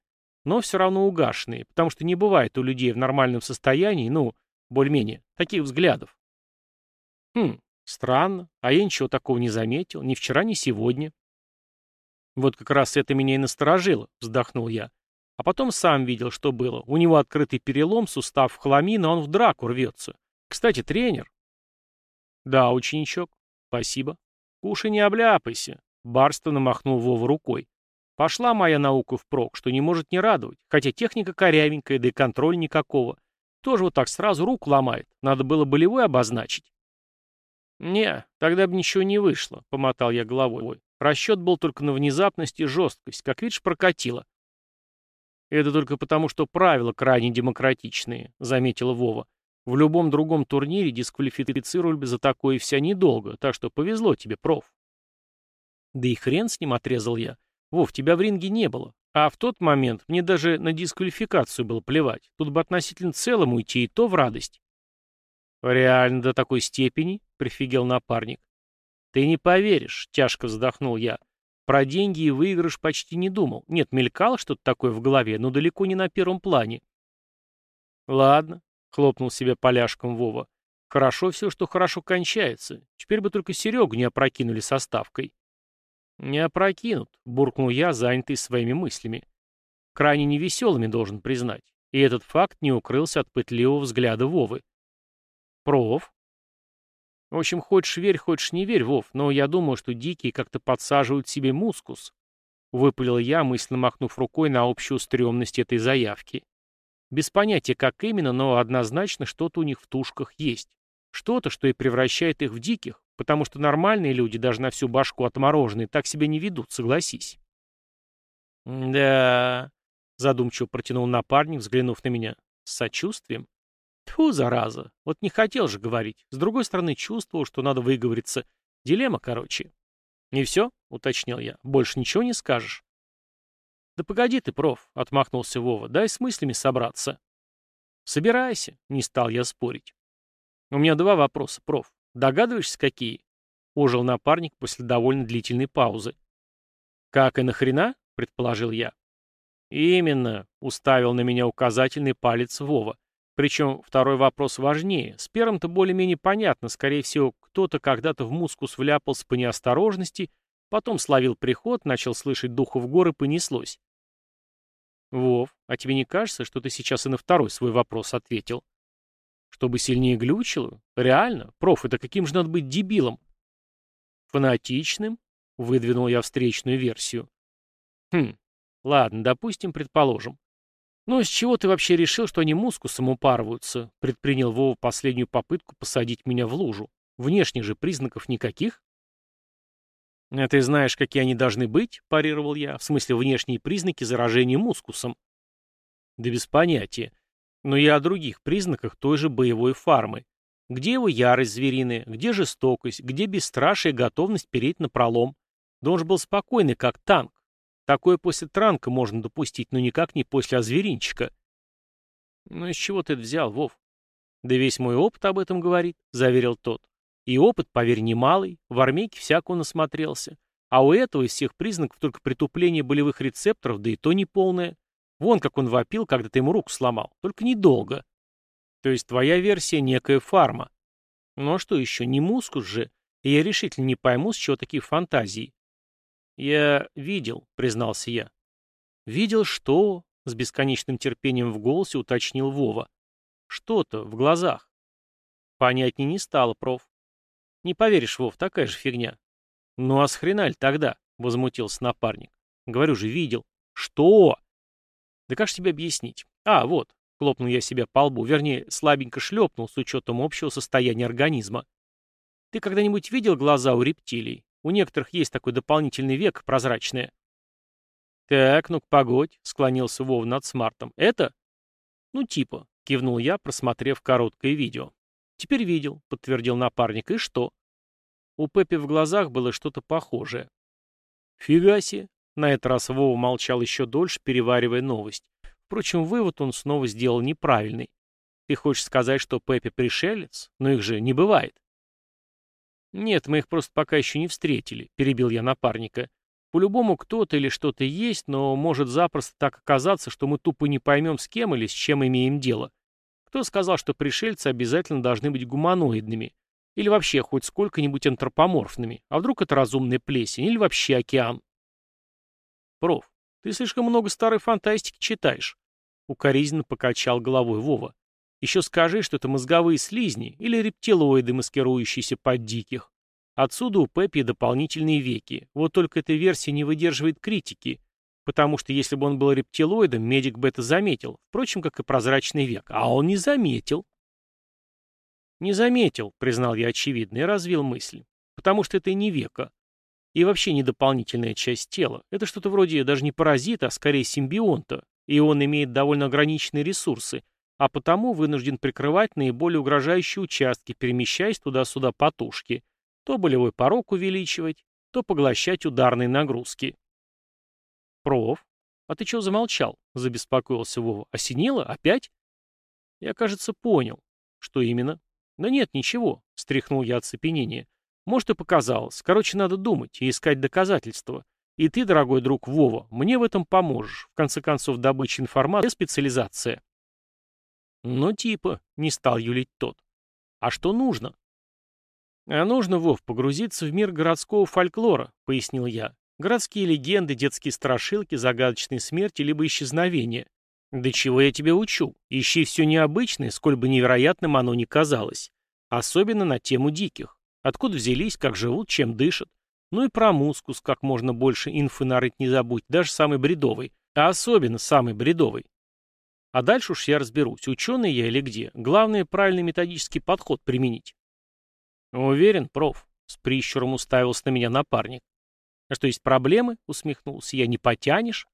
Но все равно угашенные, потому что не бывает у людей в нормальном состоянии, ну, более-менее, таких взглядов. Хм, странно, а я ничего такого не заметил, ни вчера, ни сегодня. Вот как раз это меня и насторожило, вздохнул я. А потом сам видел, что было. У него открытый перелом, сустав в хламин, а он в драку рвется. Кстати, тренер. Да, ученичок. Спасибо. «Кушай не обляпайся», — барственно махнул Вова рукой. «Пошла моя наука впрок, что не может не радовать, хотя техника корявенькая, да и контроль никакого. Тоже вот так сразу руку ломает, надо было болевой обозначить». «Не, тогда бы ничего не вышло», — помотал я головой. Расчет был только на внезапность и жесткость, как видишь, прокатило. «Это только потому, что правила крайне демократичные», — заметила Вова. В любом другом турнире дисквалифицировали бы за такое вся недолго, так что повезло тебе, проф. Да и хрен с ним, отрезал я. Вов, тебя в ринге не было. А в тот момент мне даже на дисквалификацию было плевать. Тут бы относительно целым уйти, и то в радость. Реально до такой степени? Прифигел напарник. Ты не поверишь, тяжко вздохнул я. Про деньги и выигрыш почти не думал. Нет, мелькало что-то такое в голове, но далеко не на первом плане. Ладно, Хлопнул себе поляшком Вова. Хорошо все, что хорошо кончается. Теперь бы только Серегу не опрокинули составкой. Не опрокинут, буркнул я, занятый своими мыслями. Крайне невеселыми, должен признать. И этот факт не укрылся от пытливого взгляда Вовы. Проф? В общем, хочешь верь, хочешь не верь, Вов, но я думаю, что дикие как-то подсаживают себе мускус. Выпалил я, мысленно махнув рукой на общую стрёмность этой заявки. Без понятия, как именно, но однозначно что-то у них в тушках есть. Что-то, что и превращает их в диких, потому что нормальные люди, даже на всю башку отмороженные, так себя не ведут, согласись. «Да...» — задумчиво протянул напарник, взглянув на меня. «С сочувствием?» Тьфу, зараза. Вот не хотел же говорить. С другой стороны, чувствовал, что надо выговориться. Дилемма, короче. «Не все?» — уточнил я. «Больше ничего не скажешь?» «Да погоди ты, проф», — отмахнулся Вова. «Дай с мыслями собраться». «Собирайся», — не стал я спорить. «У меня два вопроса, проф. Догадываешься, какие?» — ожил напарник после довольно длительной паузы. «Как и нахрена?» — предположил я. «Именно», — уставил на меня указательный палец Вова. Причем второй вопрос важнее. С первым-то более-менее понятно. Скорее всего, кто-то когда-то в мускус вляпался по неосторожности, потом словил приход, начал слышать духов горы, понеслось. Вов, а тебе не кажется, что ты сейчас и на второй свой вопрос ответил? Чтобы сильнее глючило? Реально? Проф, это каким же надо быть дебилом? Фанатичным? Выдвинул я встречную версию. Хм, ладно, допустим, предположим. «Ну, с чего ты вообще решил, что они мускусом упарываются?» — предпринял Вова последнюю попытку посадить меня в лужу. «Внешних же признаков никаких?» «А ты знаешь, какие они должны быть?» — парировал я. «В смысле, внешние признаки заражения мускусом». «Да без понятия. Но я о других признаках той же боевой фармы. Где его ярость звериная, где жестокость, где бесстрашие и готовность переть на пролом? Да он же был спокойный, как танк. Такое после транка можно допустить, но никак не после озверинчика. Ну из чего ты это взял, Вов? Да весь мой опыт об этом говорит, заверил тот. И опыт, поверь, немалый, в армейке всякого насмотрелся. А у этого из всех признаков только притупление болевых рецепторов, да и то не полное. Вон как он вопил, когда ты ему руку сломал, только недолго. То есть твоя версия некая фарма. Ну а что еще, не мускус же? И я решительно не пойму, с чего такие фантазии. «Я видел», — признался я. «Видел что?» — с бесконечным терпением в голосе уточнил Вова. «Что-то в глазах». Понятней не стало, проф. «Не поверишь, Вов, такая же фигня». «Ну а с хреналь тогда?» — возмутился напарник. «Говорю же, видел». «Что?» «Да как же тебе объяснить?» «А, вот», — хлопнул я себя по лбу, вернее, слабенько шлепнул с учетом общего состояния организма. «Ты когда-нибудь видел глаза у рептилий? У некоторых есть такой дополнительный век, прозрачное. «Так, ну-ка, погодь», — склонился Вов над смартом. «Это?» «Ну, типа», — кивнул я, просмотрев короткое видео. «Теперь видел», — подтвердил напарник. «И что?» У Пеппи в глазах было что-то похожее. «Фига себе!» На этот раз Вова молчал еще дольше, переваривая новость. Впрочем, вывод он снова сделал неправильный. «Ты хочешь сказать, что Пеппи пришелец? Но их же не бывает». «Нет, мы их просто пока еще не встретили», — перебил я напарника. «По-любому кто-то или что-то есть, но может запросто так оказаться, что мы тупо не поймем, с кем или с чем имеем дело. Кто сказал, что пришельцы обязательно должны быть гуманоидными? Или вообще хоть сколько-нибудь антропоморфными? А вдруг это разумная плесень? Или вообще океан?» «Проф, ты слишком много старой фантастики читаешь», — укоризненно покачал головой Вова. Еще скажи, что это мозговые слизни или рептилоиды, маскирующиеся под диких. Отсюда у Пеппи дополнительные веки. Вот только эта версия не выдерживает критики, потому что если бы он был рептилоидом, медик бы это заметил, впрочем, как и прозрачный век. А он не заметил. Не заметил, признал я очевидно и развил мысль. Потому что это не века. И вообще не дополнительная часть тела. Это что-то вроде даже не паразита, а скорее симбионта. И он имеет довольно ограниченные ресурсы, а потому вынужден прикрывать наиболее угрожающие участки, перемещаясь туда-сюда по тушке, то болевой порог увеличивать, то поглощать ударные нагрузки. «Проф, а ты чего замолчал?» — забеспокоился Вова. «Осенило? Опять?» «Я, кажется, понял. Что именно?» «Да нет, ничего», — стряхнул я оцепенение. «Может, и показалось. Короче, надо думать и искать доказательства. И ты, дорогой друг Вова, мне в этом поможешь. В конце концов, добыча информации — специализация». «Ну, типа», — не стал юлить тот. А что нужно? А нужно, Вов, погрузиться в мир городского фольклора, пояснил я. Городские легенды, детские страшилки, загадочные смерти, либо исчезновения. Да чего я тебя учу? Ищи все необычное, сколь бы невероятным оно ни казалось. Особенно на тему диких. Откуда взялись, как живут, чем дышат. Ну и про мускус как можно больше инфы нарыть не забудь, даже самый бредовый. А особенно самый бредовый. А дальше уж я разберусь, ученый я или где. Главное, правильный методический подход применить. Уверен, проф. С прищуром уставился на меня напарник. А что, есть проблемы? Усмехнулся. Я не потянешь?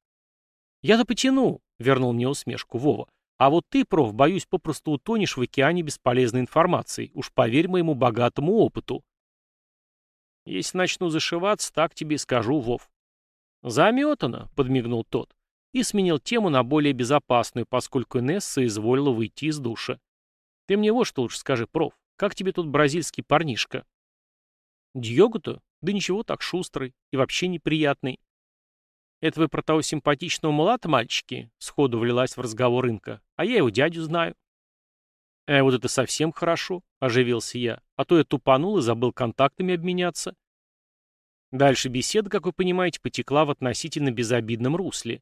Я-то потяну, вернул мне усмешку Вова. А вот ты, проф, боюсь, попросту утонешь в океане бесполезной информации. Уж поверь моему богатому опыту. Если начну зашиваться, так тебе и скажу, Вов. Заметано, подмигнул тот. И сменил тему на более безопасную, поскольку Несса изволила выйти из душа. Ты мне вот что лучше скажи, проф. Как тебе тут бразильский парнишка? Дьего-то? Да ничего, так шустрый и вообще неприятный. Это вы про того симпатичного мулата, мальчики? Сходу влилась в разговор рынка. А я его дядю знаю. «Э, вот это совсем хорошо», — оживился я. «А то я тупанул и забыл контактами обменяться». Дальше беседа, как вы понимаете, потекла в относительно безобидном русле.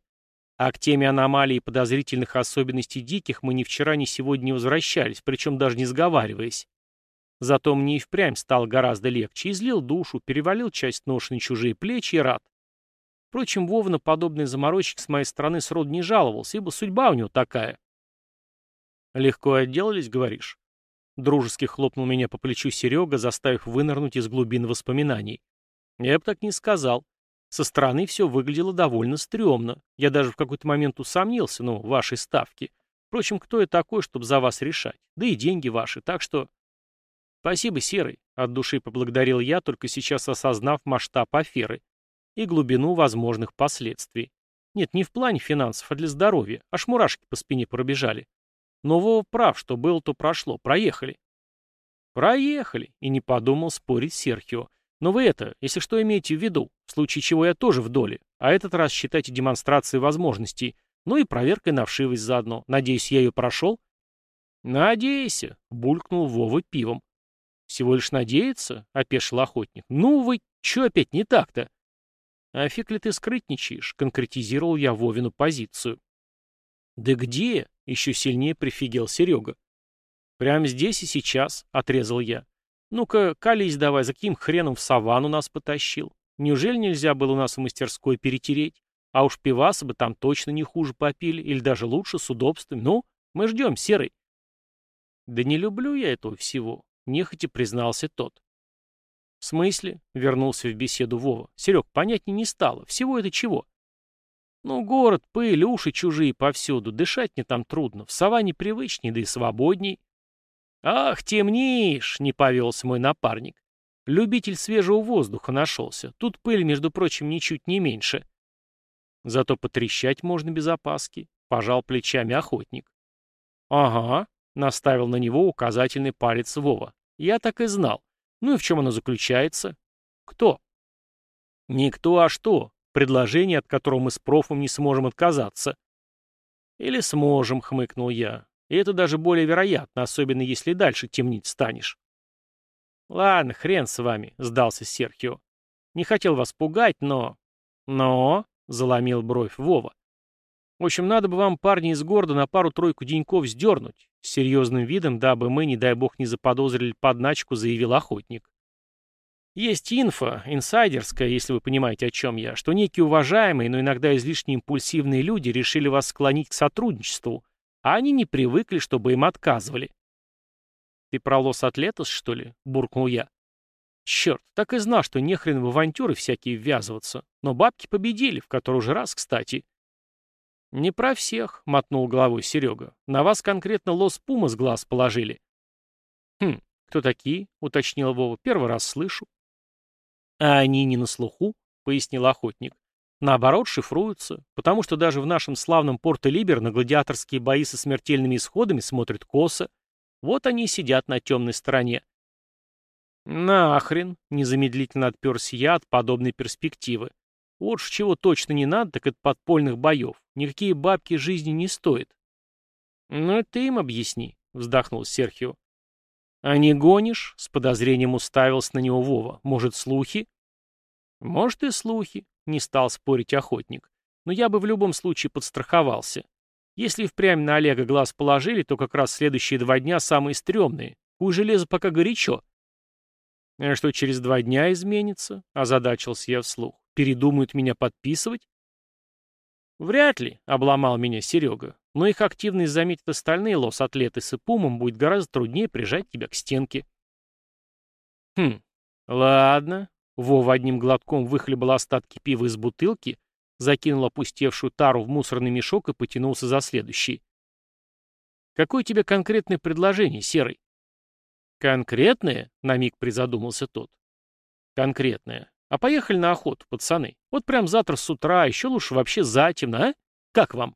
А к теме аномалий и подозрительных особенностей диких мы ни вчера, ни сегодня не возвращались, причем даже не сговариваясь. Зато мне и впрямь стало гораздо легче, излил душу, перевалил часть ноши на чужие плечи и рад. Впрочем, Вова на подобные заморочки с моей стороны сроду не жаловался, ибо судьба у него такая. «Легко отделались, говоришь?» Дружески хлопнул меня по плечу Серега, заставив вынырнуть из глубин воспоминаний. Я бы так не сказал. Со стороны все выглядело довольно стрёмно. Я даже в какой-то момент усомнился, ну, вашей ставки. Впрочем, кто я такой, чтобы за вас решать? Да и деньги ваши, так что... Спасибо, Серый, от души поблагодарил я, только сейчас осознав масштаб аферы и глубину возможных последствий. Нет, не в плане финансов, а для здоровья. Аж мурашки по спине пробежали. Но Вова прав, что было, то прошло. Проехали. Проехали. И не подумал спорить Серхио. Но вы это, если что, имеете в виду, в случае чего я тоже в доле. А этот раз считайте демонстрацией возможностей. Ну и проверкой на вшивость заодно. Надеюсь, я ее прошел? Надейся, булькнул Вова пивом. Всего лишь надеяться, опешил охотник. Ну вы, что опять не так-то? А фиг ли ты скрытничаешь, конкретизировал я Вовину позицию. Да где? Еще сильнее прифигел Серега. «Прямо здесь и сейчас», — отрезал я. «Ну-ка, колись давай, за каким хреном в саванну нас потащил? Неужели нельзя было у нас в мастерской перетереть? А уж пиваса бы там точно не хуже попили, или даже лучше, с удобством. Ну, мы ждем, Серый». «Да не люблю я этого всего», — нехотя признался тот. «В смысле?» — вернулся в беседу Вова. «Серег, понятнее не стало. Всего это чего?» Ну, город, пыль, уши чужие повсюду, дышать мне там трудно, в саванне привычней, да и свободней. Ах, темнишь, не повелся мой напарник. Любитель свежего воздуха нашелся. Тут пыль, между прочим, ничуть не меньше. Зато потрещать можно без опаски, пожал плечами охотник. Ага, наставил на него указательный палец Вова. Я так и знал. Ну и в чем оно заключается? Кто? Никто, а что? Предложение, от которого мы с профом не сможем отказаться. Или сможем, хмыкнул я. И это даже более вероятно, особенно если дальше темнить станешь. Ладно, хрен с вами, сдался Серхио. Не хотел вас пугать, но... Но... Заломил бровь Вова. В общем, надо бы вам, парни из города, на пару-тройку деньков сдернуть. С серьезным видом, дабы мы, не дай бог, не заподозрили подначку, заявил охотник. Есть инфа, инсайдерская, если вы понимаете, о чем я, что некие уважаемые, но иногда излишне импульсивные люди решили вас склонить к сотрудничеству, а они не привыкли, чтобы им отказывали. «Ты про Лос-Атлетос, что ли?» — буркнул я. «Черт, так и знал, что нехрен в авантюры всякие ввязываться. Но бабки победили, в который уже раз, кстати». «Не про всех», — мотнул головой Серега. «На вас конкретно Лос-Пумас глаз положили». «Хм, кто такие?» — уточнил Вова. «Первый раз слышу». А они не на слуху, пояснил охотник. Наоборот, шифруются, потому что даже в нашем славном Порто-Либер на гладиаторские бои со смертельными исходами смотрят косо. Вот они и сидят на темной стороне. Нахрен, незамедлительно отперся я от подобной перспективы. Вот ж чего точно не надо, так это подпольных боев. Никакие бабки жизни не стоят. Ну, ты им объясни, вздохнул Серхио. «А не гонишь?» — с подозрением уставился на него Вова. «Может, слухи?» «Может, и слухи», — не стал спорить охотник. «Но я бы в любом случае подстраховался. Если впрямь на Олега глаз положили, то как раз следующие два дня самые стрёмные. У железа пока горячо». «А что, через два дня изменится?» — озадачился я вслух. «Передумают меня подписывать?» «Вряд ли», — обломал меня Серега. «Но их активность заметят остальные лос-атлеты с ипумом, будет гораздо труднее прижать тебя к стенке». «Хм, ладно». Вова одним глотком выхлебал остатки пива из бутылки, закинул опустевшую тару в мусорный мешок и потянулся за следующий. «Какое тебе конкретное предложение, Серый?» «Конкретное?» — на миг призадумался тот. «Конкретное. А поехали на охоту, пацаны. Вот прям завтра с утра, еще лучше вообще затемно, а? Как вам?